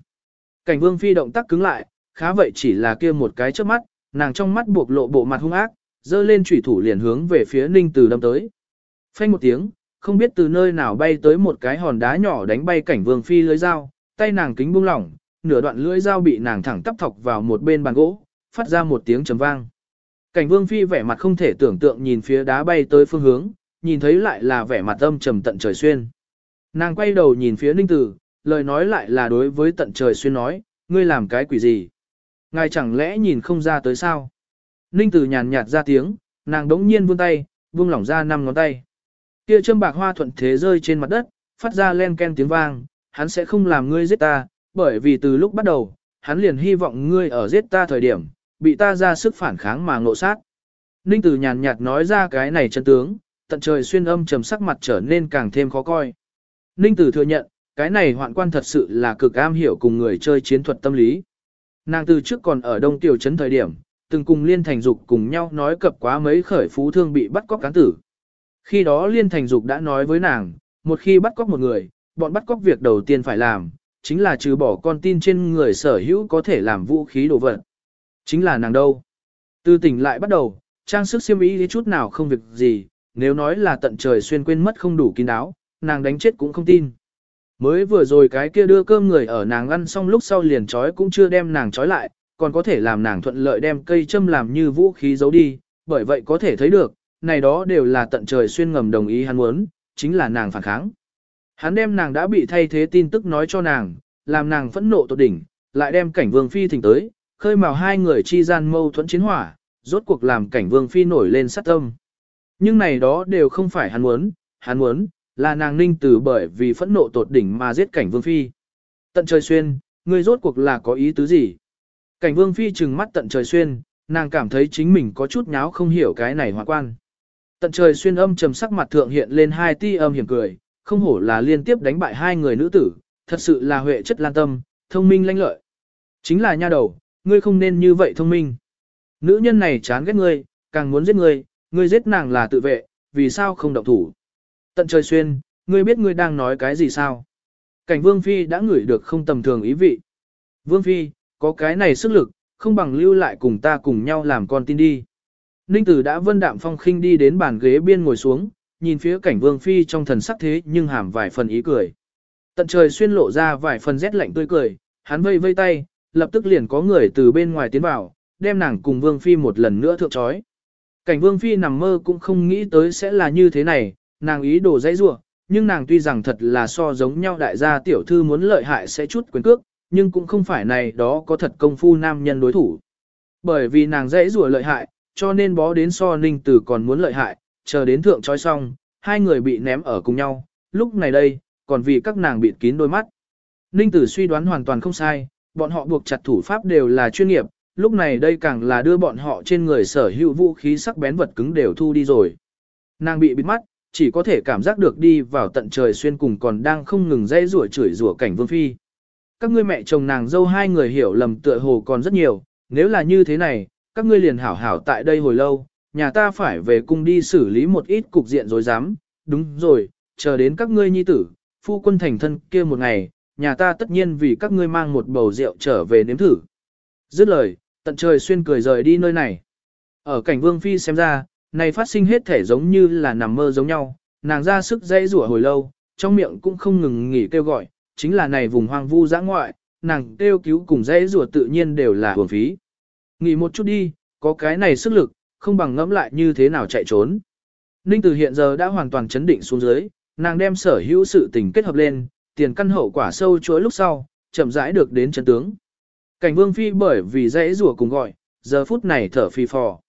Speaker 1: Cảnh vương phi động tác cứng lại, khá vậy chỉ là kia một cái trước mắt, nàng trong mắt buộc lộ bộ mặt hung ác, dơ lên trùy thủ liền hướng về phía ninh từ đâm tới. Phanh một tiếng, không biết từ nơi nào bay tới một cái hòn đá nhỏ đánh bay cảnh vương phi lưới dao, tay nàng kính buông lỏng, nửa đoạn lưỡi dao bị nàng thẳng tắp thọc vào một bên bàn gỗ, phát ra một tiếng trầm vang. Cảnh vương phi vẻ mặt không thể tưởng tượng nhìn phía đá bay tới phương hướng, nhìn thấy lại là vẻ mặt âm trầm tận trời xuyên. Nàng quay đầu nhìn phía ninh tử, lời nói lại là đối với tận trời xuyên nói, ngươi làm cái quỷ gì? Ngài chẳng lẽ nhìn không ra tới sao? Ninh tử nhàn nhạt ra tiếng, nàng đống nhiên vươn tay, vung lỏng ra năm ngón tay. Kia châm bạc hoa thuận thế rơi trên mặt đất, phát ra len ken tiếng vang, hắn sẽ không làm ngươi giết ta, bởi vì từ lúc bắt đầu, hắn liền hy vọng ngươi ở giết ta thời điểm, bị ta ra sức phản kháng mà ngộ sát. Ninh tử nhàn nhạt nói ra cái này chân tướng, tận trời xuyên âm trầm sắc mặt trở nên càng thêm khó coi. Ninh tử thừa nhận, cái này hoạn quan thật sự là cực am hiểu cùng người chơi chiến thuật tâm lý. Nàng từ trước còn ở Đông Tiểu Trấn thời điểm, từng cùng Liên Thành Dục cùng nhau nói cập quá mấy khởi phú thương bị bắt cóc cán tử. Khi đó Liên Thành Dục đã nói với nàng, một khi bắt cóc một người, bọn bắt cóc việc đầu tiên phải làm, chính là trừ bỏ con tin trên người sở hữu có thể làm vũ khí đồ vật. Chính là nàng đâu. Từ tỉnh lại bắt đầu, trang sức xiêm y chút nào không việc gì, nếu nói là tận trời xuyên quên mất không đủ kín đáo, nàng đánh chết cũng không tin. Mới vừa rồi cái kia đưa cơm người ở nàng ăn xong lúc sau liền trói cũng chưa đem nàng trói lại, còn có thể làm nàng thuận lợi đem cây châm làm như vũ khí giấu đi, bởi vậy có thể thấy được, này đó đều là tận trời xuyên ngầm đồng ý hắn muốn, chính là nàng phản kháng. Hắn đem nàng đã bị thay thế tin tức nói cho nàng, làm nàng phẫn nộ tột đỉnh, lại đem cảnh vương phi thỉnh tới, khơi mào hai người chi gian mâu thuẫn chiến hỏa, rốt cuộc làm cảnh vương phi nổi lên sát tâm. Nhưng này đó đều không phải hắn muốn, hắn muốn, là nàng ninh từ bởi vì phẫn nộ tột đỉnh mà giết cảnh vương phi. Tận trời xuyên, ngươi rốt cuộc là có ý tứ gì? Cảnh vương phi trừng mắt tận trời xuyên, nàng cảm thấy chính mình có chút nháo không hiểu cái này hoạn quan. Tận trời xuyên âm trầm sắc mặt thượng hiện lên hai ti âm hiểm cười, không hổ là liên tiếp đánh bại hai người nữ tử, thật sự là huệ chất lan tâm, thông minh lanh lợi. Chính là nha đầu, ngươi không nên như vậy thông minh. Nữ nhân này chán ghét ngươi, càng muốn giết ngươi, ngươi giết nàng là tự vệ, vì sao không động thủ? Tận trời xuyên, ngươi biết ngươi đang nói cái gì sao? Cảnh Vương Phi đã ngửi được không tầm thường ý vị. Vương Phi, có cái này sức lực, không bằng lưu lại cùng ta cùng nhau làm con tin đi. Ninh Tử đã vân đạm phong khinh đi đến bàn ghế biên ngồi xuống, nhìn phía cảnh Vương Phi trong thần sắc thế nhưng hàm vài phần ý cười. Tận trời xuyên lộ ra vài phần rét lạnh tươi cười, hắn vây vây tay, lập tức liền có người từ bên ngoài tiến vào, đem nàng cùng Vương Phi một lần nữa thượng trói. Cảnh Vương Phi nằm mơ cũng không nghĩ tới sẽ là như thế này, nàng ý đồ dãy rủa, nhưng nàng tuy rằng thật là so giống nhau đại gia tiểu thư muốn lợi hại sẽ chút quyền cước, nhưng cũng không phải này đó có thật công phu nam nhân đối thủ. Bởi vì nàng dãy rủa lợi hại, cho nên bó đến so ninh tử còn muốn lợi hại, chờ đến thượng trói xong, hai người bị ném ở cùng nhau, lúc này đây, còn vì các nàng bịt kín đôi mắt. Ninh tử suy đoán hoàn toàn không sai, bọn họ buộc chặt thủ pháp đều là chuyên nghiệp, lúc này đây càng là đưa bọn họ trên người sở hữu vũ khí sắc bén vật cứng đều thu đi rồi. Nàng bị bịt mắt, chỉ có thể cảm giác được đi vào tận trời xuyên cùng còn đang không ngừng dây rủa chửi rủa cảnh vương phi. Các ngươi mẹ chồng nàng dâu hai người hiểu lầm tựa hồ còn rất nhiều, nếu là như thế này, các ngươi liền hảo hảo tại đây hồi lâu, nhà ta phải về cung đi xử lý một ít cục diện rồi dám, đúng rồi, chờ đến các ngươi nhi tử, phu quân thành thân kia một ngày, nhà ta tất nhiên vì các ngươi mang một bầu rượu trở về nếm thử. Dứt lời, tận trời xuyên cười rời đi nơi này. Ở cảnh vương phi xem ra, này phát sinh hết thể giống như là nằm mơ giống nhau, nàng ra sức dây rủa hồi lâu, trong miệng cũng không ngừng nghỉ kêu gọi, chính là này vùng hoang vu dã ngoại, nàng kêu cứu cùng dây rủa tự nhiên đều là hưởng phí. Nghỉ một chút đi, có cái này sức lực, không bằng ngẫm lại như thế nào chạy trốn. Ninh Tử hiện giờ đã hoàn toàn chấn định xuống dưới, nàng đem sở hữu sự tình kết hợp lên, tiền căn hậu quả sâu chuỗi lúc sau, chậm rãi được đến chân tướng. Cảnh vương phi bởi vì dãy rủa cùng gọi, giờ phút này thở phì phò.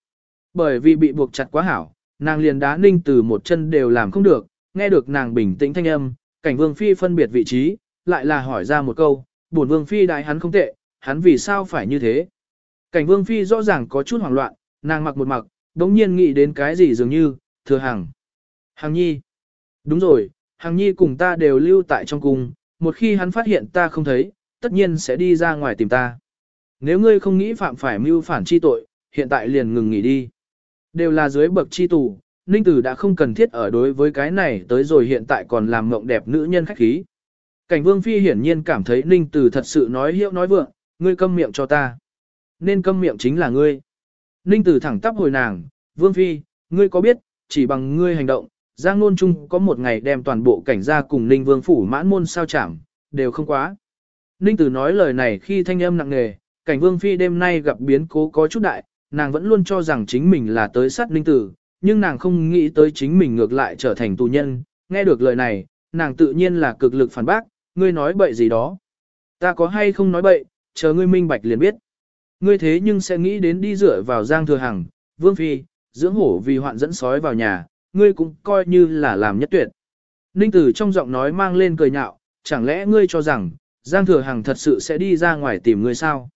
Speaker 1: Bởi vì bị buộc chặt quá hảo, nàng liền đá ninh từ một chân đều làm không được, nghe được nàng bình tĩnh thanh âm, cảnh vương phi phân biệt vị trí, lại là hỏi ra một câu, buồn vương phi đại hắn không tệ, hắn vì sao phải như thế. Cảnh vương phi rõ ràng có chút hoảng loạn, nàng mặc một mặc, đống nhiên nghĩ đến cái gì dường như, thừa hằng. Hằng nhi. Đúng rồi, Hằng nhi cùng ta đều lưu tại trong cung, một khi hắn phát hiện ta không thấy, tất nhiên sẽ đi ra ngoài tìm ta. Nếu ngươi không nghĩ phạm phải mưu phản chi tội, hiện tại liền ngừng nghỉ đi. Đều là dưới bậc chi tù, Ninh Tử đã không cần thiết ở đối với cái này tới rồi hiện tại còn làm mộng đẹp nữ nhân khách khí. Cảnh Vương Phi hiển nhiên cảm thấy Ninh Tử thật sự nói hiệu nói vượng, ngươi câm miệng cho ta. Nên câm miệng chính là ngươi. Ninh Tử thẳng tắp hồi nàng, Vương Phi, ngươi có biết, chỉ bằng ngươi hành động, Giang Nôn Trung có một ngày đem toàn bộ cảnh gia cùng Ninh Vương Phủ mãn môn sao chảm, đều không quá. Ninh Tử nói lời này khi thanh âm nặng nề, cảnh Vương Phi đêm nay gặp biến cố có chút đại, nàng vẫn luôn cho rằng chính mình là tới sát Ninh Tử, nhưng nàng không nghĩ tới chính mình ngược lại trở thành tù nhân, nghe được lời này, nàng tự nhiên là cực lực phản bác, ngươi nói bậy gì đó. Ta có hay không nói bậy, chờ ngươi minh bạch liền biết. Ngươi thế nhưng sẽ nghĩ đến đi dựa vào Giang Thừa Hằng, Vương Phi, dưỡng hổ vì hoạn dẫn sói vào nhà, ngươi cũng coi như là làm nhất tuyệt. Ninh Tử trong giọng nói mang lên cười nhạo, chẳng lẽ ngươi cho rằng, Giang Thừa Hằng thật sự sẽ đi ra ngoài tìm ngươi sao?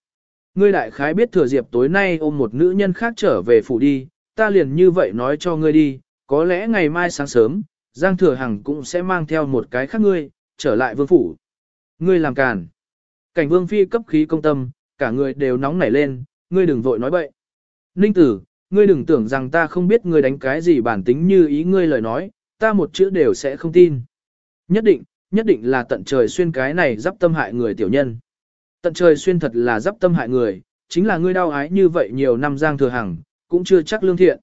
Speaker 1: Ngươi đại khái biết Thừa Diệp tối nay ôm một nữ nhân khác trở về phủ đi, ta liền như vậy nói cho ngươi đi, có lẽ ngày mai sáng sớm, Giang Thừa Hằng cũng sẽ mang theo một cái khác ngươi, trở lại vương phủ. Ngươi làm càn. Cảnh vương phi cấp khí công tâm, cả người đều nóng nảy lên, ngươi đừng vội nói bậy. Ninh tử, ngươi đừng tưởng rằng ta không biết ngươi đánh cái gì bản tính như ý ngươi lời nói, ta một chữ đều sẽ không tin. Nhất định, nhất định là tận trời xuyên cái này dắp tâm hại người tiểu nhân. Tận trời xuyên thật là dắp tâm hại người, chính là ngươi đau ái như vậy nhiều năm giang thừa hằng, cũng chưa chắc lương thiện.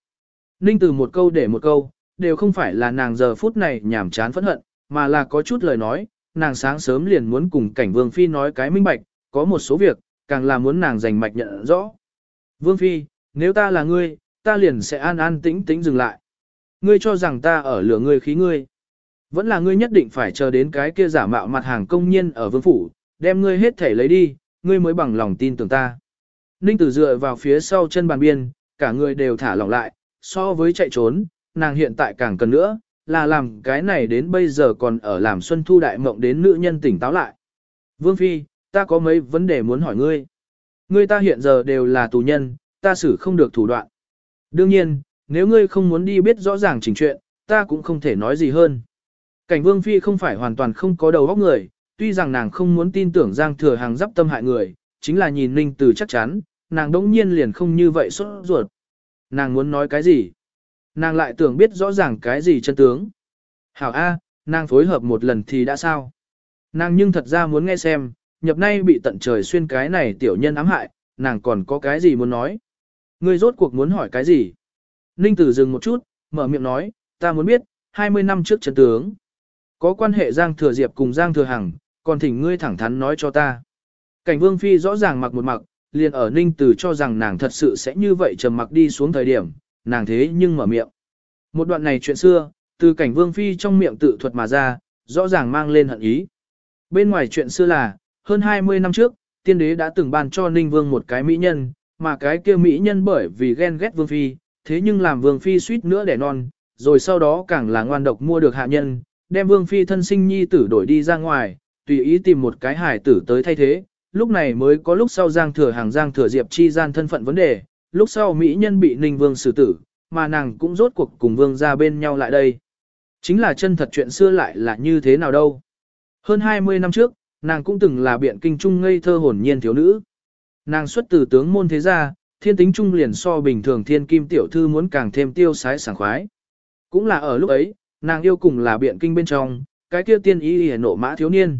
Speaker 1: Ninh từ một câu để một câu, đều không phải là nàng giờ phút này nhảm chán phẫn hận, mà là có chút lời nói, nàng sáng sớm liền muốn cùng cảnh Vương Phi nói cái minh bạch, có một số việc, càng là muốn nàng giành mạch nhận rõ. Vương Phi, nếu ta là ngươi, ta liền sẽ an an tĩnh tĩnh dừng lại. Ngươi cho rằng ta ở lửa ngươi khí ngươi. Vẫn là ngươi nhất định phải chờ đến cái kia giả mạo mặt hàng công nhân ở vương phủ, đem ngươi hết thể lấy đi, ngươi mới bằng lòng tin tưởng ta. Ninh tử dựa vào phía sau chân bàn biên, cả người đều thả lỏng lại, so với chạy trốn, nàng hiện tại càng cần nữa, là làm cái này đến bây giờ còn ở làm xuân thu đại mộng đến nữ nhân tỉnh táo lại. Vương Phi, ta có mấy vấn đề muốn hỏi ngươi. Ngươi ta hiện giờ đều là tù nhân, ta xử không được thủ đoạn. Đương nhiên, nếu ngươi không muốn đi biết rõ ràng trình chuyện, ta cũng không thể nói gì hơn. Cảnh Vương Phi không phải hoàn toàn không có đầu óc người, tuy rằng nàng không muốn tin tưởng Giang Thừa Hàng dắp tâm hại người, chính là nhìn Ninh Từ chắc chắn, nàng đống nhiên liền không như vậy sốt ruột. Nàng muốn nói cái gì? Nàng lại tưởng biết rõ ràng cái gì chân tướng. Hảo A, nàng phối hợp một lần thì đã sao? Nàng nhưng thật ra muốn nghe xem, nhập nay bị tận trời xuyên cái này tiểu nhân ám hại, nàng còn có cái gì muốn nói? Ngươi rốt cuộc muốn hỏi cái gì? Ninh Tử dừng một chút, mở miệng nói, ta muốn biết, 20 năm trước chân tướng. Có quan hệ Giang Thừa Diệp cùng Giang Thừa Hằng, còn thỉnh ngươi thẳng thắn nói cho ta. Cảnh Vương Phi rõ ràng mặc một mặc, liền ở Ninh Tử cho rằng nàng thật sự sẽ như vậy trầm mặc đi xuống thời điểm, nàng thế nhưng mở miệng. Một đoạn này chuyện xưa, từ cảnh Vương Phi trong miệng tự thuật mà ra, rõ ràng mang lên hận ý. Bên ngoài chuyện xưa là, hơn 20 năm trước, tiên đế đã từng ban cho Ninh Vương một cái mỹ nhân, mà cái kia mỹ nhân bởi vì ghen ghét Vương Phi, thế nhưng làm Vương Phi suýt nữa đẻ non, rồi sau đó càng là ngoan độc mua được hạ nhân, đem Vương Phi thân sinh nhi tử đổi đi ra ngoài, tùy ý tìm một cái hải tử tới thay thế, lúc này mới có lúc sau Giang Thừa Hàng Giang Thừa Diệp chi gian thân phận vấn đề, lúc sau mỹ nhân bị Ninh Vương xử tử, mà nàng cũng rốt cuộc cùng Vương ra bên nhau lại đây. Chính là chân thật chuyện xưa lại là như thế nào đâu. Hơn 20 năm trước, nàng cũng từng là biện kinh trung ngây thơ hồn nhiên thiếu nữ. Nàng xuất từ tướng môn thế gia, thiên tính trung liền so bình thường thiên kim tiểu thư muốn càng thêm tiêu sái sảng khoái. Cũng là ở lúc ấy, nàng yêu cùng là biện kinh bên trong, cái kia tiên ý hề nộ mã thiếu niên.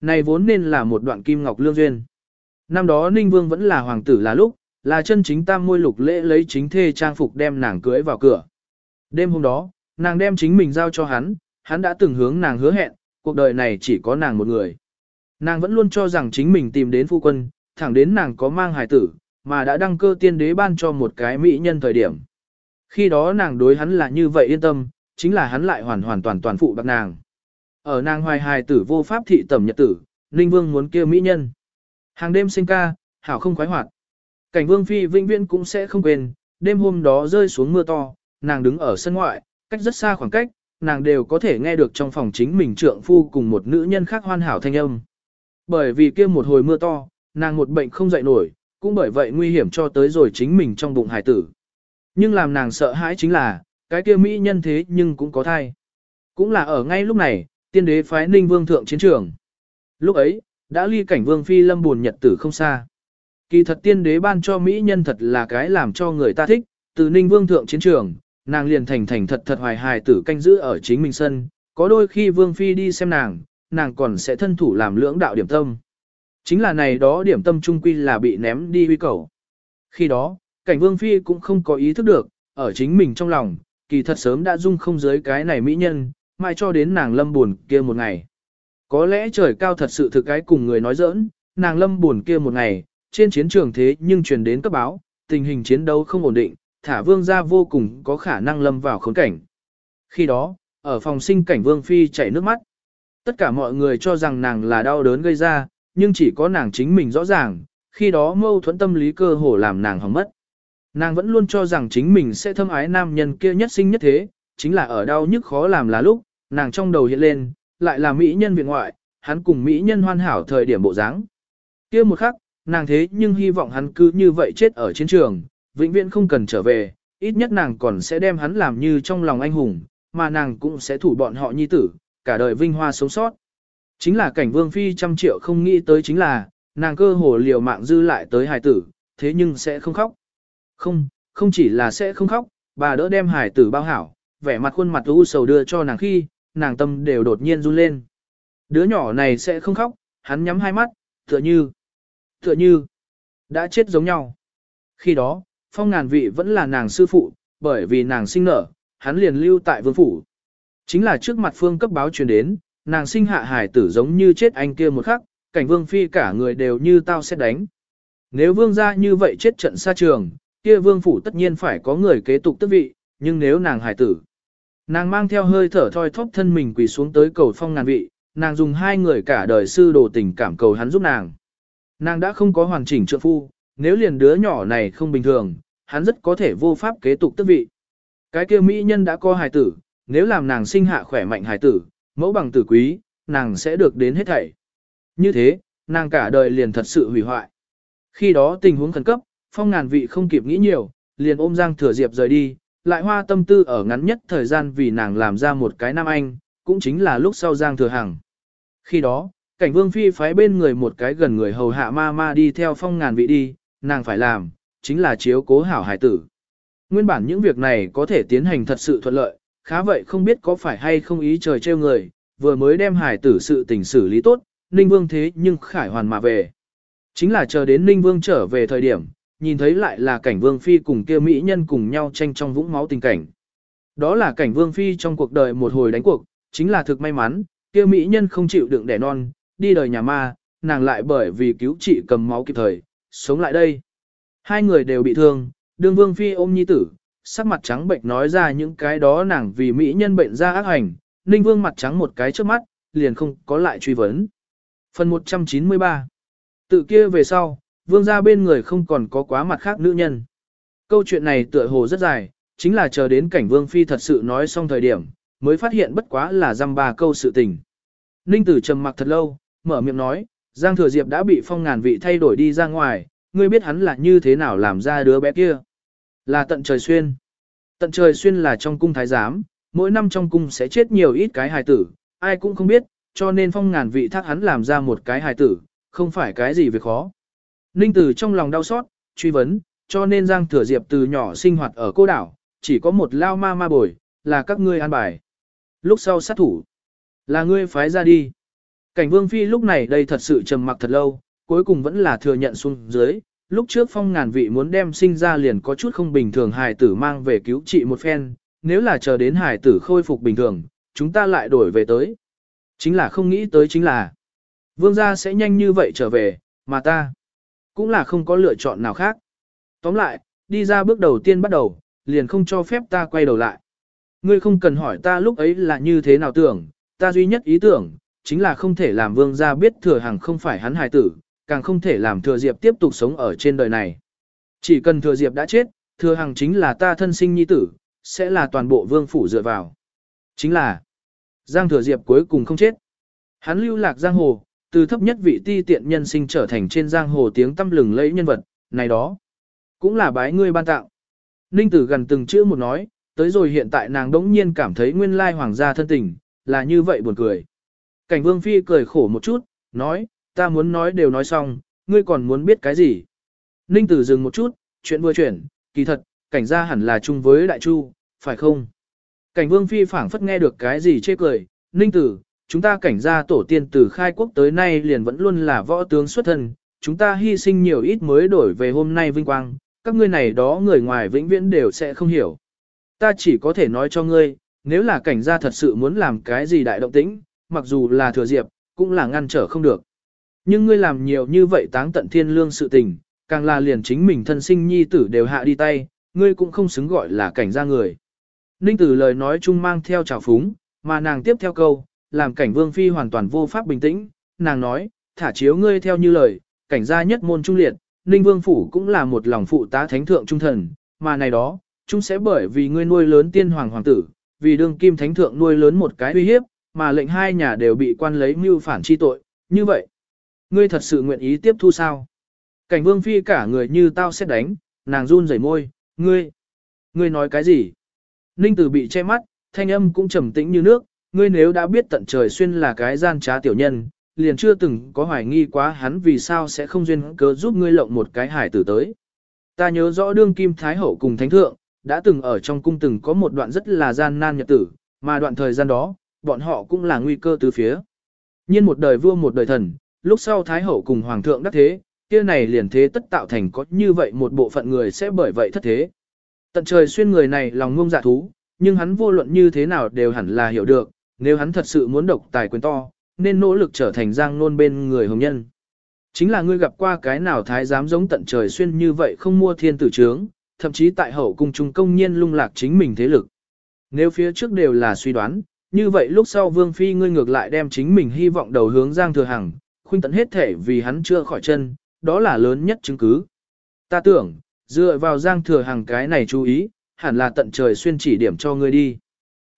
Speaker 1: Này vốn nên là một đoạn kim ngọc lương duyên. Năm đó Ninh Vương vẫn là hoàng tử là lúc, là chân chính tam môi lục lễ lấy chính thê trang phục đem nàng cưới vào cửa. Đêm hôm đó, nàng đem chính mình giao cho hắn, hắn đã từng hướng nàng hứa hẹn, cuộc đời này chỉ có nàng một người. Nàng vẫn luôn cho rằng chính mình tìm đến phu quân, thẳng đến nàng có mang hài tử, mà đã đăng cơ tiên đế ban cho một cái mỹ nhân thời điểm. Khi đó nàng đối hắn là như vậy yên tâm, chính là hắn lại hoàn hoàn toàn toàn phụ bạc nàng. Ở nàng hoài hài tử vô pháp thị tẩm nhật tử, Ninh Vương muốn kêu mỹ nhân. Hàng đêm sinh ca, hảo không khoái hoạt. Cảnh Vương Phi vĩnh viễn cũng sẽ không quên, đêm hôm đó rơi xuống mưa to, nàng đứng ở sân ngoại, cách rất xa khoảng cách, nàng đều có thể nghe được trong phòng chính mình trượng phu cùng một nữ nhân khác hoàn hảo thanh âm. Bởi vì kia một hồi mưa to, nàng một bệnh không dậy nổi, cũng bởi vậy nguy hiểm cho tới rồi chính mình trong bụng hải tử. Nhưng làm nàng sợ hãi chính là, cái kia mỹ nhân thế nhưng cũng có thai. Cũng là ở ngay lúc này, tiên đế phái ninh vương thượng chiến trường. Lúc ấy, đã ly cảnh vương phi lâm buồn nhật tử không xa. Kỳ thật tiên đế ban cho mỹ nhân thật là cái làm cho người ta thích, từ ninh vương thượng chiến trường, nàng liền thành thành thật thật hoài hài tử canh giữ ở chính mình sân, có đôi khi vương phi đi xem nàng, nàng còn sẽ thân thủ làm lưỡng đạo điểm tâm. Chính là này đó điểm tâm trung quy là bị ném đi huy cầu. Khi đó, cảnh vương phi cũng không có ý thức được, ở chính mình trong lòng, kỳ thật sớm đã dung không giới cái này mỹ nhân, mai cho đến nàng lâm buồn kia một ngày. Có lẽ trời cao thật sự thực cái cùng người nói giỡn, nàng lâm buồn kia một ngày, trên chiến trường thế nhưng truyền đến cấp báo, tình hình chiến đấu không ổn định, thả vương ra vô cùng có khả năng lâm vào khốn cảnh. Khi đó, ở phòng sinh cảnh vương phi chảy nước mắt. Tất cả mọi người cho rằng nàng là đau đớn gây ra, nhưng chỉ có nàng chính mình rõ ràng, khi đó mâu thuẫn tâm lý cơ hồ làm nàng hỏng mất. Nàng vẫn luôn cho rằng chính mình sẽ thâm ái nam nhân kia nhất sinh nhất thế, chính là ở đau nhức khó làm là lúc, nàng trong đầu hiện lên, lại là mỹ nhân viện ngoại, hắn cùng mỹ nhân hoàn hảo thời điểm bộ dáng. Kia một khắc, nàng thế nhưng hy vọng hắn cứ như vậy chết ở chiến trường, vĩnh viễn không cần trở về, ít nhất nàng còn sẽ đem hắn làm như trong lòng anh hùng, mà nàng cũng sẽ thủ bọn họ nhi tử, cả đời vinh hoa sống sót. Chính là cảnh vương phi trăm triệu không nghĩ tới chính là, nàng cơ hồ liều mạng dư lại tới hài tử, thế nhưng sẽ không khóc. Không, không chỉ là sẽ không khóc, bà đỡ đem hài tử bao hảo, vẻ mặt khuôn mặt u sầu đưa cho nàng khi, nàng tâm đều đột nhiên run lên. Đứa nhỏ này sẽ không khóc, hắn nhắm hai mắt, tựa như, tựa như, đã chết giống nhau. Khi đó, phong ngàn vị vẫn là nàng sư phụ, bởi vì nàng sinh nở, hắn liền lưu tại vương phủ. Chính là trước mặt phương cấp báo truyền đến, nàng sinh hạ hải tử giống như chết anh kia một khắc, cảnh vương phi cả người đều như tao sẽ đánh. Nếu vương gia như vậy chết trận xa trường, kia vương phủ tất nhiên phải có người kế tục tước vị, nhưng nếu nàng hải tử, nàng mang theo hơi thở thoi thóp thân mình quỳ xuống tới cầu phong ngàn vị, nàng dùng hai người cả đời sư đồ tình cảm cầu hắn giúp nàng. Nàng đã không có hoàn chỉnh trượng phu, nếu liền đứa nhỏ này không bình thường, hắn rất có thể vô pháp kế tục tước vị. Cái kia mỹ nhân đã có hài tử, nếu làm nàng sinh hạ khỏe mạnh hài tử, mẫu bằng tử quý, nàng sẽ được đến hết thảy. Như thế, nàng cả đời liền thật sự hủy hoại. Khi đó tình huống khẩn cấp, phong ngàn vị không kịp nghĩ nhiều, liền ôm Giang Thừa Diệp rời đi, lại hoa tâm tư ở ngắn nhất thời gian vì nàng làm ra một cái nam anh, cũng chính là lúc sau Giang Thừa Hằng. Khi đó, cảnh vương phi phái bên người một cái gần người hầu hạ ma ma đi theo phong ngàn vị đi, nàng phải làm, chính là chiếu cố hảo hải tử. Nguyên bản những việc này có thể tiến hành thật sự thuận lợi, khá vậy không biết có phải hay không ý trời trêu người, vừa mới đem hải tử sự tình xử lý tốt, Ninh Vương thế nhưng khải hoàn mà về. Chính là chờ đến Ninh Vương trở về thời điểm, nhìn thấy lại là cảnh Vương Phi cùng kia Mỹ nhân cùng nhau tranh trong vũng máu tình cảnh. Đó là cảnh Vương Phi trong cuộc đời một hồi đánh cuộc, chính là thực may mắn, kia Mỹ nhân không chịu đựng đẻ non, đi đời nhà ma, nàng lại bởi vì cứu trị cầm máu kịp thời, sống lại đây. Hai người đều bị thương, đương Vương Phi ôm nhi tử, sắc mặt trắng bệnh nói ra những cái đó nàng vì Mỹ nhân bệnh ra ác hành, Ninh Vương mặt trắng một cái trước mắt, liền không có lại truy vấn. Phần 193 Tự kia về sau, Vương gia bên người không còn có quá mặt khác nữ nhân. Câu chuyện này tựa hồ rất dài, chính là chờ đến cảnh Vương Phi thật sự nói xong thời điểm, mới phát hiện bất quá là dăm ba câu sự tình. Ninh Tử trầm mặc thật lâu, mở miệng nói, Giang Thừa Diệp đã bị phong ngàn vị thay đổi đi ra ngoài, ngươi biết hắn là như thế nào làm ra đứa bé kia. Là tận trời xuyên. Tận trời xuyên là trong cung thái giám, mỗi năm trong cung sẽ chết nhiều ít cái hài tử, ai cũng không biết, cho nên phong ngàn vị thác hắn làm ra một cái hài tử, không phải cái gì việc khó. Ninh Tử trong lòng đau xót, truy vấn, cho nên Giang Thừa Diệp từ nhỏ sinh hoạt ở cô đảo, chỉ có một lao ma ma bồi, là các ngươi an bài. Lúc sau sát thủ, là ngươi phái ra đi. Cảnh Vương Phi lúc này đây thật sự trầm mặc thật lâu, cuối cùng vẫn là thừa nhận xuống dưới, lúc trước phong ngàn vị muốn đem sinh ra liền có chút không bình thường hài tử mang về cứu trị một phen, nếu là chờ đến hài tử khôi phục bình thường, chúng ta lại đổi về tới. Chính là không nghĩ tới chính là, vương gia sẽ nhanh như vậy trở về, mà ta, cũng là không có lựa chọn nào khác. Tóm lại, đi ra bước đầu tiên bắt đầu, liền không cho phép ta quay đầu lại. Ngươi không cần hỏi ta lúc ấy là như thế nào tưởng, ta duy nhất ý tưởng, chính là không thể làm vương gia biết thừa hàng không phải hắn hài tử, càng không thể làm thừa diệp tiếp tục sống ở trên đời này. Chỉ cần thừa diệp đã chết, thừa hằng chính là ta thân sinh nhi tử, sẽ là toàn bộ vương phủ dựa vào. Chính là, Giang thừa diệp cuối cùng không chết. Hắn lưu lạc giang hồ, từ thấp nhất vị ti tiện nhân sinh trở thành trên giang hồ tiếng tâm lừng lẫy nhân vật, này đó. Cũng là bái ngươi ban tạo. Ninh tử gần từng chữ một nói, tới rồi hiện tại nàng đống nhiên cảm thấy nguyên lai hoàng gia thân tình, là như vậy buồn cười. Cảnh vương phi cười khổ một chút, nói, ta muốn nói đều nói xong, ngươi còn muốn biết cái gì. Ninh tử dừng một chút, chuyện vừa chuyển, kỳ thật, cảnh gia hẳn là chung với đại chu, phải không? Cảnh vương phi phảng phất nghe được cái gì chê cười, ninh tử, chúng ta cảnh gia tổ tiên từ khai quốc tới nay liền vẫn luôn là võ tướng xuất thân, chúng ta hy sinh nhiều ít mới đổi về hôm nay vinh quang, các ngươi này đó người ngoài vĩnh viễn đều sẽ không hiểu. Ta chỉ có thể nói cho ngươi, nếu là cảnh gia thật sự muốn làm cái gì đại động tĩnh, mặc dù là thừa diệp, cũng là ngăn trở không được. Nhưng ngươi làm nhiều như vậy táng tận thiên lương sự tình, càng là liền chính mình thân sinh nhi tử đều hạ đi tay, ngươi cũng không xứng gọi là cảnh gia người. Ninh tử lời nói chung mang theo trào phúng, mà nàng tiếp theo câu, làm cảnh vương phi hoàn toàn vô pháp bình tĩnh, nàng nói, thả chiếu ngươi theo như lời, cảnh gia nhất môn trung liệt, Ninh vương phủ cũng là một lòng phụ tá thánh thượng trung thần, mà này đó, chúng sẽ bởi vì ngươi nuôi lớn tiên hoàng hoàng tử, vì đương kim thánh thượng nuôi lớn một cái uy hiếp, mà lệnh hai nhà đều bị quan lấy mưu phản chi tội, như vậy. Ngươi thật sự nguyện ý tiếp thu sao? Cảnh vương phi cả người như tao sẽ đánh, nàng run rẩy môi, ngươi, ngươi nói cái gì? Ninh tử bị che mắt, thanh âm cũng trầm tĩnh như nước, ngươi nếu đã biết tận trời xuyên là cái gian trá tiểu nhân, liền chưa từng có hoài nghi quá hắn vì sao sẽ không duyên cớ giúp ngươi lộng một cái hải tử tới. Ta nhớ rõ đương kim thái hậu cùng thánh thượng, đã từng ở trong cung từng có một đoạn rất là gian nan nhật tử, mà đoạn thời gian đó, bọn họ cũng là nguy cơ từ phía. Nhiên một đời vua một đời thần, lúc sau Thái Hậu cùng Hoàng thượng đắc thế, kia này liền thế tất tạo thành có như vậy một bộ phận người sẽ bởi vậy thất thế. Tận trời xuyên người này lòng ngông dạ thú, nhưng hắn vô luận như thế nào đều hẳn là hiểu được, nếu hắn thật sự muốn độc tài quyền to, nên nỗ lực trở thành giang nôn bên người hồng nhân. Chính là ngươi gặp qua cái nào thái giám giống tận trời xuyên như vậy không mua thiên tử trướng, thậm chí tại hậu cung trung công nhiên lung lạc chính mình thế lực. Nếu phía trước đều là suy đoán, như vậy lúc sau vương phi ngươi ngược lại đem chính mình hy vọng đầu hướng giang thừa hằng, khuynh tận hết thể vì hắn chưa khỏi chân, đó là lớn nhất chứng cứ. Ta tưởng, dựa vào giang thừa hàng cái này chú ý, hẳn là tận trời xuyên chỉ điểm cho ngươi đi.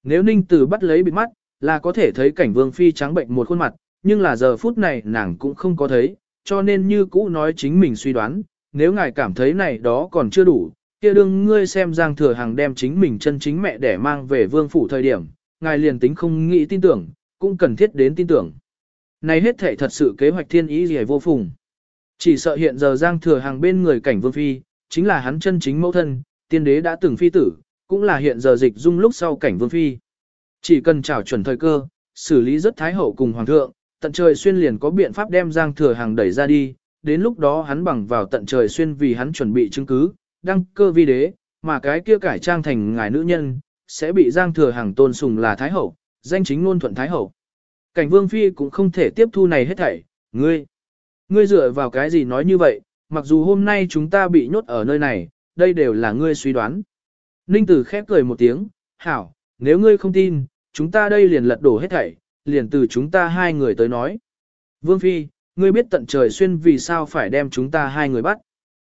Speaker 1: Nếu ninh tử bắt lấy bịt mắt, là có thể thấy cảnh vương phi trắng bệnh một khuôn mặt, nhưng là giờ phút này nàng cũng không có thấy, cho nên như cũ nói chính mình suy đoán, nếu ngài cảm thấy này đó còn chưa đủ, kia đương ngươi xem Giang Thừa Hằng đem chính mình chân chính mẹ để mang về vương phủ thời điểm, ngài liền tính không nghĩ tin tưởng, cũng cần thiết đến tin tưởng. Này hết thể thật sự kế hoạch thiên ý gì vô phùng. Chỉ sợ hiện giờ Giang Thừa Hằng bên người cảnh vương phi, chính là hắn chân chính mẫu thân, tiên đế đã từng phi tử, cũng là hiện giờ dịch dung lúc sau cảnh vương phi. Chỉ cần trảo chuẩn thời cơ, xử lý rất thái hậu cùng hoàng thượng, tận trời xuyên liền có biện pháp đem Giang Thừa Hàng đẩy ra đi, đến lúc đó hắn bằng vào tận trời xuyên vì hắn chuẩn bị chứng cứ, đăng cơ vi đế, mà cái kia cải trang thành ngài nữ nhân, sẽ bị Giang Thừa Hàng tôn sùng là thái hậu, danh chính ngôn thuận thái hậu. Cảnh Vương phi cũng không thể tiếp thu này hết thảy, ngươi, ngươi dựa vào cái gì nói như vậy, mặc dù hôm nay chúng ta bị nhốt ở nơi này, đây đều là ngươi suy đoán. Ninh Tử khép cười một tiếng, hảo, nếu ngươi không tin, chúng ta đây liền lật đổ hết thảy, liền từ chúng ta hai người tới nói. Vương Phi, ngươi biết tận trời xuyên vì sao phải đem chúng ta hai người bắt.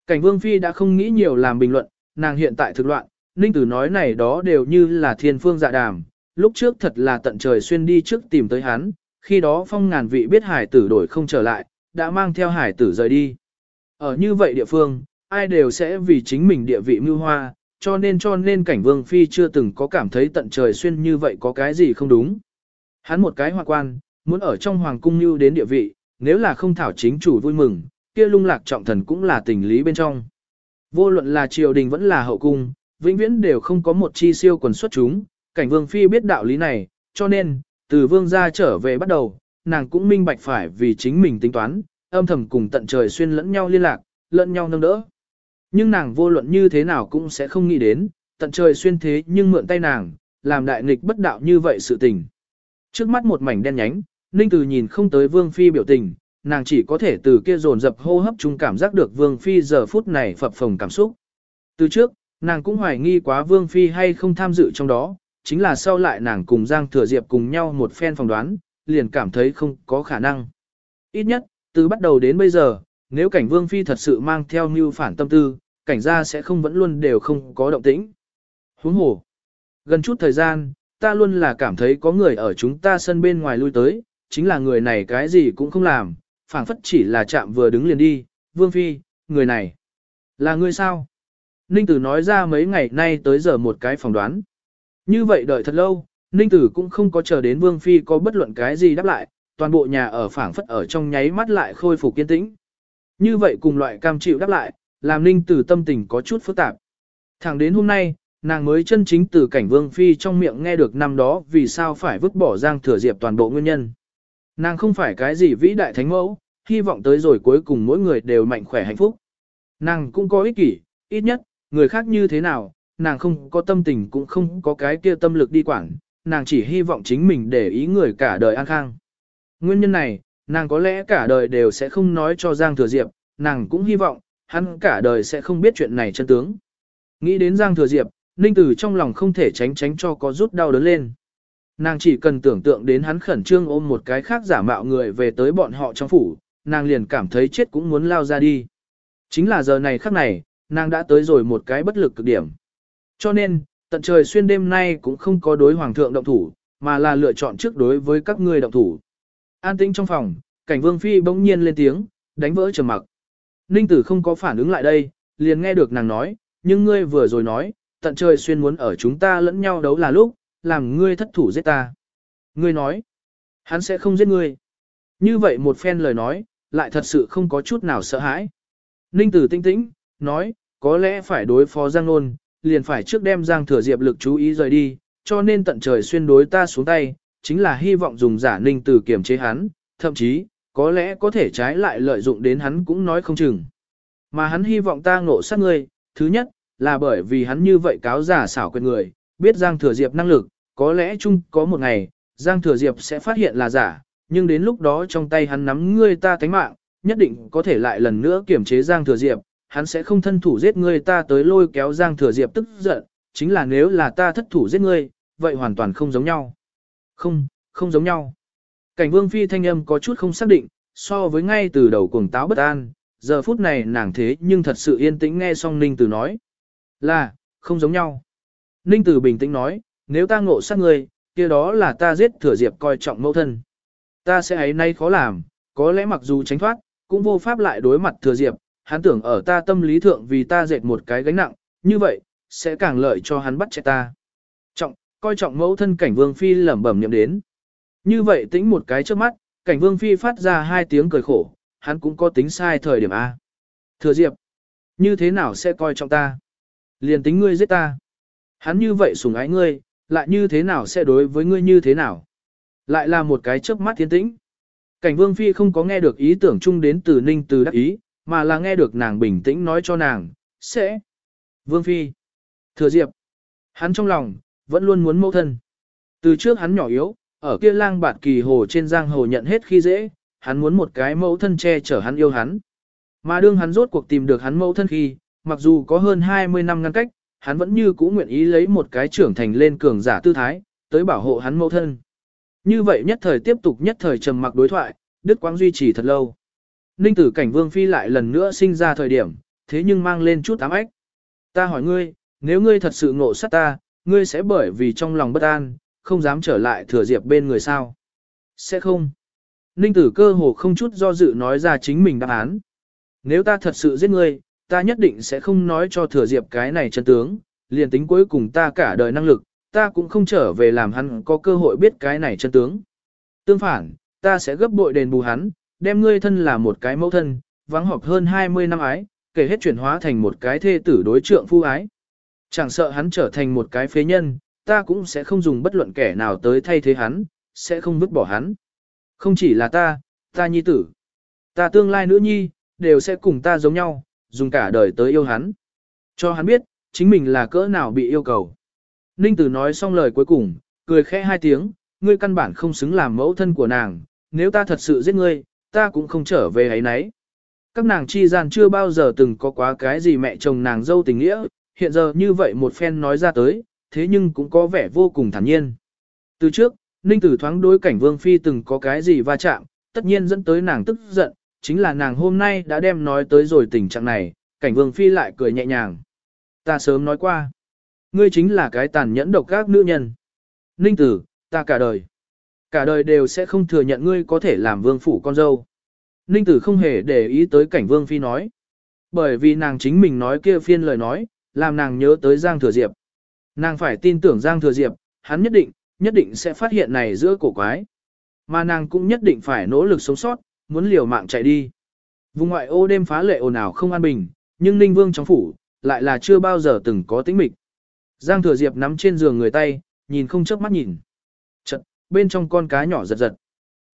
Speaker 1: Cảnh Vương Phi đã không nghĩ nhiều làm bình luận, nàng hiện tại thực loạn, Ninh Tử nói này đó đều như là thiên phương dạ đàm, lúc trước thật là tận trời xuyên đi trước tìm tới hắn, khi đó phong ngàn vị biết hải tử đổi không trở lại, đã mang theo hải tử rời đi. Ở như vậy địa phương, ai đều sẽ vì chính mình địa vị mưu hoa, cho nên cho nên cảnh vương phi chưa từng có cảm thấy tận trời xuyên như vậy có cái gì không đúng. Hắn một cái hoa quan, muốn ở trong hoàng cung như đến địa vị, nếu là không thảo chính chủ vui mừng, kia lung lạc trọng thần cũng là tình lý bên trong. Vô luận là triều đình vẫn là hậu cung, vĩnh viễn đều không có một chi siêu quần xuất chúng, cảnh vương phi biết đạo lý này, cho nên, từ vương gia trở về bắt đầu, nàng cũng minh bạch phải vì chính mình tính toán, âm thầm cùng tận trời xuyên lẫn nhau liên lạc, lẫn nhau nâng đỡ. Nhưng nàng vô luận như thế nào cũng sẽ không nghĩ đến, tận trời xuyên thế nhưng mượn tay nàng, làm đại nghịch bất đạo như vậy sự tình. Trước mắt một mảnh đen nhánh, Ninh Từ nhìn không tới Vương Phi biểu tình, nàng chỉ có thể từ kia dồn dập hô hấp chung cảm giác được Vương Phi giờ phút này phập phồng cảm xúc. Từ trước, nàng cũng hoài nghi quá Vương Phi hay không tham dự trong đó, chính là sau lại nàng cùng Giang Thừa Diệp cùng nhau một phen phỏng đoán, liền cảm thấy không có khả năng. Ít nhất, từ bắt đầu đến bây giờ, nếu cảnh Vương Phi thật sự mang theo mưu phản tâm tư, cảnh gia sẽ không vẫn luôn đều không có động tĩnh. Huống hồ, gần chút thời gian, ta luôn là cảm thấy có người ở chúng ta sân bên ngoài lui tới, chính là người này cái gì cũng không làm, phảng phất chỉ là chạm vừa đứng liền đi, Vương Phi, người này, là người sao? Ninh Tử nói ra mấy ngày nay tới giờ một cái phỏng đoán. Như vậy đợi thật lâu, Ninh Tử cũng không có chờ đến Vương Phi có bất luận cái gì đáp lại, toàn bộ nhà ở phảng phất ở trong nháy mắt lại khôi phục kiên tĩnh. Như vậy cùng loại cam chịu đáp lại, làm Ninh Tử tâm tình có chút phức tạp. Thẳng đến hôm nay, nàng mới chân chính từ cảnh Vương Phi trong miệng nghe được năm đó vì sao phải vứt bỏ Giang Thừa Diệp toàn bộ nguyên nhân. Nàng không phải cái gì vĩ đại thánh mẫu, hy vọng tới rồi cuối cùng mỗi người đều mạnh khỏe hạnh phúc. Nàng cũng có ích kỷ, ít nhất, người khác như thế nào, nàng không có tâm tình cũng không có cái kia tâm lực đi quản, nàng chỉ hy vọng chính mình để ý người cả đời an khang. Nguyên nhân này, nàng có lẽ cả đời đều sẽ không nói cho Giang Thừa Diệp, nàng cũng hy vọng, hắn cả đời sẽ không biết chuyện này chân tướng. Nghĩ đến Giang Thừa Diệp, Ninh Tử trong lòng không thể tránh tránh cho có rút đau đớn lên. Nàng chỉ cần tưởng tượng đến hắn khẩn trương ôm một cái khác giả mạo người về tới bọn họ trong phủ, nàng liền cảm thấy chết cũng muốn lao ra đi. Chính là giờ này khắc này, nàng đã tới rồi một cái bất lực cực điểm. Cho nên, tận trời xuyên đêm nay cũng không có đối hoàng thượng động thủ, mà là lựa chọn trước đối với các ngươi động thủ. An tĩnh trong phòng, cảnh vương phi bỗng nhiên lên tiếng, đánh vỡ trầm mặc. Ninh tử không có phản ứng lại đây, liền nghe được nàng nói, nhưng ngươi vừa rồi nói, tận trời xuyên muốn ở chúng ta lẫn nhau đấu là lúc, làm ngươi thất thủ giết ta. Ngươi nói, hắn sẽ không giết ngươi. Như vậy một phen lời nói, lại thật sự không có chút nào sợ hãi. Ninh tử tinh tĩnh, nói, có lẽ phải đối phó Giang Nôn, liền phải trước đem Giang Thừa Diệp lực chú ý rời đi, cho nên tận trời xuyên đối ta xuống tay, chính là hy vọng dùng giả Ninh tử kiểm chế hắn, thậm chí, có lẽ có thể trái lại lợi dụng đến hắn cũng nói không chừng. Mà hắn hy vọng ta ngộ sát ngươi, thứ nhất, là bởi vì hắn như vậy cáo giả xảo quyệt người, biết Giang Thừa Diệp năng lực, có lẽ chung có một ngày, Giang Thừa Diệp sẽ phát hiện là giả, nhưng đến lúc đó trong tay hắn nắm ngươi ta thánh mạng, nhất định có thể lại lần nữa kiểm chế Giang Thừa Diệp, hắn sẽ không thân thủ giết ngươi ta tới lôi kéo Giang Thừa Diệp tức giận, chính là nếu là ta thất thủ giết ngươi, vậy hoàn toàn không giống nhau. Không, không giống nhau. Cảnh vương phi thanh âm có chút không xác định, so với ngay từ đầu cuồng táo bất an, giờ phút này nàng thế nhưng thật sự yên tĩnh nghe xong Ninh Tử nói. Là, không giống nhau. Ninh Tử bình tĩnh nói, nếu ta ngộ sát ngươi, kia đó là ta giết thừa diệp coi trọng mẫu thân. Ta sẽ ấy nay khó làm, có lẽ mặc dù tránh thoát, cũng vô pháp lại đối mặt thừa diệp, hắn tưởng ở ta tâm lý thượng vì ta dệt một cái gánh nặng, như vậy, sẽ càng lợi cho hắn bắt chạy ta. Trọng, coi trọng mẫu thân cảnh vương phi lẩm bẩm niệm đến. Như vậy tính một cái trước mắt, cảnh vương phi phát ra hai tiếng cười khổ, hắn cũng có tính sai thời điểm A. Thừa diệp, như thế nào sẽ coi trọng ta? Liền tính ngươi giết ta. Hắn như vậy sủng ái ngươi, lại như thế nào sẽ đối với ngươi như thế nào? Lại là một cái chớp mắt thiên tĩnh. Cảnh vương phi không có nghe được ý tưởng chung đến từ ninh từ đắc ý, mà là nghe được nàng bình tĩnh nói cho nàng, sẽ. Vương phi. Thừa diệp. Hắn trong lòng, vẫn luôn muốn mẫu thân. Từ trước hắn nhỏ yếu, ở kia lang bạt kỳ hồ trên giang hồ nhận hết khi dễ, hắn muốn một cái mẫu thân che chở hắn yêu hắn. Mà đương hắn rốt cuộc tìm được hắn mẫu thân khi, mặc dù có hơn 20 năm ngăn cách, hắn vẫn như cũ nguyện ý lấy một cái trưởng thành lên cường giả tư thái, tới bảo hộ hắn mẫu thân. Như vậy nhất thời tiếp tục nhất thời trầm mặc đối thoại, Đức Quang duy trì thật lâu. Ninh tử cảnh vương phi lại lần nữa sinh ra thời điểm, thế nhưng mang lên chút ám ếch. Ta hỏi ngươi, nếu ngươi thật sự ngộ sát ta, ngươi sẽ bởi vì trong lòng bất an, không dám trở lại thừa diệp bên người sao? Sẽ không. Ninh tử cơ hồ không chút do dự nói ra chính mình đáp án. Nếu ta thật sự giết ngươi, ta nhất định sẽ không nói cho thừa diệp cái này chân tướng, liền tính cuối cùng ta cả đời năng lực, ta cũng không trở về làm hắn có cơ hội biết cái này chân tướng. Tương phản, ta sẽ gấp bội đền bù hắn, đem ngươi thân là một cái mẫu thân, vắng họp hơn 20 năm ái, kể hết chuyển hóa thành một cái thê tử đối trượng phu ái. Chẳng sợ hắn trở thành một cái phế nhân, ta cũng sẽ không dùng bất luận kẻ nào tới thay thế hắn, sẽ không vứt bỏ hắn. Không chỉ là ta, ta nhi tử, ta tương lai nữ nhi, đều sẽ cùng ta giống nhau, dùng cả đời tới yêu hắn. Cho hắn biết, chính mình là cỡ nào bị yêu cầu. Ninh tử nói xong lời cuối cùng, cười khẽ hai tiếng, ngươi căn bản không xứng làm mẫu thân của nàng, nếu ta thật sự giết ngươi, ta cũng không trở về ấy nấy. Các nàng chi gian chưa bao giờ từng có quá cái gì mẹ chồng nàng dâu tình nghĩa, hiện giờ như vậy một phen nói ra tới, thế nhưng cũng có vẻ vô cùng thản nhiên. Từ trước, Ninh Tử thoáng đối cảnh Vương Phi từng có cái gì va chạm, tất nhiên dẫn tới nàng tức giận, chính là nàng hôm nay đã đem nói tới rồi tình trạng này, cảnh Vương Phi lại cười nhẹ nhàng. Ta sớm nói qua, ngươi chính là cái tàn nhẫn độc các nữ nhân. Ninh Tử, ta cả đời, cả đời đều sẽ không thừa nhận ngươi có thể làm vương phủ con dâu. Ninh Tử không hề để ý tới cảnh Vương Phi nói. Bởi vì nàng chính mình nói kia phiên lời nói, làm nàng nhớ tới Giang Thừa Diệp. Nàng phải tin tưởng Giang Thừa Diệp, hắn nhất định, nhất định sẽ phát hiện này giữa cổ quái. Mà nàng cũng nhất định phải nỗ lực sống sót, muốn liều mạng chạy đi. Vùng ngoại ô đêm phá lệ ồn ào không an bình, nhưng Ninh Vương trong phủ, lại là chưa bao giờ từng có tĩnh mịch. Giang Thừa Diệp nắm trên giường người tay, nhìn không chớp mắt nhìn. Bên trong con cá nhỏ giật giật.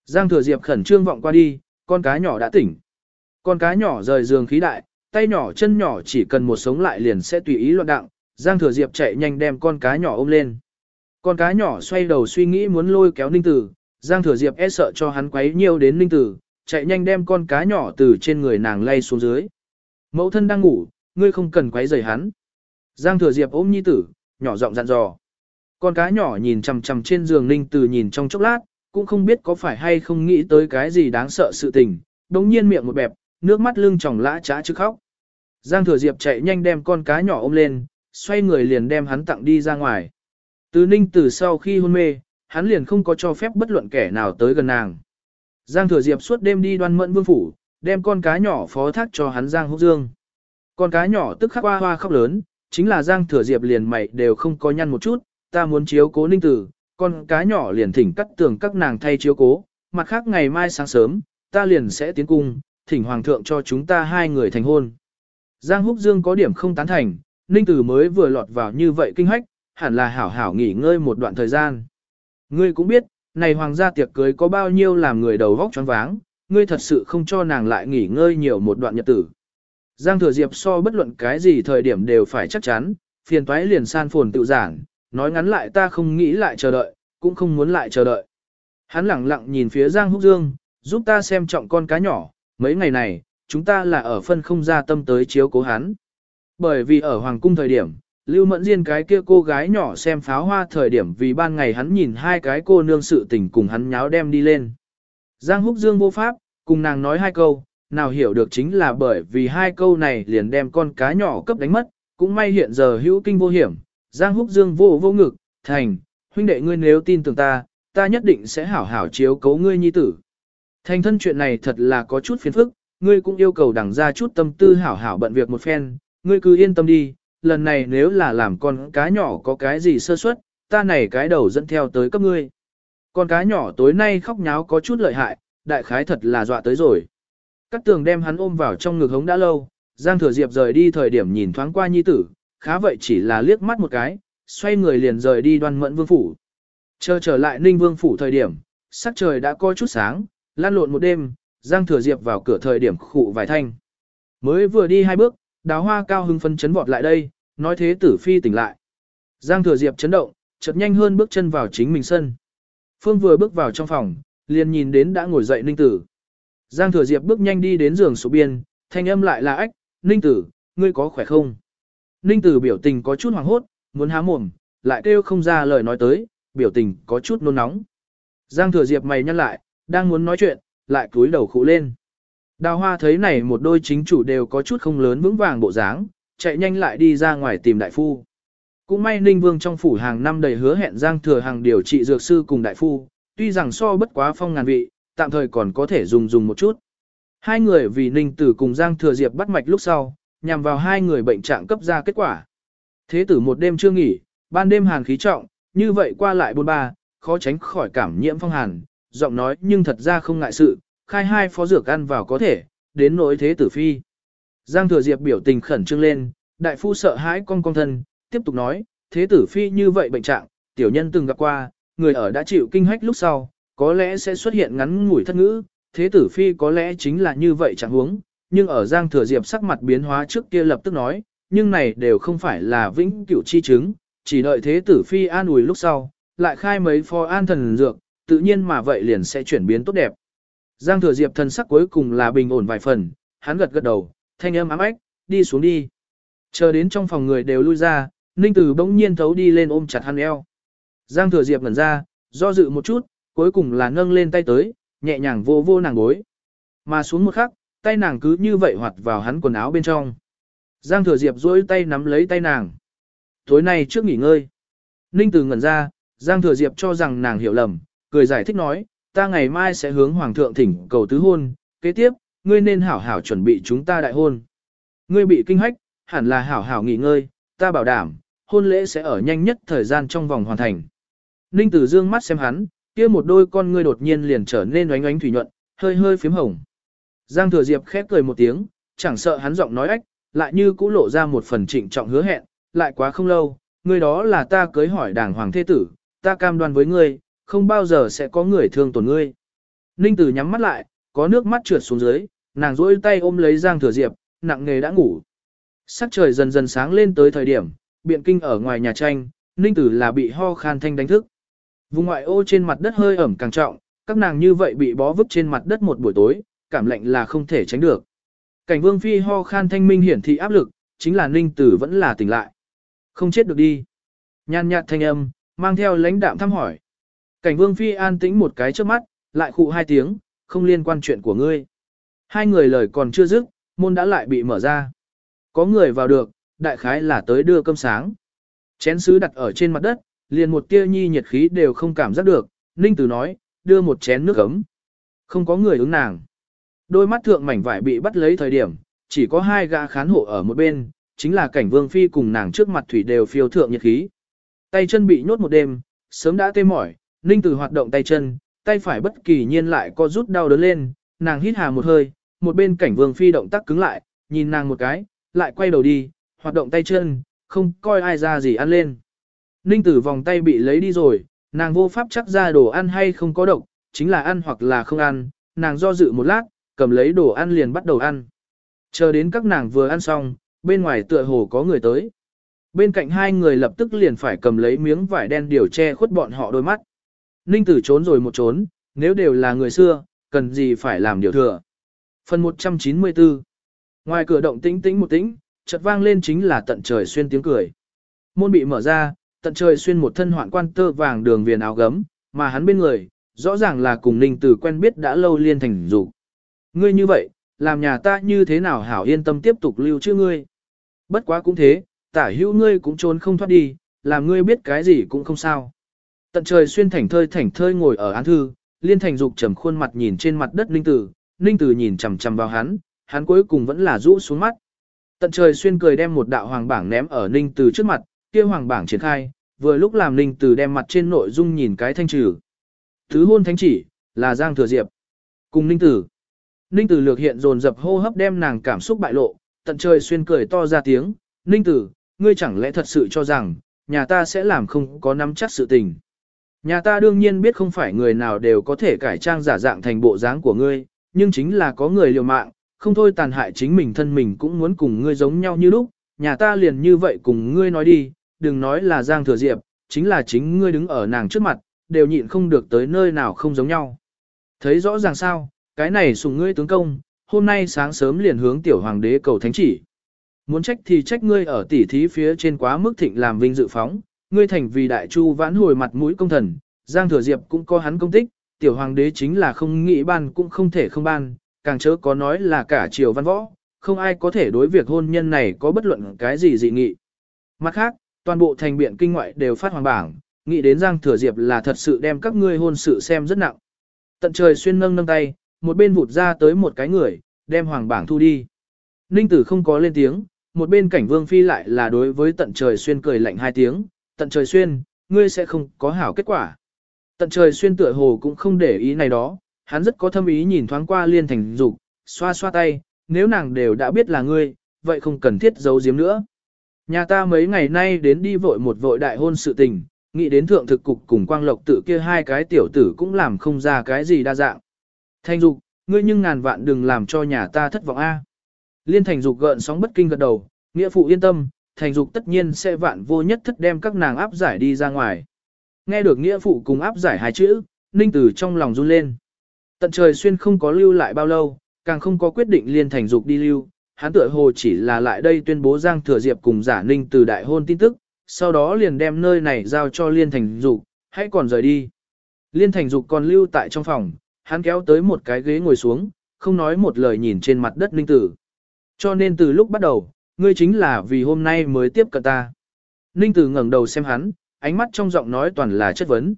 Speaker 1: Giang Thừa Diệp khẩn trương vọng qua đi, con cá nhỏ đã tỉnh. Con cá nhỏ rời giường khí đại, tay nhỏ chân nhỏ chỉ cần một sống lại liền sẽ tùy ý loạn đặng, Giang Thừa Diệp chạy nhanh đem con cá nhỏ ôm lên. Con cá nhỏ xoay đầu suy nghĩ muốn lôi kéo Ninh Tử, Giang Thừa Diệp e sợ cho hắn quấy nhiều đến Ninh Tử, chạy nhanh đem con cá nhỏ từ trên người nàng lay xuống dưới. Mẫu thân đang ngủ, ngươi không cần quấy rầy hắn. Giang Thừa Diệp ôm nhi tử, nhỏ giọng dặn dò. Con cá nhỏ nhìn chằm chằm trên giường Ninh Tử nhìn trong chốc lát, cũng không biết có phải hay không nghĩ tới cái gì đáng sợ sự tình, đống nhiên miệng một bẹp, nước mắt lưng tròng lã trá chứ khóc. Giang Thừa Diệp chạy nhanh đem con cá nhỏ ôm lên, xoay người liền đem hắn tặng đi ra ngoài. Từ ninh từ sau khi hôn mê, hắn liền không có cho phép bất luận kẻ nào tới gần nàng. Giang Thừa Diệp suốt đêm đi đoan mẫn vương phủ, đem con cá nhỏ phó thác cho hắn Giang Húc Dương. Con cá nhỏ tức khắc hoa hoa khóc lớn, chính là Giang Thừa Diệp liền mày đều không có nhăn một chút, ta muốn chiếu cố ninh tử, con cá nhỏ liền thỉnh cắt tường các nàng thay chiếu cố, mặt khác ngày mai sáng sớm, ta liền sẽ tiến cung, thỉnh hoàng thượng cho chúng ta hai người thành hôn. Giang Húc Dương có điểm không tán thành, Ninh Tử mới vừa lọt vào như vậy kinh hách, hẳn là hảo hảo nghỉ ngơi một đoạn thời gian. Ngươi cũng biết, này hoàng gia tiệc cưới có bao nhiêu làm người đầu vóc choáng váng, ngươi thật sự không cho nàng lại nghỉ ngơi nhiều một đoạn nhật tử. Giang Thừa Diệp so bất luận cái gì thời điểm đều phải chắc chắn, phiền toái liền san phồn tự giảng, nói ngắn lại ta không nghĩ lại chờ đợi, cũng không muốn lại chờ đợi. Hắn lẳng lặng nhìn phía Giang Húc Dương, giúp ta xem trọng con cá nhỏ, mấy ngày này, chúng ta là ở phân không ra tâm tới chiếu cố hắn. Bởi vì ở Hoàng cung thời điểm, Lưu Mẫn Diên cái kia cô gái nhỏ xem pháo hoa thời điểm vì ban ngày hắn nhìn hai cái cô nương sự tình cùng hắn nháo đem đi lên. Giang Húc Dương vô pháp, cùng nàng nói hai câu, nào hiểu được chính là bởi vì hai câu này liền đem con cá nhỏ cấp đánh mất, cũng may hiện giờ hữu kinh vô hiểm. Giang Húc Dương vô vô ngực, thành, huynh đệ ngươi nếu tin tưởng ta, ta nhất định sẽ hảo hảo chiếu cấu ngươi nhi tử. Thành thân chuyện này thật là có chút phiền phức, ngươi cũng yêu cầu đằng ra chút tâm tư hảo hảo bận việc một phen, ngươi cứ yên tâm đi, lần này nếu là làm con cá nhỏ có cái gì sơ suất, ta này cái đầu dẫn theo tới cấp ngươi. Con cá nhỏ tối nay khóc nháo có chút lợi hại, đại khái thật là dọa tới rồi. Cát tường đem hắn ôm vào trong ngực hống đã lâu, Giang Thừa Diệp rời đi thời điểm nhìn thoáng qua nhi tử, khá vậy chỉ là liếc mắt một cái, xoay người liền rời đi đoan mẫn vương phủ. Chờ trở lại ninh vương phủ thời điểm, sắc trời đã coi chút sáng, lan lộn một đêm, Giang Thừa Diệp vào cửa thời điểm khụ vài thanh. Mới vừa đi hai bước, đào hoa cao hưng phân chấn vọt lại đây, nói thế tử phi tỉnh lại. Giang Thừa Diệp chấn động, chợt nhanh hơn bước chân vào chính mình sân. Phương vừa bước vào trong phòng, liền nhìn đến đã ngồi dậy Ninh Tử. Giang Thừa Diệp bước nhanh đi đến giường số biên, thanh âm lại là ách, Ninh Tử, ngươi có khỏe không? Ninh Tử biểu tình có chút hoảng hốt, muốn há mồm, lại kêu không ra lời nói tới, biểu tình có chút nôn nóng. Giang Thừa Diệp mày nhăn lại, đang muốn nói chuyện, lại cúi đầu khụ lên. Đào hoa thấy này một đôi chính chủ đều có chút không lớn vững vàng bộ dáng, chạy nhanh lại đi ra ngoài tìm đại phu. Cũng may Ninh Vương trong phủ hàng năm đầy hứa hẹn Giang Thừa hàng điều trị dược sư cùng đại phu, tuy rằng so bất quá phong ngàn vị, tạm thời còn có thể dùng dùng một chút. Hai người vì Ninh Tử cùng Giang Thừa Diệp bắt mạch lúc sau, nhằm vào hai người bệnh trạng cấp ra kết quả. Thế tử một đêm chưa nghỉ, ban đêm hàn khí trọng, như vậy qua lại bôn ba, khó tránh khỏi cảm nhiễm phong hàn, giọng nói nhưng thật ra không ngại sự, khai hai phó dược ăn vào có thể, đến nỗi thế tử phi. Giang Thừa Diệp biểu tình khẩn trương lên, đại phu sợ hãi con con thân, tiếp tục nói, thế tử phi như vậy bệnh trạng, tiểu nhân từng gặp qua, người ở đã chịu kinh hách lúc sau, có lẽ sẽ xuất hiện ngắn ngủi thất ngữ, thế tử phi có lẽ chính là như vậy chẳng huống, nhưng ở Giang Thừa Diệp sắc mặt biến hóa trước kia lập tức nói, nhưng này đều không phải là vĩnh cửu chi chứng, chỉ đợi thế tử phi an ủi lúc sau, lại khai mấy phò an thần dược, tự nhiên mà vậy liền sẽ chuyển biến tốt đẹp. Giang Thừa Diệp thần sắc cuối cùng là bình ổn vài phần, hắn gật gật đầu, thanh âm ám ách, đi xuống đi. Chờ đến trong phòng người đều lui ra, Ninh Tử bỗng nhiên thấu đi lên ôm chặt hắn eo. Giang Thừa Diệp ngẩn ra, do dự một chút, cuối cùng là nâng lên tay tới, nhẹ nhàng vô vô nàng gối. Mà xuống một khắc, tay nàng cứ như vậy hoạt vào hắn quần áo bên trong. Giang Thừa Diệp duỗi tay nắm lấy tay nàng. Tối nay trước nghỉ ngơi. Ninh Từ ngẩn ra, Giang Thừa Diệp cho rằng nàng hiểu lầm, cười giải thích nói, ta ngày mai sẽ hướng Hoàng thượng thỉnh cầu tứ hôn, kế tiếp, ngươi nên hảo hảo chuẩn bị chúng ta đại hôn. Ngươi bị kinh hách, hẳn là hảo hảo nghỉ ngơi, ta bảo đảm, hôn lễ sẽ ở nhanh nhất thời gian trong vòng hoàn thành. Ninh Tử dương mắt xem hắn, kia một đôi con ngươi đột nhiên liền trở nên oánh oánh thủy nhuận, hơi hơi phím hồng. Giang Thừa Diệp khép cười một tiếng, chẳng sợ hắn giọng nói ách, lại như cũ lộ ra một phần trịnh trọng hứa hẹn, lại quá không lâu, người đó là ta cưới hỏi đảng hoàng thế tử, ta cam đoan với ngươi, không bao giờ sẽ có người thương tổn ngươi. Ninh Tử nhắm mắt lại, có nước mắt trượt xuống dưới, nàng duỗi tay ôm lấy Giang Thừa Diệp, nặng nề đã ngủ. Sắc trời dần dần sáng lên tới thời điểm, biện kinh ở ngoài nhà tranh, Ninh Tử là bị ho khan thanh đánh thức. Vùng ngoại ô trên mặt đất hơi ẩm càng trọng, các nàng như vậy bị bó vứt trên mặt đất một buổi tối, cảm lạnh là không thể tránh được. Cảnh vương phi ho khan thanh minh hiển thị áp lực, chính là Ninh Tử vẫn là tỉnh lại. Không chết được đi. Nhan nhạt thanh âm, mang theo lãnh đạm thăm hỏi. Cảnh vương phi an tĩnh một cái trước mắt, lại khụ hai tiếng, không liên quan chuyện của ngươi. Hai người lời còn chưa dứt, môn đã lại bị mở ra. Có người vào được, đại khái là tới đưa cơm sáng. Chén sứ đặt ở trên mặt đất, liền một tia nhi nhiệt khí đều không cảm giác được, Ninh Tử nói, đưa một chén nước ấm. Không có người ứng nàng. Đôi mắt thượng mảnh vải bị bắt lấy thời điểm, chỉ có hai gã khán hộ ở một bên, chính là cảnh vương phi cùng nàng trước mặt thủy đều phiêu thượng nhiệt khí. Tay chân bị nhốt một đêm, sớm đã tê mỏi, Ninh Tử hoạt động tay chân, tay phải bất kỳ nhiên lại co rút đau đớn lên, nàng hít hà một hơi, một bên cảnh vương phi động tác cứng lại, nhìn nàng một cái, lại quay đầu đi, hoạt động tay chân, không coi ai ra gì ăn lên. Ninh tử vòng tay bị lấy đi rồi, nàng vô pháp chắc ra đồ ăn hay không có độc, chính là ăn hoặc là không ăn, nàng do dự một lát, cầm lấy đồ ăn liền bắt đầu ăn. Chờ đến các nàng vừa ăn xong, bên ngoài tựa hồ có người tới. Bên cạnh hai người lập tức liền phải cầm lấy miếng vải đen điều che khuất bọn họ đôi mắt. Ninh tử trốn rồi một trốn, nếu đều là người xưa, cần gì phải làm điều thừa. Phần 194 Ngoài cửa động tĩnh tĩnh một tĩnh, chợt vang lên chính là tận trời xuyên tiếng cười. Môn bị mở ra, tận trời xuyên một thân hoạn quan tơ vàng đường viền áo gấm, mà hắn bên người, rõ ràng là cùng Ninh Tử quen biết đã lâu liên thành dục. Ngươi như vậy, làm nhà ta như thế nào hảo yên tâm tiếp tục lưu chứ ngươi. Bất quá cũng thế, tả hữu ngươi cũng trốn không thoát đi, làm ngươi biết cái gì cũng không sao. Tận trời xuyên thảnh thơi thảnh thơi ngồi ở án thư, liên thành dục trầm khuôn mặt nhìn trên mặt đất Ninh Tử, Ninh Tử nhìn chằm chằm vào hắn, hắn cuối cùng vẫn là rũ xuống mắt. Tận trời xuyên cười đem một đạo hoàng bảng ném ở Ninh Tử trước mặt, kia hoàng bảng triển khai, vừa lúc làm Ninh Tử đem mặt trên nội dung nhìn cái thanh trừ. Thứ hôn thánh chỉ, là Giang Thừa Diệp. Cùng Ninh Tử. Ninh Tử lược hiện dồn dập hô hấp đem nàng cảm xúc bại lộ, tận trời xuyên cười to ra tiếng, Ninh Tử, ngươi chẳng lẽ thật sự cho rằng, nhà ta sẽ làm không có nắm chắc sự tình. Nhà ta đương nhiên biết không phải người nào đều có thể cải trang giả dạng thành bộ dáng của ngươi, nhưng chính là có người liều mạng, không thôi tàn hại chính mình thân mình cũng muốn cùng ngươi giống nhau như lúc, nhà ta liền như vậy cùng ngươi nói đi, đừng nói là Giang Thừa Diệp, chính là chính ngươi đứng ở nàng trước mặt, đều nhịn không được tới nơi nào không giống nhau. Thấy rõ ràng sao, cái này sùng ngươi tướng công, hôm nay sáng sớm liền hướng tiểu hoàng đế cầu thánh chỉ. Muốn trách thì trách ngươi ở tỉ thí phía trên quá mức thịnh làm vinh dự phóng, ngươi thành vì đại chu vãn hồi mặt mũi công thần, Giang Thừa Diệp cũng có hắn công tích, tiểu hoàng đế chính là không nghĩ ban cũng không thể không ban, càng chớ có nói là cả triều văn võ, không ai có thể đối việc hôn nhân này có bất luận cái gì dị nghị. Mặt khác, toàn bộ thành biện kinh ngoại đều phát hoàng bảng, nghĩ đến Giang Thừa Diệp là thật sự đem các ngươi hôn sự xem rất nặng. Tận trời xuyên nâng nâng tay, một bên vụt ra tới một cái người, đem hoàng bảng thu đi. Ninh tử không có lên tiếng, một bên cảnh vương phi lại là đối với tận trời xuyên cười lạnh hai tiếng, tận trời xuyên, ngươi sẽ không có hảo kết quả. Tận trời xuyên tựa hồ cũng không để ý này đó, hắn rất có thâm ý nhìn thoáng qua liên thành dục, xoa xoa tay, nếu nàng đều đã biết là ngươi, vậy không cần thiết giấu giếm nữa. Nhà ta mấy ngày nay đến đi vội một vội đại hôn sự tình, nghĩ đến thượng thực cục cùng quang lộc tự kia hai cái tiểu tử cũng làm không ra cái gì đa dạng. Thành dục, ngươi nhưng ngàn vạn đừng làm cho nhà ta thất vọng a. Liên thành dục gợn sóng bất kinh gật đầu, nghĩa phụ yên tâm, thành dục tất nhiên sẽ vạn vô nhất thất đem các nàng áp giải đi ra ngoài. Nghe được nghĩa phụ cùng áp giải hai chữ, ninh tử trong lòng run lên. Tận trời xuyên không có lưu lại bao lâu, càng không có quyết định liên thành dục đi lưu, hắn tựa hồ chỉ là lại đây tuyên bố Giang Thừa Diệp cùng giả ninh từ đại hôn tin tức, sau đó liền đem nơi này giao cho liên thành dục, hãy còn rời đi. Liên thành dục còn lưu tại trong phòng, hắn kéo tới một cái ghế ngồi xuống, không nói một lời nhìn trên mặt đất ninh tử. Cho nên từ lúc bắt đầu, ngươi chính là vì hôm nay mới tiếp cận ta. Ninh tử ngẩng đầu xem hắn, ánh mắt trong giọng nói toàn là chất vấn.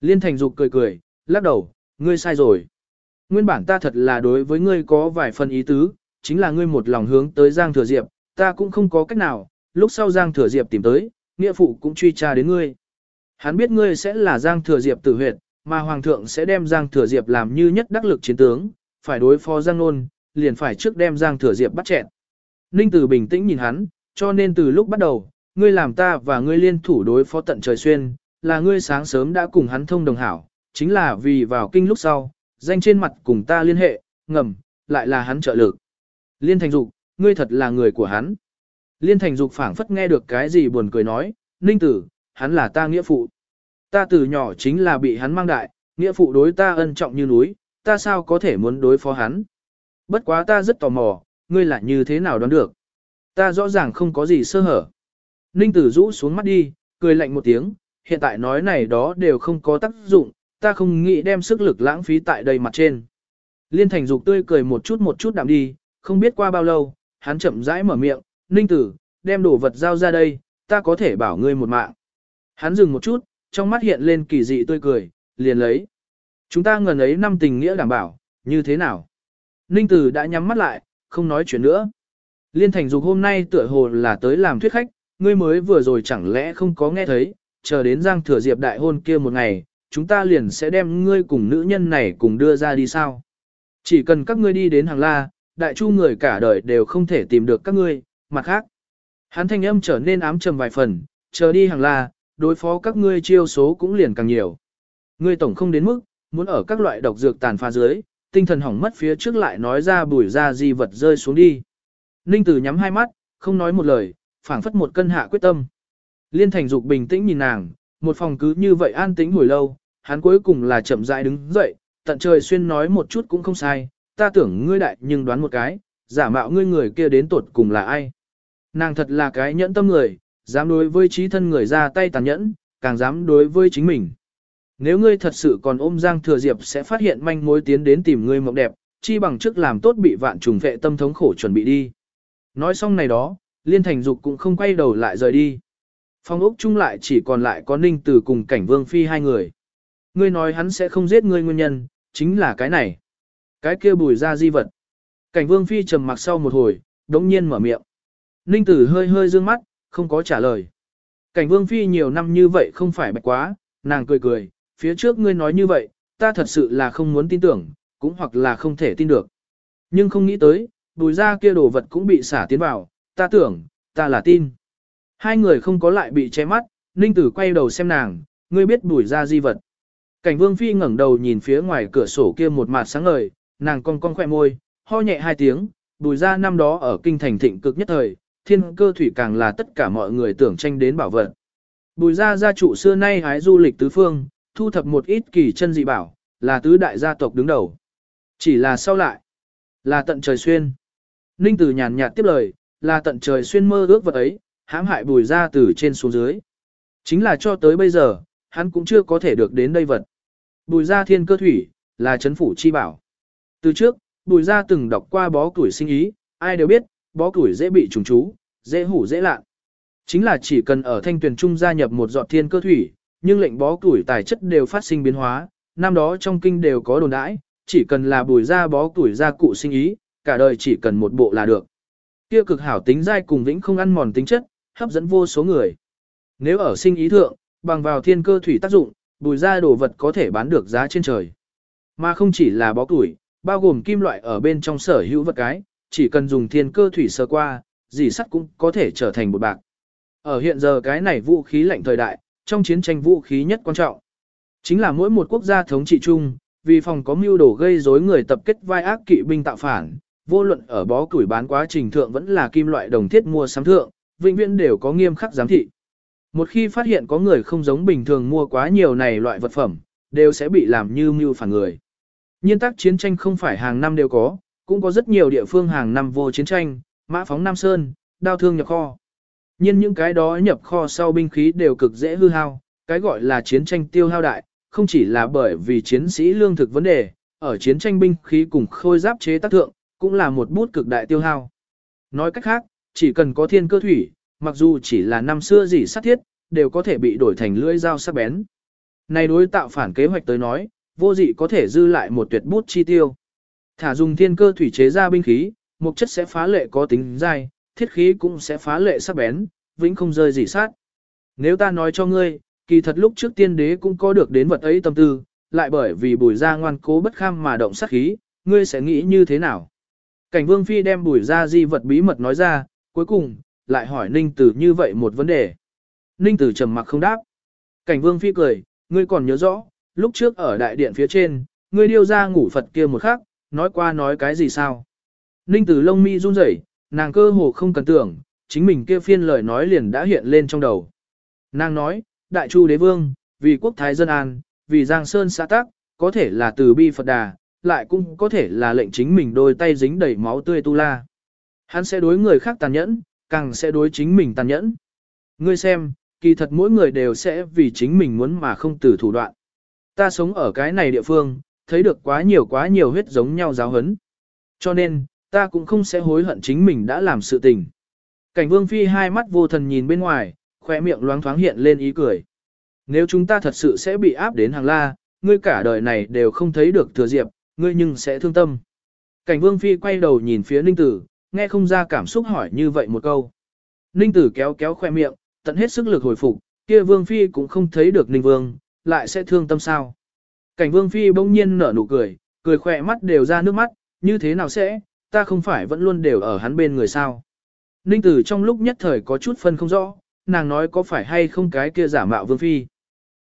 Speaker 1: Liên thành dục cười cười, lắc đầu, ngươi sai rồi. Nguyên bản ta thật là đối với ngươi có vài phần ý tứ, chính là ngươi một lòng hướng tới Giang Thừa Diệp, ta cũng không có cách nào, lúc sau Giang Thừa Diệp tìm tới, nghĩa phụ cũng truy tra đến ngươi. Hắn biết ngươi sẽ là Giang Thừa Diệp tử huyệt, mà Hoàng thượng sẽ đem Giang Thừa Diệp làm như nhất đắc lực chiến tướng, phải đối phó Giang Nôn, liền phải trước đem Giang Thừa Diệp bắt chẹn. Ninh Tử bình tĩnh nhìn hắn, cho nên từ lúc bắt đầu, ngươi làm ta và ngươi liên thủ đối phó tận trời xuyên, là ngươi sáng sớm đã cùng hắn thông đồng hảo, chính là vì vào kinh lúc sau, danh trên mặt cùng ta liên hệ, ngầm, lại là hắn trợ lực. Liên Thành Dục, ngươi thật là người của hắn. Liên Thành Dục phảng phất nghe được cái gì buồn cười nói, Ninh Tử, hắn là ta nghĩa phụ. Ta từ nhỏ chính là bị hắn mang đại, nghĩa phụ đối ta ân trọng như núi, ta sao có thể muốn đối phó hắn. Bất quá ta rất tò mò, ngươi là như thế nào đoán được. Ta rõ ràng không có gì sơ hở. Ninh tử rũ xuống mắt đi, cười lạnh một tiếng, hiện tại nói này đó đều không có tác dụng, ta không nghĩ đem sức lực lãng phí tại đây mặt trên. Liên thành dục tươi cười một chút một chút đạm đi, không biết qua bao lâu, hắn chậm rãi mở miệng, ninh tử, đem đồ vật giao ra đây, ta có thể bảo ngươi một mạng. Hắn dừng một chút, trong mắt hiện lên kỳ dị tươi cười, liền lấy. Chúng ta ngần ấy năm tình nghĩa đảm bảo, như thế nào? Ninh tử đã nhắm mắt lại, không nói chuyện nữa. Liên thành dục hôm nay tựa hồ là tới làm thuyết khách, ngươi mới vừa rồi chẳng lẽ không có nghe thấy, chờ đến Giang Thừa Diệp đại hôn kia một ngày, chúng ta liền sẽ đem ngươi cùng nữ nhân này cùng đưa ra đi sao. Chỉ cần các ngươi đi đến hàng la, đại chu người cả đời đều không thể tìm được các ngươi, mặt khác. Hắn thanh âm trở nên ám trầm vài phần, chờ đi hàng la, đối phó các ngươi chiêu số cũng liền càng nhiều. Ngươi tổng không đến mức, muốn ở các loại độc dược tàn phá dưới, tinh thần hỏng mất phía trước lại nói ra bùi ra di vật rơi xuống đi. Ninh Tử nhắm hai mắt, không nói một lời, phảng phất một cân hạ quyết tâm. Liên Thành Dục bình tĩnh nhìn nàng, một phòng cứ như vậy an tĩnh hồi lâu, hắn cuối cùng là chậm rãi đứng dậy, tận trời xuyên nói một chút cũng không sai, ta tưởng ngươi đại nhưng đoán một cái, giả mạo ngươi người kia đến tột cùng là ai. Nàng thật là cái nhẫn tâm người, dám đối với trí thân người ra tay tàn nhẫn, càng dám đối với chính mình. Nếu ngươi thật sự còn ôm Giang Thừa Diệp sẽ phát hiện manh mối tiến đến tìm ngươi mộng đẹp, chi bằng trước làm tốt bị vạn trùng vệ tâm thống khổ chuẩn bị đi. Nói xong này đó, Liên Thành Dục cũng không quay đầu lại rời đi. Phong ốc chung lại chỉ còn lại có Ninh Tử cùng cảnh Vương Phi hai người. Ngươi nói hắn sẽ không giết ngươi nguyên nhân, chính là cái này. Cái kia bùi ra di vật. Cảnh Vương Phi trầm mặc sau một hồi, đống nhiên mở miệng. Ninh Tử hơi hơi dương mắt, không có trả lời. Cảnh Vương Phi nhiều năm như vậy không phải bạch quá, nàng cười cười, phía trước ngươi nói như vậy, ta thật sự là không muốn tin tưởng, cũng hoặc là không thể tin được. Nhưng không nghĩ tới, bùi ra kia đồ vật cũng bị xả tiến vào, ta tưởng, ta là tin. Hai người không có lại bị che mắt, Ninh Tử quay đầu xem nàng, ngươi biết bùi ra di vật. Cảnh Vương Phi ngẩng đầu nhìn phía ngoài cửa sổ kia một mặt sáng ngời, nàng cong cong khỏe môi, ho nhẹ hai tiếng, bùi ra năm đó ở kinh thành thịnh cực nhất thời, thiên cơ thủy càng là tất cả mọi người tưởng tranh đến bảo vật. Bùi Gia gia trụ xưa nay hái du lịch tứ phương, thu thập một ít kỳ chân dị bảo, là tứ đại gia tộc đứng đầu. Chỉ là sau lại, là tận trời xuyên. Ninh Tử nhàn nhạt tiếp lời, là tận trời xuyên mơ ước vật ấy, hãm hại bùi Gia từ trên xuống dưới. Chính là cho tới bây giờ, hắn cũng chưa có thể được đến đây vật. Bùi Gia thiên cơ thủy, là chấn phủ chi bảo. Từ trước, bùi Gia từng đọc qua bó tuổi sinh ý, ai đều biết, bó củi dễ bị trùng chú, dễ hủ dễ lạ. Chính là chỉ cần ở thanh tuyển trung gia nhập một giọt thiên cơ thủy, nhưng lệnh bó củi tài chất đều phát sinh biến hóa, năm đó trong kinh đều có đồn đãi, chỉ cần là bùi ra bó củi ra cụ sinh ý, cả đời chỉ cần một bộ là được. Kia cực hảo tính dai cùng vĩnh không ăn mòn tính chất, hấp dẫn vô số người. Nếu ở sinh ý thượng, bằng vào thiên cơ thủy tác dụng, bùi ra đồ vật có thể bán được giá trên trời. Mà không chỉ là bó củi, bao gồm kim loại ở bên trong sở hữu vật cái, chỉ cần dùng thiên cơ thủy sơ qua, gì sắt cũng có thể trở thành một bạc. Ở hiện giờ cái này vũ khí lạnh thời đại, trong chiến tranh vũ khí nhất quan trọng, chính là mỗi một quốc gia thống trị chung, vì phòng có mưu đồ gây rối người tập kết vai ác kỵ binh tạo phản, vô luận ở bó củi bán quá trình thượng vẫn là kim loại đồng thiết mua sắm thượng, vĩnh viễn đều có nghiêm khắc giám thị. Một khi phát hiện có người không giống bình thường mua quá nhiều này loại vật phẩm, đều sẽ bị làm như mưu phản người. Nhiên tác chiến tranh không phải hàng năm đều có, cũng có rất nhiều địa phương hàng năm vô chiến tranh, mã phóng Nam Sơn, đao thương nhập kho. Nhưng những cái đó nhập kho sau binh khí đều cực dễ hư hao, cái gọi là chiến tranh tiêu hao đại, không chỉ là bởi vì chiến sĩ lương thực vấn đề, ở chiến tranh binh khí cùng khôi giáp chế tác thượng, cũng là một bút cực đại tiêu hao. Nói cách khác, chỉ cần có thiên cơ thủy, mặc dù chỉ là năm xưa gì sát thiết, đều có thể bị đổi thành lưỡi dao sắc bén. Này đối tạo phản kế hoạch tới nói, vô dị có thể dư lại một tuyệt bút chi tiêu. Thả dùng thiên cơ thủy chế ra binh khí, mục chất sẽ phá lệ có tính dai, thiết khí cũng sẽ phá lệ sắc bén, vĩnh không rơi gì sát. Nếu ta nói cho ngươi, kỳ thật lúc trước tiên đế cũng có được đến vật ấy tâm tư, lại bởi vì bùi ra ngoan cố bất kham mà động sát khí, ngươi sẽ nghĩ như thế nào? Cảnh vương phi đem bùi ra di vật bí mật nói ra, cuối cùng, lại hỏi Ninh Tử như vậy một vấn đề. Ninh Tử trầm mặc không đáp. Cảnh vương phi cười, ngươi còn nhớ rõ, lúc trước ở đại điện phía trên, ngươi điêu ra ngủ Phật kia một khắc, nói qua nói cái gì sao? Ninh Tử lông mi run rẩy, nàng cơ hồ không cần tưởng, chính mình kia phiên lời nói liền đã hiện lên trong đầu. Nàng nói, đại chu đế vương, vì quốc thái dân an, vì giang sơn xã tắc, có thể là từ bi Phật đà, lại cũng có thể là lệnh chính mình đôi tay dính đầy máu tươi tu la. Hắn sẽ đối người khác tàn nhẫn, càng sẽ đối chính mình tàn nhẫn. Ngươi xem, kỳ thật mỗi người đều sẽ vì chính mình muốn mà không từ thủ đoạn. Ta sống ở cái này địa phương, thấy được quá nhiều quá nhiều huyết giống nhau giáo hấn. Cho nên, ta cũng không sẽ hối hận chính mình đã làm sự tình. Cảnh vương phi hai mắt vô thần nhìn bên ngoài, khỏe miệng loáng thoáng hiện lên ý cười. Nếu chúng ta thật sự sẽ bị áp đến hàng la, ngươi cả đời này đều không thấy được thừa diệp, ngươi nhưng sẽ thương tâm. Cảnh vương phi quay đầu nhìn phía ninh tử, nghe không ra cảm xúc hỏi như vậy một câu. Ninh tử kéo kéo khoe miệng, tận hết sức lực hồi phục, kia vương phi cũng không thấy được ninh vương, lại sẽ thương tâm sao. Cảnh vương phi bỗng nhiên nở nụ cười, cười khỏe mắt đều ra nước mắt, như thế nào sẽ, ta không phải vẫn luôn đều ở hắn bên người sao. Ninh tử trong lúc nhất thời có chút phân không rõ, nàng nói có phải hay không cái kia giả mạo vương phi.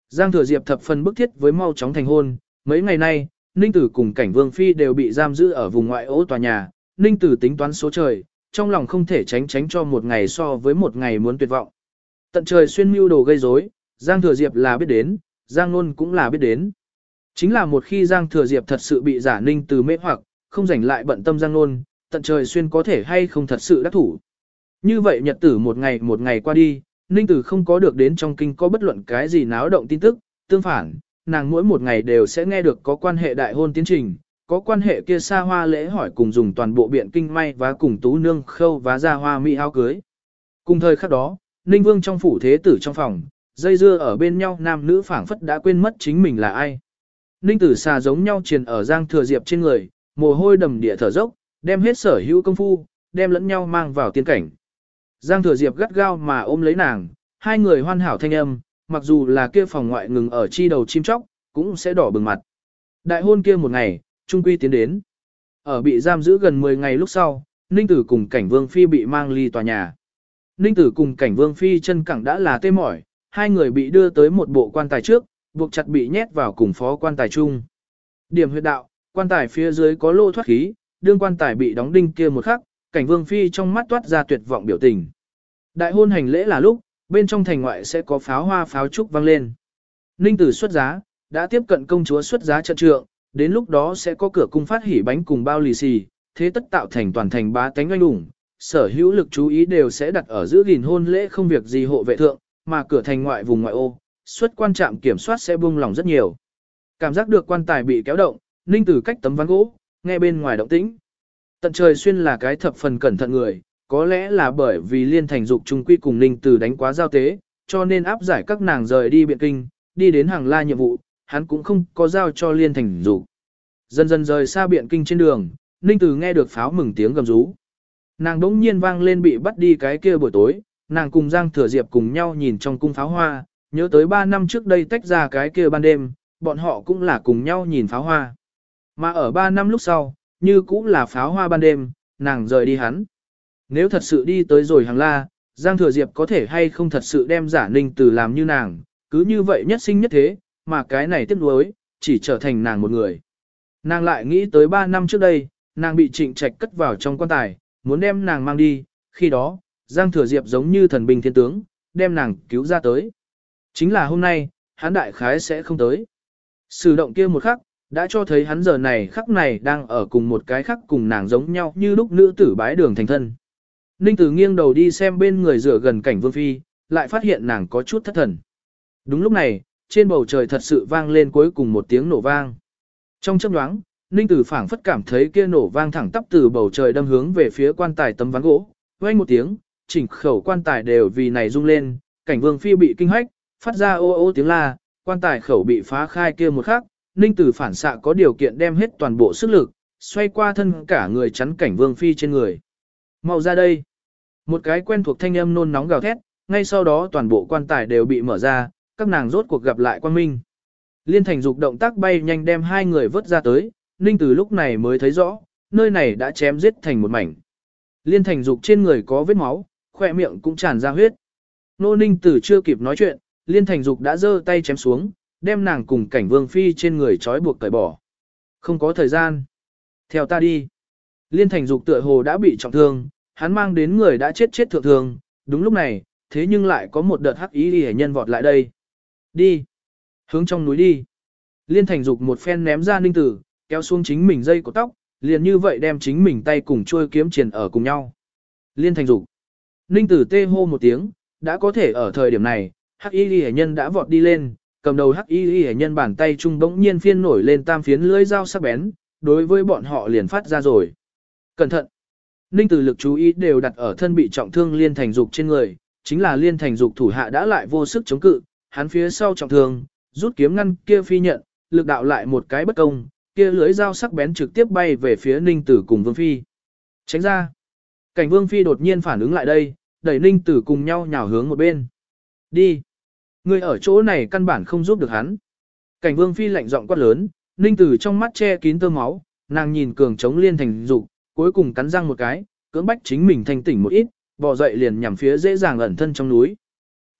Speaker 1: Giang thừa diệp thập phần bức thiết với mau chóng thành hôn, mấy ngày nay, Ninh tử cùng cảnh vương phi đều bị giam giữ ở vùng ngoại ô tòa nhà, Ninh tử tính toán số trời, trong lòng không thể tránh tránh cho một ngày so với một ngày muốn tuyệt vọng. Tận trời xuyên mưu đồ gây rối, Giang thừa diệp là biết đến, Giang luôn cũng là biết đến. Chính là một khi Giang thừa diệp thật sự bị giả Ninh từ mê hoặc, không rảnh lại bận tâm Giang Nôn, tận trời xuyên có thể hay không thật sự đắc thủ. Như vậy nhật tử một ngày một ngày qua đi, Ninh Tử không có được đến trong kinh có bất luận cái gì náo động tin tức, tương phản, nàng mỗi một ngày đều sẽ nghe được có quan hệ đại hôn tiến trình, có quan hệ kia xa hoa lễ hỏi cùng dùng toàn bộ biện kinh may và cùng tú nương khâu và ra hoa mỹ áo cưới. Cùng thời khắc đó, Ninh Vương trong phủ thế tử trong phòng, dây dưa ở bên nhau nam nữ phảng phất đã quên mất chính mình là ai. Ninh tử xà giống nhau truyền ở giang thừa diệp trên người, mồ hôi đầm địa thở dốc, đem hết sở hữu công phu, đem lẫn nhau mang vào tiên cảnh. Giang thừa diệp gắt gao mà ôm lấy nàng, hai người hoàn hảo thanh âm, mặc dù là kia phòng ngoại ngừng ở chi đầu chim chóc, cũng sẽ đỏ bừng mặt. Đại hôn kia một ngày, trung quy tiến đến. Ở bị giam giữ gần 10 ngày lúc sau, Ninh Tử cùng cảnh Vương Phi bị mang ly tòa nhà. Ninh Tử cùng cảnh Vương Phi chân cẳng đã là tê mỏi, hai người bị đưa tới một bộ quan tài trước, buộc chặt bị nhét vào cùng phó quan tài chung. Điểm huyệt đạo, quan tài phía dưới có lô thoát khí, đương quan tài bị đóng đinh kia một khắc, cảnh Vương Phi trong mắt toát ra tuyệt vọng biểu tình. Đại hôn hành lễ là lúc, bên trong thành ngoại sẽ có pháo hoa pháo trúc vang lên. Ninh Tử xuất giá, đã tiếp cận công chúa xuất giá trận trượng, đến lúc đó sẽ có cửa cung phát hỉ bánh cùng bao lì xì, thế tất tạo thành toàn thành bá tánh oanh ủng, sở hữu lực chú ý đều sẽ đặt ở giữ gìn hôn lễ không việc gì hộ vệ thượng, mà cửa thành ngoại vùng ngoại ô, xuất quan trạm kiểm soát sẽ buông lỏng rất nhiều. Cảm giác được quan tài bị kéo động, Ninh Tử cách tấm ván gỗ, nghe bên ngoài động tĩnh. Tận trời xuyên là cái thập phần cẩn thận người, có lẽ là bởi vì liên thành dục trung quy cùng Ninh Tử đánh quá giao tế, cho nên áp giải các nàng rời đi biện kinh, đi đến hàng la nhiệm vụ, hắn cũng không có giao cho liên thành dục. Dần dần rời xa biện kinh trên đường, Ninh Tử nghe được pháo mừng tiếng gầm rú. Nàng đống nhiên vang lên bị bắt đi cái kia buổi tối, nàng cùng Giang Thừa Diệp cùng nhau nhìn trong cung pháo hoa, nhớ tới 3 năm trước đây tách ra cái kia ban đêm, bọn họ cũng là cùng nhau nhìn pháo hoa. Mà ở 3 năm lúc sau, như cũng là pháo hoa ban đêm, nàng rời đi hắn. Nếu thật sự đi tới rồi hàng la, Giang Thừa Diệp có thể hay không thật sự đem giả ninh từ làm như nàng, cứ như vậy nhất sinh nhất thế, mà cái này tiếc nuối, chỉ trở thành nàng một người. Nàng lại nghĩ tới 3 năm trước đây, nàng bị trịnh trạch cất vào trong quan tài, muốn đem nàng mang đi, khi đó, Giang Thừa Diệp giống như thần binh thiên tướng, đem nàng cứu ra tới. Chính là hôm nay, hắn đại khái sẽ không tới. Sử động kia một khắc, đã cho thấy hắn giờ này khắc này đang ở cùng một cái khắc cùng nàng giống nhau như lúc nữ tử bái đường thành thân. Ninh Tử nghiêng đầu đi xem bên người rửa gần cảnh Vương Phi, lại phát hiện nàng có chút thất thần. Đúng lúc này, trên bầu trời thật sự vang lên cuối cùng một tiếng nổ vang. Trong chớp nhoáng, Ninh Tử phảng phất cảm thấy kia nổ vang thẳng tắp từ bầu trời đâm hướng về phía quan tài tấm ván gỗ, vang một tiếng, chỉnh khẩu quan tài đều vì này rung lên, cảnh Vương Phi bị kinh hách, phát ra ô ô tiếng la, quan tài khẩu bị phá khai kia một khắc, Ninh Tử phản xạ có điều kiện đem hết toàn bộ sức lực, xoay qua thân cả người chắn cảnh Vương Phi trên người. Mau ra đây! Một cái quen thuộc thanh âm nôn nóng gào thét, ngay sau đó toàn bộ quan tài đều bị mở ra, các nàng rốt cuộc gặp lại quan minh. Liên thành dục động tác bay nhanh đem hai người vớt ra tới, Ninh Tử lúc này mới thấy rõ, nơi này đã chém giết thành một mảnh. Liên thành dục trên người có vết máu, khỏe miệng cũng tràn ra huyết. Nô Ninh Tử chưa kịp nói chuyện, Liên thành dục đã giơ tay chém xuống, đem nàng cùng cảnh vương phi trên người trói buộc cởi bỏ. Không có thời gian. Theo ta đi. Liên thành dục tựa hồ đã bị trọng thương, hắn mang đến người đã chết chết thượng thường, đúng lúc này, thế nhưng lại có một đợt hắc ý hề nhân vọt lại đây. Đi. Hướng trong núi đi. Liên thành dục một phen ném ra ninh tử, kéo xuống chính mình dây của tóc, liền như vậy đem chính mình tay cùng trôi kiếm triển ở cùng nhau. Liên thành dục. Ninh tử tê hô một tiếng, đã có thể ở thời điểm này, hắc y hề nhân đã vọt đi lên, cầm đầu hắc y hề nhân bàn tay trung bỗng nhiên phiên nổi lên tam phiến lưỡi dao sắc bén, đối với bọn họ liền phát ra rồi. Cẩn thận! Ninh tử lực chú ý đều đặt ở thân bị trọng thương liên thành dục trên người, chính là liên thành dục thủ hạ đã lại vô sức chống cự, hắn phía sau trọng thương, rút kiếm ngăn kia phi nhận, lực đạo lại một cái bất công, kia lưới dao sắc bén trực tiếp bay về phía Ninh Tử cùng Vương Phi. Tránh ra. Cảnh Vương Phi đột nhiên phản ứng lại đây, đẩy Ninh Tử cùng nhau nhào hướng một bên. Đi. Người ở chỗ này căn bản không giúp được hắn. Cảnh Vương Phi lạnh giọng quát lớn, Ninh Tử trong mắt che kín tơ máu, nàng nhìn cường chống liên thành dục, cuối cùng cắn răng một cái, cưỡng bách chính mình thanh tỉnh một ít, bò dậy liền nhằm phía dễ dàng ẩn thân trong núi.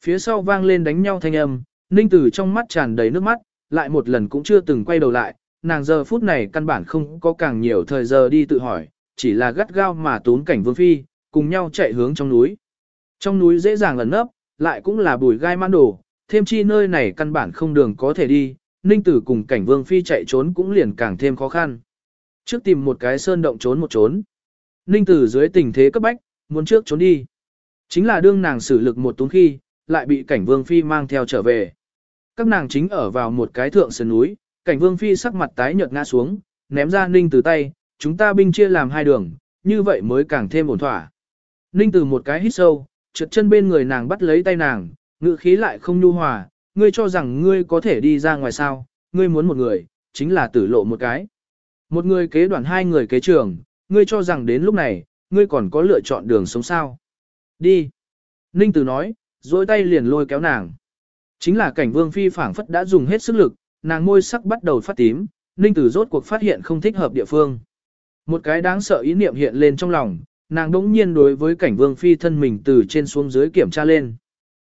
Speaker 1: Phía sau vang lên đánh nhau thanh âm, Ninh Tử trong mắt tràn đầy nước mắt, lại một lần cũng chưa từng quay đầu lại, nàng giờ phút này căn bản không có càng nhiều thời giờ đi tự hỏi, chỉ là gắt gao mà tốn cảnh vương phi, cùng nhau chạy hướng trong núi. Trong núi dễ dàng ẩn nấp, lại cũng là bùi gai man đổ, thêm chi nơi này căn bản không đường có thể đi, Ninh Tử cùng cảnh vương phi chạy trốn cũng liền càng thêm khó khăn. Trước tìm một cái sơn động trốn một trốn. Ninh Tử dưới tình thế cấp bách, muốn trước trốn đi. Chính là đương nàng xử lực một túng khi, lại bị cảnh vương phi mang theo trở về. Các nàng chính ở vào một cái thượng sườn núi, cảnh vương phi sắc mặt tái nhợt ngã xuống, ném ra ninh Tử tay, chúng ta binh chia làm hai đường, như vậy mới càng thêm ổn thỏa. Ninh Tử một cái hít sâu, trượt chân bên người nàng bắt lấy tay nàng, ngữ khí lại không nhu hòa, ngươi cho rằng ngươi có thể đi ra ngoài sao, ngươi muốn một người, chính là tử lộ một cái. Một người kế đoàn hai người kế trường, ngươi cho rằng đến lúc này, ngươi còn có lựa chọn đường sống sao. Đi. Ninh Tử nói, dối tay liền lôi kéo nàng. Chính là cảnh vương phi phảng phất đã dùng hết sức lực, nàng môi sắc bắt đầu phát tím, Ninh Tử rốt cuộc phát hiện không thích hợp địa phương. Một cái đáng sợ ý niệm hiện lên trong lòng, nàng đỗng nhiên đối với cảnh vương phi thân mình từ trên xuống dưới kiểm tra lên.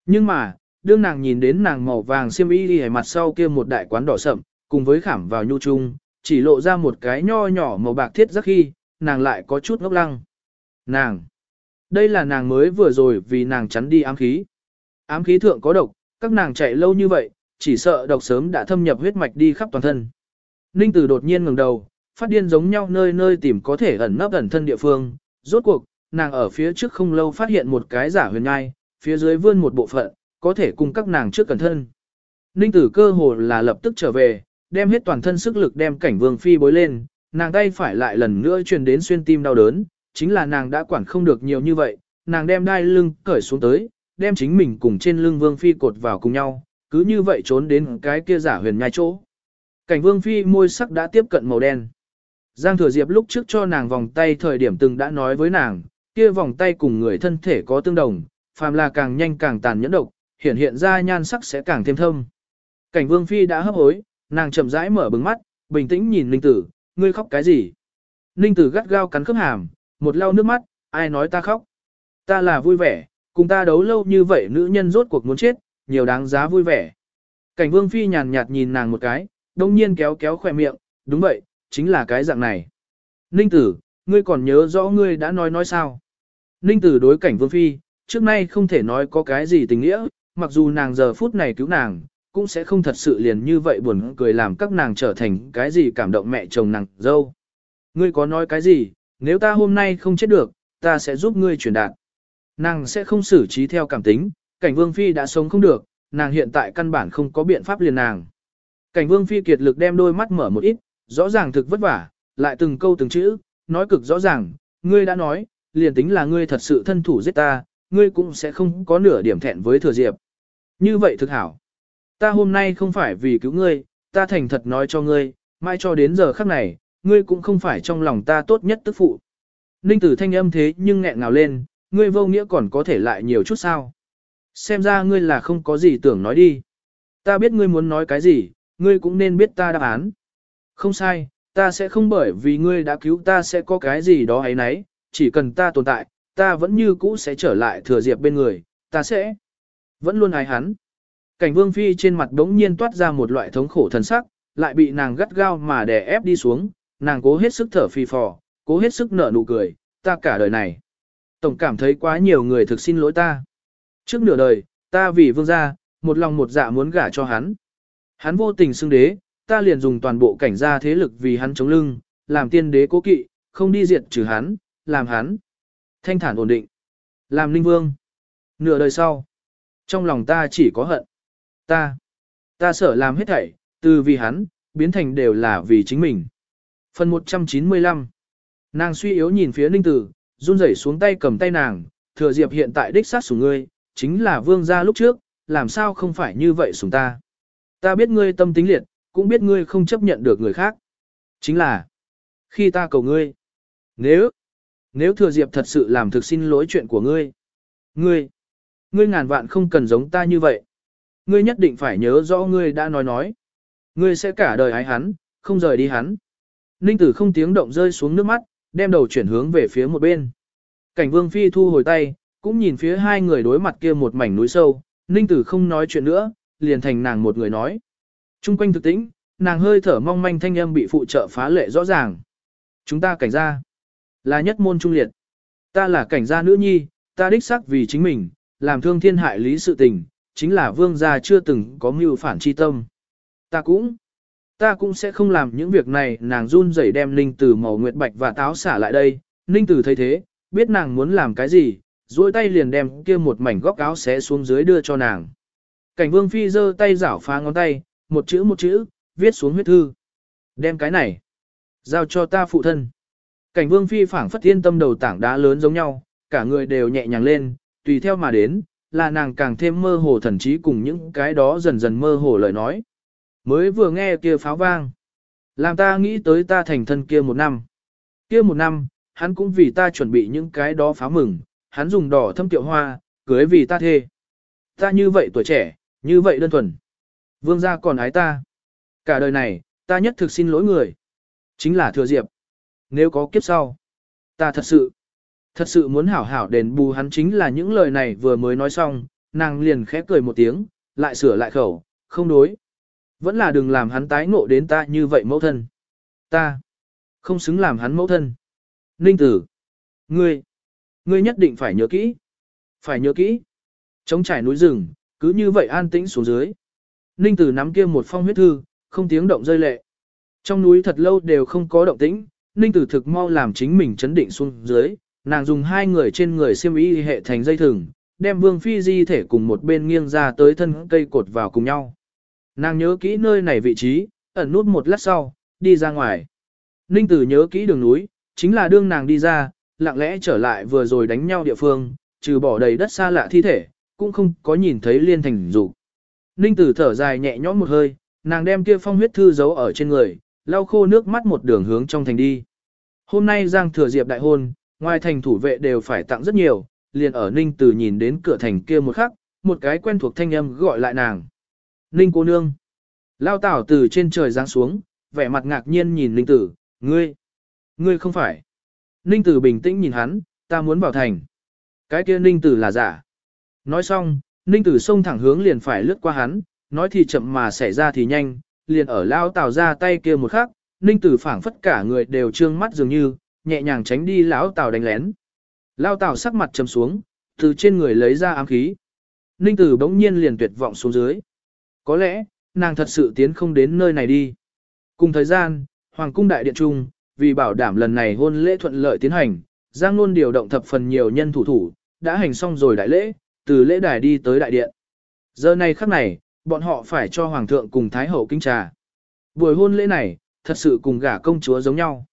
Speaker 1: Nhưng mà, đương nàng nhìn đến nàng màu vàng xiêm y đi mặt sau kia một đại quán đỏ sậm, cùng với khảm vào nhu trung, chỉ lộ ra một cái nho nhỏ màu bạc thiết rất khi, nàng lại có chút ngốc lăng. Nàng! Đây là nàng mới vừa rồi vì nàng chắn đi ám khí. Ám khí thượng có độc, các nàng chạy lâu như vậy, chỉ sợ độc sớm đã thâm nhập huyết mạch đi khắp toàn thân. Ninh Tử đột nhiên ngẩng đầu, phát điên giống nhau nơi nơi tìm có thể ẩn nấp ẩn thân địa phương. Rốt cuộc, nàng ở phía trước không lâu phát hiện một cái giả huyền nhai, phía dưới vươn một bộ phận, có thể cùng các nàng trước cẩn thân. Ninh Tử cơ hồ là lập tức trở về, đem hết toàn thân sức lực đem cảnh vương phi bối lên, nàng tay phải lại lần nữa truyền đến xuyên tim đau đớn, chính là nàng đã quản không được nhiều như vậy, nàng đem đai lưng cởi xuống tới, đem chính mình cùng trên lưng vương phi cột vào cùng nhau, cứ như vậy trốn đến cái kia giả huyền nhai chỗ. Cảnh vương phi môi sắc đã tiếp cận màu đen. Giang thừa diệp lúc trước cho nàng vòng tay thời điểm từng đã nói với nàng, kia vòng tay cùng người thân thể có tương đồng, phàm là càng nhanh càng tàn nhẫn độc, hiện hiện ra nhan sắc sẽ càng thêm thâm. Cảnh vương phi đã hấp hối, nàng chậm rãi mở bừng mắt, bình tĩnh nhìn Ninh Tử, ngươi khóc cái gì? Ninh Tử gắt gao cắn khớp hàm, một lau nước mắt, ai nói ta khóc? Ta là vui vẻ, cùng ta đấu lâu như vậy nữ nhân rốt cuộc muốn chết, nhiều đáng giá vui vẻ. Cảnh vương phi nhàn nhạt nhìn nàng một cái, đông nhiên kéo kéo khỏe miệng, đúng vậy, chính là cái dạng này. Ninh tử, ngươi còn nhớ rõ ngươi đã nói nói sao? Ninh tử đối cảnh vương phi, trước nay không thể nói có cái gì tình nghĩa, mặc dù nàng giờ phút này cứu nàng, cũng sẽ không thật sự liền như vậy buồn cười làm các nàng trở thành cái gì cảm động mẹ chồng nàng dâu. Ngươi có nói cái gì, nếu ta hôm nay không chết được, ta sẽ giúp ngươi truyền đạt. Nàng sẽ không xử trí theo cảm tính, cảnh vương phi đã sống không được, nàng hiện tại căn bản không có biện pháp liền nàng. Cảnh vương phi kiệt lực đem đôi mắt mở một ít, rõ ràng thực vất vả, lại từng câu từng chữ, nói cực rõ ràng, ngươi đã nói, liền tính là ngươi thật sự thân thủ giết ta, ngươi cũng sẽ không có nửa điểm thẹn với thừa diệp. Như vậy thực hảo. Ta hôm nay không phải vì cứu ngươi, ta thành thật nói cho ngươi, mai cho đến giờ khắc này, ngươi cũng không phải trong lòng ta tốt nhất tức phụ. Ninh tử thanh âm thế nhưng nghẹn ngào lên, ngươi vô nghĩa còn có thể lại nhiều chút sao. Xem ra ngươi là không có gì tưởng nói đi. Ta biết ngươi muốn nói cái gì, ngươi cũng nên biết ta đáp án. Không sai, ta sẽ không bởi vì ngươi đã cứu ta sẽ có cái gì đó ấy nấy, chỉ cần ta tồn tại, ta vẫn như cũ sẽ trở lại thừa diệp bên người, ta sẽ vẫn luôn ái hắn. Cảnh vương phi trên mặt đống nhiên toát ra một loại thống khổ thần sắc, lại bị nàng gắt gao mà đè ép đi xuống, nàng cố hết sức thở phì phò, cố hết sức nở nụ cười, ta cả đời này. Tổng cảm thấy quá nhiều người thực xin lỗi ta. Trước nửa đời, ta vì vương gia, một lòng một dạ muốn gả cho hắn. Hắn vô tình xưng đế, ta liền dùng toàn bộ cảnh gia thế lực vì hắn chống lưng, làm tiên đế cố kỵ, không đi diệt trừ hắn, làm hắn. Thanh thản ổn định. Làm ninh vương. Nửa đời sau. Trong lòng ta chỉ có hận. Ta. Ta sợ làm hết thảy, từ vì hắn, biến thành đều là vì chính mình. Phần 195 Nàng suy yếu nhìn phía ninh tử, run rẩy xuống tay cầm tay nàng, thừa diệp hiện tại đích sát sủng ngươi, chính là vương gia lúc trước, làm sao không phải như vậy sủng ta. Ta biết ngươi tâm tính liệt, cũng biết ngươi không chấp nhận được người khác. Chính là, khi ta cầu ngươi, nếu, nếu thừa diệp thật sự làm thực xin lỗi chuyện của ngươi, ngươi, ngươi ngàn vạn không cần giống ta như vậy. Ngươi nhất định phải nhớ rõ ngươi đã nói nói. Ngươi sẽ cả đời ái hắn, không rời đi hắn. Ninh tử không tiếng động rơi xuống nước mắt, đem đầu chuyển hướng về phía một bên. Cảnh vương phi thu hồi tay, cũng nhìn phía hai người đối mặt kia một mảnh núi sâu, ninh tử không nói chuyện nữa, liền thành nàng một người nói. Trung quanh thực tĩnh, nàng hơi thở mong manh thanh âm bị phụ trợ phá lệ rõ ràng. Chúng ta cảnh ra là nhất môn trung liệt. Ta là cảnh gia nữ nhi, ta đích xác vì chính mình, làm thương thiên hại lý sự tình, chính là vương gia chưa từng có mưu phản chi tâm. Ta cũng, ta cũng sẽ không làm những việc này, nàng run rẩy đem Ninh Tử màu nguyệt bạch và táo xả lại đây, Ninh Tử thấy thế, biết nàng muốn làm cái gì, duỗi tay liền đem kia một mảnh góc áo xé xuống dưới đưa cho nàng. Cảnh vương phi giơ tay rảo phá ngón tay, một chữ một chữ, viết xuống huyết thư. Đem cái này, giao cho ta phụ thân. Cảnh vương phi phảng phất thiên tâm đầu tảng đá lớn giống nhau, cả người đều nhẹ nhàng lên, tùy theo mà đến, là nàng càng thêm mơ hồ thần trí cùng những cái đó dần dần mơ hồ lời nói. Mới vừa nghe kia pháo vang, làm ta nghĩ tới ta thành thân kia một năm. Kia một năm, hắn cũng vì ta chuẩn bị những cái đó pháo mừng, hắn dùng đỏ thâm tiệu hoa, cưới vì ta thê. Ta như vậy tuổi trẻ, như vậy đơn thuần. Vương gia còn ái ta. Cả đời này, ta nhất thực xin lỗi người. Chính là thừa diệp. Nếu có kiếp sau, ta thật sự, Thật sự muốn hảo hảo đền bù hắn chính là những lời này vừa mới nói xong, nàng liền khẽ cười một tiếng, lại sửa lại khẩu, không đối. Vẫn là đừng làm hắn tái ngộ đến ta như vậy mẫu thân. Ta, không xứng làm hắn mẫu thân. Ninh tử, ngươi, ngươi nhất định phải nhớ kỹ. Phải nhớ kỹ. Chống trải núi rừng, cứ như vậy an tĩnh xuống dưới. Ninh tử nắm kia một phong huyết thư, không tiếng động rơi lệ. Trong núi thật lâu đều không có động tĩnh, Ninh tử thực mau làm chính mình chấn định xuống dưới, nàng dùng hai người trên người xiêm y hệ thành dây thừng, đem vương phi di thể cùng một bên nghiêng ra tới thân cây cột vào cùng nhau. Nàng nhớ kỹ nơi này vị trí, ẩn nút một lát sau, đi ra ngoài. Ninh tử nhớ kỹ đường núi, chính là đương nàng đi ra, lặng lẽ trở lại vừa rồi đánh nhau địa phương, trừ bỏ đầy đất xa lạ thi thể, cũng không có nhìn thấy liên thành dục. Ninh tử thở dài nhẹ nhõm một hơi, nàng đem kia phong huyết thư giấu ở trên người, lau khô nước mắt một đường hướng trong thành đi. Hôm nay Giang Thừa Diệp đại hôn, ngoài thành thủ vệ đều phải tặng rất nhiều, liền ở Ninh Tử nhìn đến cửa thành kia một khắc, một cái quen thuộc thanh âm gọi lại nàng. Ninh cô nương. Lao tảo từ trên trời giáng xuống, vẻ mặt ngạc nhiên nhìn Ninh Tử, ngươi, ngươi không phải. Ninh Tử bình tĩnh nhìn hắn, ta muốn vào thành. Cái kia Ninh Tử là giả. Nói xong, Ninh Tử xông thẳng hướng liền phải lướt qua hắn, nói thì chậm mà xảy ra thì nhanh, liền ở Lao tào ra tay kia một khắc, Ninh Tử phảng phất cả người đều trương mắt dường như, nhẹ nhàng tránh đi lão tào đánh lén. Lao tào sắc mặt trầm xuống, từ trên người lấy ra ám khí. Ninh Tử bỗng nhiên liền tuyệt vọng xuống dưới. Có lẽ, nàng thật sự tiến không đến nơi này đi. Cùng thời gian, Hoàng cung đại điện trung, vì bảo đảm lần này hôn lễ thuận lợi tiến hành, Giang Nôn điều động thập phần nhiều nhân thủ thủ, đã hành xong rồi đại lễ, từ lễ đài đi tới đại điện. Giờ này khắc này, bọn họ phải cho Hoàng thượng cùng Thái hậu kinh trà. Buổi hôn lễ này, thật sự cùng gả công chúa giống nhau.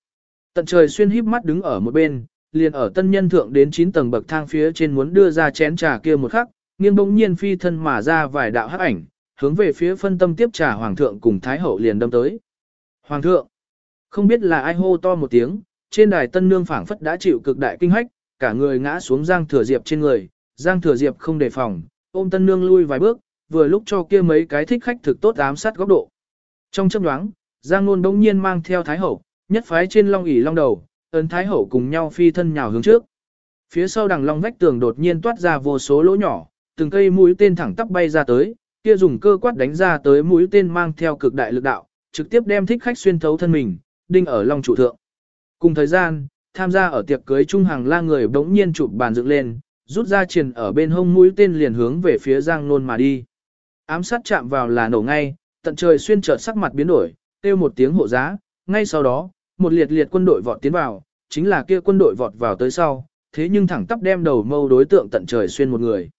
Speaker 1: Tận trời xuyên híp mắt đứng ở một bên, liền ở tân nhân thượng đến 9 tầng bậc thang phía trên muốn đưa ra chén trà kia một khắc, nghiêng bỗng nhiên phi thân mà ra vài đạo hắc ảnh, hướng về phía phân tâm tiếp trà hoàng thượng cùng thái hậu liền đâm tới. Hoàng thượng, không biết là ai hô to một tiếng, trên đài tân nương phảng phất đã chịu cực đại kinh hách, cả người ngã xuống Giang Thừa Diệp trên người, Giang Thừa Diệp không đề phòng, ôm tân nương lui vài bước, vừa lúc cho kia mấy cái thích khách thực tốt ám sát góc độ. Trong chớp nhoáng, Giang Nôn đông nhiên mang theo thái hậu, nhất phái trên long ỷ long đầu, ấn thái hậu cùng nhau phi thân nhào hướng trước. Phía sau đằng long vách tường đột nhiên toát ra vô số lỗ nhỏ, từng cây mũi tên thẳng tắp bay ra tới, kia dùng cơ quát đánh ra tới mũi tên mang theo cực đại lực đạo, trực tiếp đem thích khách xuyên thấu thân mình, đinh ở long trụ thượng. Cùng thời gian, tham gia ở tiệc cưới trung hàng la người bỗng nhiên chụp bàn dựng lên, rút ra truyền ở bên hông mũi tên liền hướng về phía Giang Nôn mà đi. Ám sát chạm vào là nổ ngay, tận trời xuyên chợt sắc mặt biến đổi, kêu một tiếng hộ giá, ngay sau đó, một liệt liệt quân đội vọt tiến vào, chính là kia quân đội vọt vào tới sau, thế nhưng thẳng tắp đem đầu mâu đối tượng tận trời xuyên một người.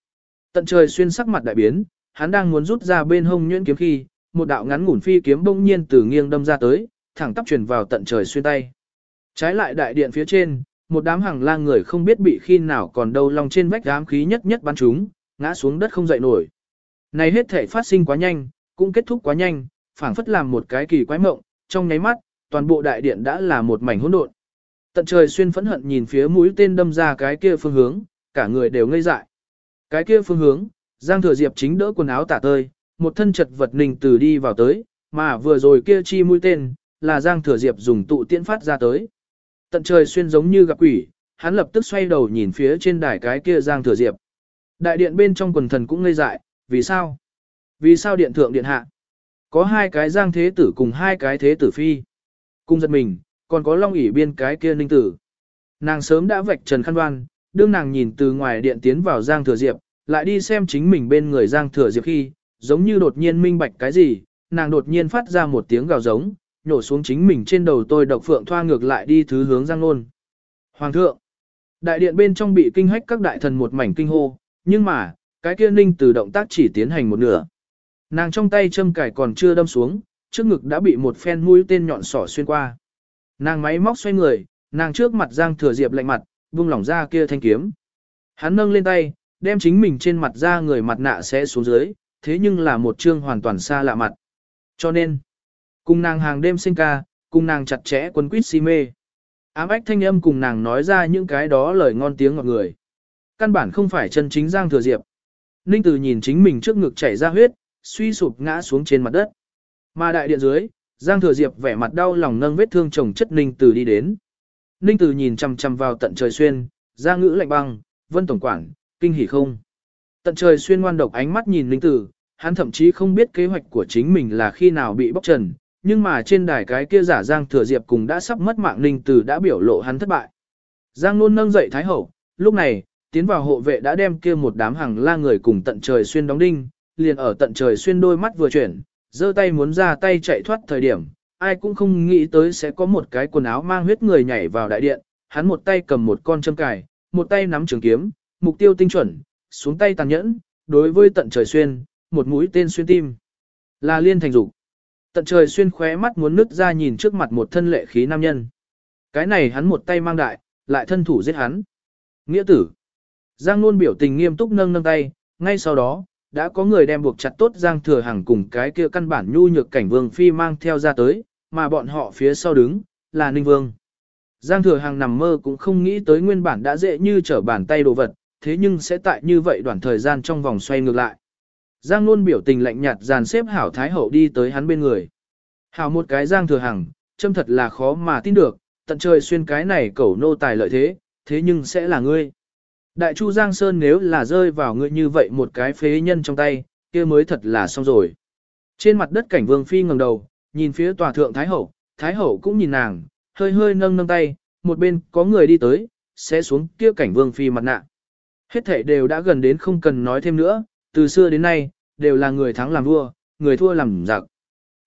Speaker 1: Tận trời xuyên sắc mặt đại biến, hắn đang muốn rút ra bên hông nhuyễn kiếm khi, một đạo ngắn ngủn phi kiếm bỗng nhiên từ nghiêng đâm ra tới, thẳng tắp truyền vào tận trời xuyên tay. Trái lại đại điện phía trên, một đám hàng lang người không biết bị khi nào còn đâu lòng trên vách đám khí nhất nhất bắn chúng, ngã xuống đất không dậy nổi. Này hết thể phát sinh quá nhanh, cũng kết thúc quá nhanh, phảng phất làm một cái kỳ quái mộng, trong nháy mắt, toàn bộ đại điện đã là một mảnh hỗn độn. Tận trời xuyên phẫn hận nhìn phía mũi tên đâm ra cái kia phương hướng, cả người đều ngây dại. Cái kia phương hướng, Giang Thừa Diệp chính đỡ quần áo tả tơi, một thân chật vật nình từ đi vào tới, mà vừa rồi kia chi mũi tên, là Giang Thừa Diệp dùng tụ tiễn phát ra tới. Tận trời xuyên giống như gặp quỷ, hắn lập tức xoay đầu nhìn phía trên đài cái kia Giang Thừa Diệp. Đại điện bên trong quần thần cũng ngây dại, vì sao? Vì sao điện thượng điện hạ? Có hai cái Giang Thế Tử cùng hai cái Thế Tử Phi. Cung giật mình, còn có Long ỉ biên cái kia ninh tử. Nàng sớm đã vạch trần khăn đoan, đương nàng nhìn từ ngoài điện tiến vào Giang Thừa Diệp, lại đi xem chính mình bên người Giang Thừa Diệp khi, giống như đột nhiên minh bạch cái gì, nàng đột nhiên phát ra một tiếng gào giống, nhổ xuống chính mình trên đầu tôi độc phượng thoa ngược lại đi thứ hướng Giang Nôn. Hoàng thượng, đại điện bên trong bị kinh hách các đại thần một mảnh kinh hô, nhưng mà, cái kia ninh từ động tác chỉ tiến hành một nửa. Nàng trong tay châm cải còn chưa đâm xuống, trước ngực đã bị một phen mũi tên nhọn sỏ xuyên qua. Nàng máy móc xoay người, nàng trước mặt Giang Thừa Diệp lạnh mặt, vung lỏng ra kia thanh kiếm. Hắn nâng lên tay, đem chính mình trên mặt ra người mặt nạ sẽ xuống dưới, thế nhưng là một chương hoàn toàn xa lạ mặt. Cho nên, cùng nàng hàng đêm sinh ca, cùng nàng chặt chẽ quân quýt si mê. Ám ách thanh âm cùng nàng nói ra những cái đó lời ngon tiếng ngọt người. Căn bản không phải chân chính Giang Thừa Diệp. Ninh Tử nhìn chính mình trước ngực chảy ra huyết, suy sụp ngã xuống trên mặt đất. Mà đại điện dưới, Giang Thừa Diệp vẻ mặt đau lòng nâng vết thương chồng chất Ninh Tử đi đến. Ninh Tử nhìn chằm chằm vào tận trời xuyên, ra ngữ lạnh băng, vân tổng quản, kinh hỉ không. Tận trời xuyên ngoan độc ánh mắt nhìn Ninh Tử, hắn thậm chí không biết kế hoạch của chính mình là khi nào bị bóc trần, nhưng mà trên đài cái kia giả Giang Thừa Diệp cùng đã sắp mất mạng Ninh Tử đã biểu lộ hắn thất bại. Giang luôn nâng dậy Thái Hậu, lúc này, tiến vào hộ vệ đã đem kia một đám hàng la người cùng tận trời xuyên đóng đinh, liền ở tận trời xuyên đôi mắt vừa chuyển, giơ tay muốn ra tay chạy thoát thời điểm, ai cũng không nghĩ tới sẽ có một cái quần áo mang huyết người nhảy vào đại điện, hắn một tay cầm một con châm cài, một tay nắm trường kiếm, mục tiêu tinh chuẩn, xuống tay tàn nhẫn, đối với tận trời xuyên, một mũi tên xuyên tim. Là liên thành dục. Tận trời xuyên khóe mắt muốn nứt ra nhìn trước mặt một thân lệ khí nam nhân. Cái này hắn một tay mang đại, lại thân thủ giết hắn. Nghĩa tử. Giang Nôn biểu tình nghiêm túc nâng nâng tay, ngay sau đó, đã có người đem buộc chặt tốt Giang Thừa Hằng cùng cái kia căn bản nhu nhược cảnh Vương Phi mang theo ra tới, mà bọn họ phía sau đứng, là Ninh Vương. Giang Thừa Hằng nằm mơ cũng không nghĩ tới nguyên bản đã dễ như trở bàn tay đồ vật, thế nhưng sẽ tại như vậy đoạn thời gian trong vòng xoay ngược lại. Giang Nôn biểu tình lạnh nhạt dàn xếp Hảo Thái Hậu đi tới hắn bên người. Hảo một cái Giang Thừa Hằng, châm thật là khó mà tin được, tận trời xuyên cái này cẩu nô tài lợi thế, thế nhưng sẽ là ngươi. Đại Chu Giang Sơn nếu là rơi vào ngươi như vậy một cái phế nhân trong tay, kia mới thật là xong rồi. Trên mặt đất cảnh vương phi ngẩng đầu, nhìn phía tòa thượng Thái Hậu, Thái Hậu cũng nhìn nàng, hơi hơi nâng nâng tay, một bên có người đi tới, sẽ xuống kia cảnh vương phi mặt nạ. Hết thể đều đã gần đến không cần nói thêm nữa, từ xưa đến nay, đều là người thắng làm vua, người thua làm giặc.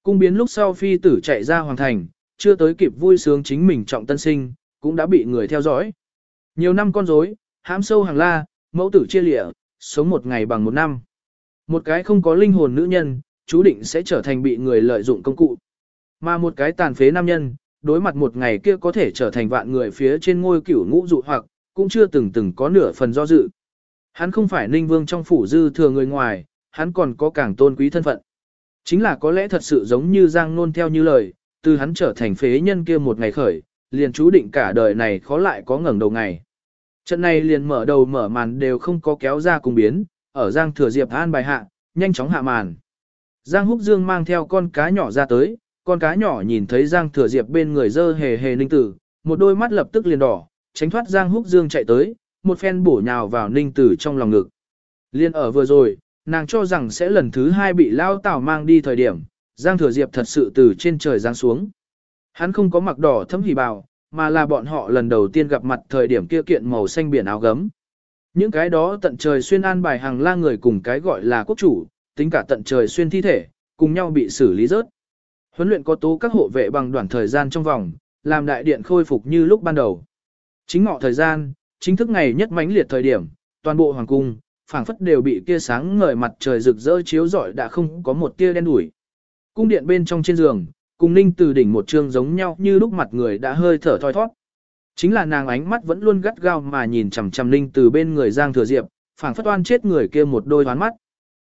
Speaker 1: Cung biến lúc sau phi tử chạy ra hoàng thành, chưa tới kịp vui sướng chính mình trọng tân sinh, cũng đã bị người theo dõi. Nhiều năm con rối, hãm sâu hàng la, mẫu tử chia lịa, sống một ngày bằng một năm. Một cái không có linh hồn nữ nhân, chú định sẽ trở thành bị người lợi dụng công cụ. Mà một cái tàn phế nam nhân, đối mặt một ngày kia có thể trở thành vạn người phía trên ngôi cửu ngũ dụ hoặc, cũng chưa từng từng có nửa phần do dự. Hắn không phải ninh vương trong phủ dư thừa người ngoài, hắn còn có càng tôn quý thân phận. Chính là có lẽ thật sự giống như Giang Nôn theo như lời, từ hắn trở thành phế nhân kia một ngày khởi, liền chú định cả đời này khó lại có ngẩng đầu ngày. Trận này liền mở đầu mở màn đều không có kéo ra cùng biến, ở Giang Thừa Diệp an bài hạ, nhanh chóng hạ màn. Giang Húc Dương mang theo con cá nhỏ ra tới, con cá nhỏ nhìn thấy Giang Thừa Diệp bên người dơ hề hề ninh tử, một đôi mắt lập tức liền đỏ, tránh thoát Giang Húc Dương chạy tới, một phen bổ nhào vào ninh tử trong lòng ngực. Liên ở vừa rồi, nàng cho rằng sẽ lần thứ hai bị lao tảo mang đi thời điểm, Giang Thừa Diệp thật sự từ trên trời giáng xuống. Hắn không có mặc đỏ thấm hỉ bào, mà là bọn họ lần đầu tiên gặp mặt thời điểm kia kiện màu xanh biển áo gấm. Những cái đó tận trời xuyên an bài hàng la người cùng cái gọi là quốc chủ, tính cả tận trời xuyên thi thể, cùng nhau bị xử lý rớt. Huấn luyện có tố các hộ vệ bằng đoạn thời gian trong vòng, làm đại điện khôi phục như lúc ban đầu. Chính ngọ thời gian, chính thức ngày nhất mãnh liệt thời điểm, toàn bộ hoàng cung, phảng phất đều bị kia sáng ngời mặt trời rực rỡ chiếu rọi đã không có một tia đen đủi. Cung điện bên trong trên giường, cùng ninh từ đỉnh một trương giống nhau như lúc mặt người đã hơi thở thoi thoát. Chính là nàng ánh mắt vẫn luôn gắt gao mà nhìn chằm chằm ninh từ bên người Giang Thừa Diệp, phảng phất oan chết người kia một đôi thoáng mắt.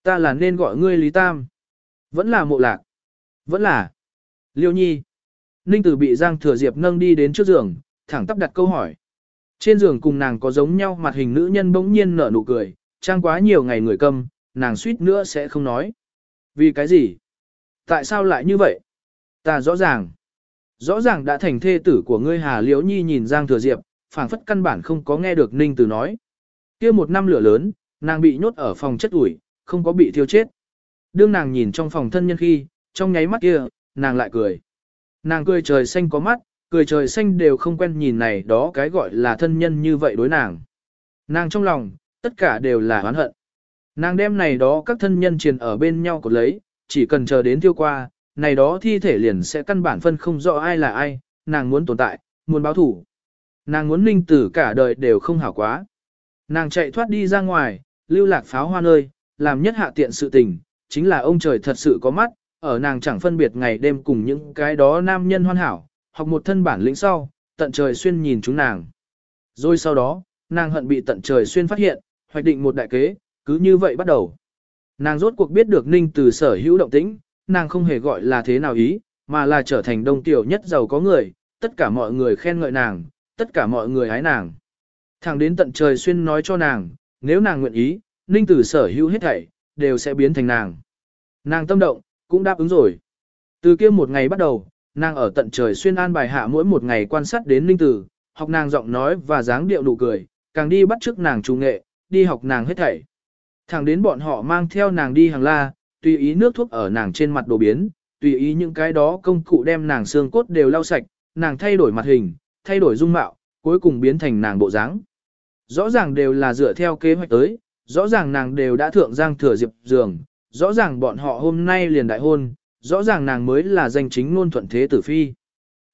Speaker 1: Ta là nên gọi ngươi Lý Tam. Vẫn là mộ lạc. Vẫn là. Liêu Nhi. Ninh Tử bị Giang Thừa Diệp nâng đi đến trước giường, thẳng tắp đặt câu hỏi. Trên giường cùng nàng có giống nhau mặt hình nữ nhân bỗng nhiên nở nụ cười, trang quá nhiều ngày người câm, nàng suýt nữa sẽ không nói. Vì cái gì? Tại sao lại như vậy? Ta rõ ràng. Rõ ràng đã thành thê tử của ngươi Hà Liễu Nhi nhìn Giang Thừa Diệp, phảng phất căn bản không có nghe được Ninh Tử nói. kia một năm lửa lớn, nàng bị nhốt ở phòng chất ủi, không có bị thiêu chết. Đương nàng nhìn trong phòng thân nhân khi, trong nháy mắt kia, nàng lại cười. Nàng cười trời xanh có mắt, cười trời xanh đều không quen nhìn này đó cái gọi là thân nhân như vậy đối nàng. Nàng trong lòng, tất cả đều là oán hận. Nàng đem này đó các thân nhân truyền ở bên nhau cột lấy, chỉ cần chờ đến tiêu qua, này đó thi thể liền sẽ căn bản phân không rõ ai là ai, nàng muốn tồn tại, muốn báo thủ. Nàng muốn ninh tử cả đời đều không hảo quá. Nàng chạy thoát đi ra ngoài, lưu lạc pháo hoa nơi, làm nhất hạ tiện sự tình, chính là ông trời thật sự có mắt, ở nàng chẳng phân biệt ngày đêm cùng những cái đó nam nhân hoàn hảo, học một thân bản lĩnh sau, tận trời xuyên nhìn chúng nàng. Rồi sau đó, nàng hận bị tận trời xuyên phát hiện, hoạch định một đại kế, cứ như vậy bắt đầu. Nàng rốt cuộc biết được ninh từ sở hữu động tĩnh, nàng không hề gọi là thế nào ý, mà là trở thành đông tiểu nhất giàu có người, tất cả mọi người khen ngợi nàng, tất cả mọi người hái nàng. Thẳng đến tận trời xuyên nói cho nàng, nếu nàng nguyện ý, ninh tử sở hữu hết thảy, đều sẽ biến thành nàng. Nàng tâm động, cũng đáp ứng rồi. Từ kia một ngày bắt đầu, nàng ở tận trời xuyên an bài hạ mỗi một ngày quan sát đến ninh tử, học nàng giọng nói và dáng điệu nụ cười, càng đi bắt chước nàng chủ nghệ, đi học nàng hết thảy. Thẳng đến bọn họ mang theo nàng đi hàng la, tùy ý nước thuốc ở nàng trên mặt đồ biến, tùy ý những cái đó công cụ đem nàng xương cốt đều lau sạch, nàng thay đổi mặt hình, thay đổi dung mạo, cuối cùng biến thành nàng bộ dáng. Rõ ràng đều là dựa theo kế hoạch tới, rõ ràng nàng đều đã thượng giang thừa diệp giường, rõ ràng bọn họ hôm nay liền đại hôn, rõ ràng nàng mới là danh chính ngôn thuận thế tử phi.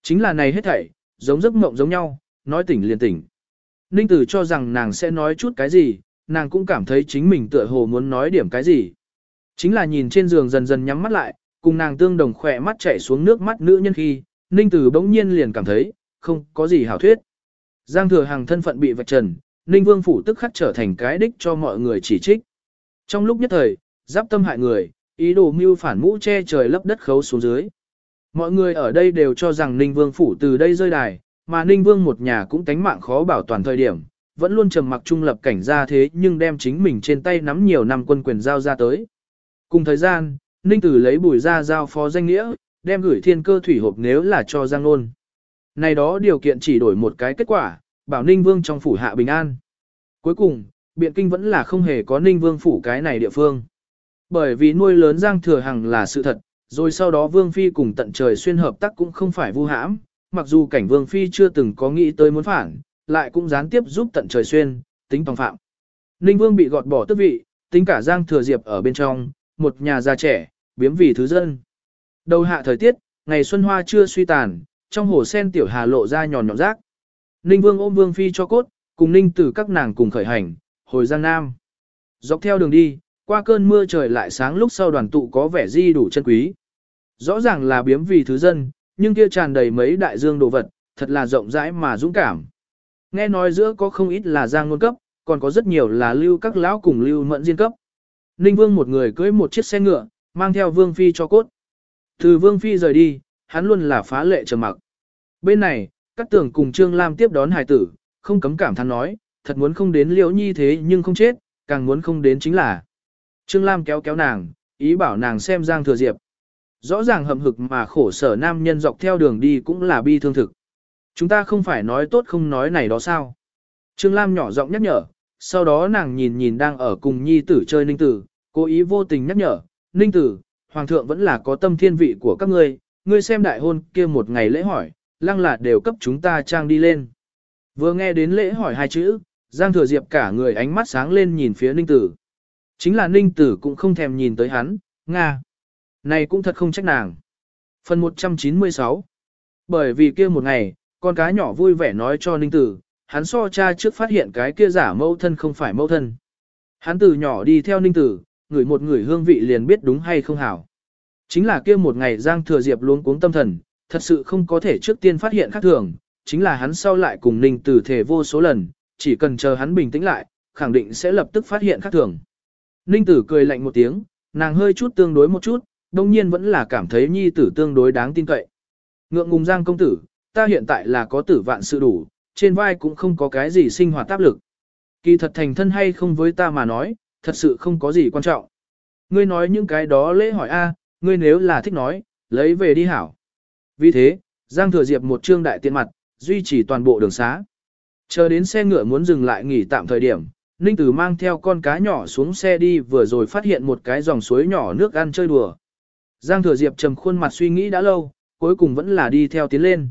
Speaker 1: Chính là này hết thảy, giống giấc mộng giống nhau, nói tỉnh liền tỉnh. Ninh tử cho rằng nàng sẽ nói chút cái gì, nàng cũng cảm thấy chính mình tựa hồ muốn nói điểm cái gì. Chính là nhìn trên giường dần dần nhắm mắt lại, cùng nàng tương đồng khỏe mắt chảy xuống nước mắt nữ nhân khi, Ninh Tử bỗng nhiên liền cảm thấy, không có gì hảo thuyết. Giang thừa hàng thân phận bị vạch trần, Ninh Vương Phủ tức khắc trở thành cái đích cho mọi người chỉ trích. Trong lúc nhất thời, giáp tâm hại người, ý đồ mưu phản mũ che trời lấp đất khấu xuống dưới. Mọi người ở đây đều cho rằng Ninh Vương Phủ từ đây rơi đài, mà Ninh Vương một nhà cũng tánh mạng khó bảo toàn thời điểm, vẫn luôn trầm mặc trung lập cảnh ra thế nhưng đem chính mình trên tay nắm nhiều năm quân quyền giao ra tới. Cùng thời gian, Ninh Tử lấy bùi ra giao phó danh nghĩa, đem gửi thiên cơ thủy hộp nếu là cho Giang Nôn. Này đó điều kiện chỉ đổi một cái kết quả, bảo Ninh Vương trong phủ hạ bình an. Cuối cùng, biện kinh vẫn là không hề có Ninh Vương phủ cái này địa phương. Bởi vì nuôi lớn Giang Thừa Hằng là sự thật, rồi sau đó Vương Phi cùng tận trời xuyên hợp tác cũng không phải vu hãm, mặc dù cảnh Vương Phi chưa từng có nghĩ tới muốn phản, lại cũng gián tiếp giúp tận trời xuyên, tính tòng phạm. Ninh Vương bị gọt bỏ tước vị, tính cả Giang Thừa Diệp ở bên trong, một nhà già trẻ, biếm vì thứ dân. Đầu hạ thời tiết, ngày xuân hoa chưa suy tàn, trong hồ sen tiểu hà lộ ra nhòn nhọn rác. Ninh Vương ôm Vương Phi cho cốt, cùng Ninh Tử các nàng cùng khởi hành, hồi Giang Nam. Dọc theo đường đi, qua cơn mưa trời lại sáng lúc sau đoàn tụ có vẻ di đủ chân quý. Rõ ràng là biếm vì thứ dân, nhưng kia tràn đầy mấy đại dương đồ vật, thật là rộng rãi mà dũng cảm. Nghe nói giữa có không ít là giang ngôn cấp, còn có rất nhiều là lưu các lão cùng lưu mẫn diên cấp. Ninh Vương một người cưỡi một chiếc xe ngựa, mang theo Vương Phi cho cốt. Từ Vương Phi rời đi, hắn luôn là phá lệ trầm mặc. Bên này, các tưởng cùng Trương Lam tiếp đón hài tử, không cấm cảm thán nói, thật muốn không đến liễu nhi thế nhưng không chết, càng muốn không đến chính là. Trương Lam kéo kéo nàng, ý bảo nàng xem Giang Thừa Diệp. Rõ ràng hầm hực mà khổ sở nam nhân dọc theo đường đi cũng là bi thương thực. Chúng ta không phải nói tốt không nói này đó sao. Trương Lam nhỏ giọng nhắc nhở, sau đó nàng nhìn nhìn đang ở cùng nhi tử chơi ninh tử, cố ý vô tình nhắc nhở, ninh tử, hoàng thượng vẫn là có tâm thiên vị của các ngươi, ngươi xem đại hôn kia một ngày lễ hỏi, lăng là đều cấp chúng ta trang đi lên. Vừa nghe đến lễ hỏi hai chữ, Giang Thừa Diệp cả người ánh mắt sáng lên nhìn phía ninh tử. Chính là ninh tử cũng không thèm nhìn tới hắn, Nga. Này cũng thật không trách nàng. Phần 196 Bởi vì kia một ngày, con cá nhỏ vui vẻ nói cho ninh tử, hắn so cha trước phát hiện cái kia giả mẫu thân không phải mẫu thân. Hắn từ nhỏ đi theo ninh tử, ngửi một người hương vị liền biết đúng hay không hảo. Chính là kia một ngày Giang Thừa Diệp luôn cuống tâm thần, thật sự không có thể trước tiên phát hiện khác thường, chính là hắn sau lại cùng ninh tử thể vô số lần, chỉ cần chờ hắn bình tĩnh lại, khẳng định sẽ lập tức phát hiện khác thường. Ninh tử cười lạnh một tiếng, nàng hơi chút tương đối một chút, đồng nhiên vẫn là cảm thấy nhi tử tương đối đáng tin cậy. Ngượng ngùng Giang công tử, ta hiện tại là có tử vạn sự đủ, trên vai cũng không có cái gì sinh hoạt áp lực. Kỳ thật thành thân hay không với ta mà nói, thật sự không có gì quan trọng. Ngươi nói những cái đó lễ hỏi a, ngươi nếu là thích nói, lấy về đi hảo. Vì thế, Giang Thừa Diệp một trương đại tiện mặt, duy trì toàn bộ đường xá. Chờ đến xe ngựa muốn dừng lại nghỉ tạm thời điểm, Ninh Tử mang theo con cá nhỏ xuống xe đi vừa rồi phát hiện một cái dòng suối nhỏ nước ăn chơi đùa. Giang Thừa Diệp trầm khuôn mặt suy nghĩ đã lâu, cuối cùng vẫn là đi theo tiến lên.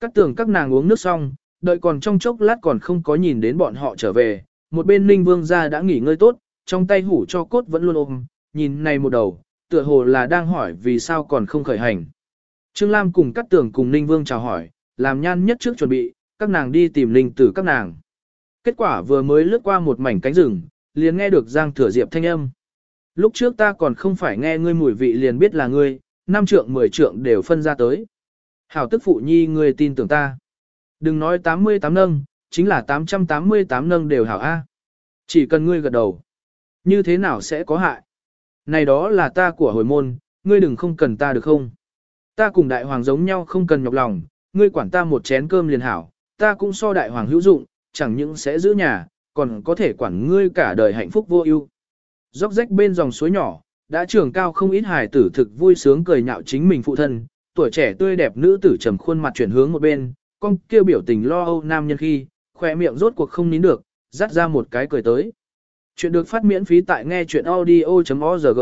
Speaker 1: Các tưởng các nàng uống nước xong, đợi còn trong chốc lát còn không có nhìn đến bọn họ trở về, một bên Ninh Vương gia đã nghỉ ngơi tốt, trong tay hủ cho cốt vẫn luôn ôm, nhìn này một đầu, tựa hồ là đang hỏi vì sao còn không khởi hành. Trương Lam cùng các tường cùng Ninh Vương chào hỏi, làm nhan nhất trước chuẩn bị, các nàng đi tìm Ninh tử các nàng. Kết quả vừa mới lướt qua một mảnh cánh rừng, liền nghe được Giang Thừa Diệp thanh âm. Lúc trước ta còn không phải nghe ngươi mùi vị liền biết là ngươi, năm trượng mười trượng đều phân ra tới. Hảo tức phụ nhi ngươi tin tưởng ta. Đừng nói 88 nâng, chính là 888 nâng đều hảo A. Chỉ cần ngươi gật đầu. Như thế nào sẽ có hại? Này đó là ta của hồi môn, ngươi đừng không cần ta được không? Ta cùng đại hoàng giống nhau không cần nhọc lòng, ngươi quản ta một chén cơm liền hảo, ta cũng so đại hoàng hữu dụng, chẳng những sẽ giữ nhà, còn có thể quản ngươi cả đời hạnh phúc vô ưu. Róc rách bên dòng suối nhỏ, đã trưởng cao không ít hài tử thực vui sướng cười nhạo chính mình phụ thân, tuổi trẻ tươi đẹp nữ tử trầm khuôn mặt chuyển hướng một bên, con kêu biểu tình lo âu nam nhân khi, khỏe miệng rốt cuộc không nín được, dắt ra một cái cười tới. Chuyện được phát miễn phí tại nghe chuyện audio.org.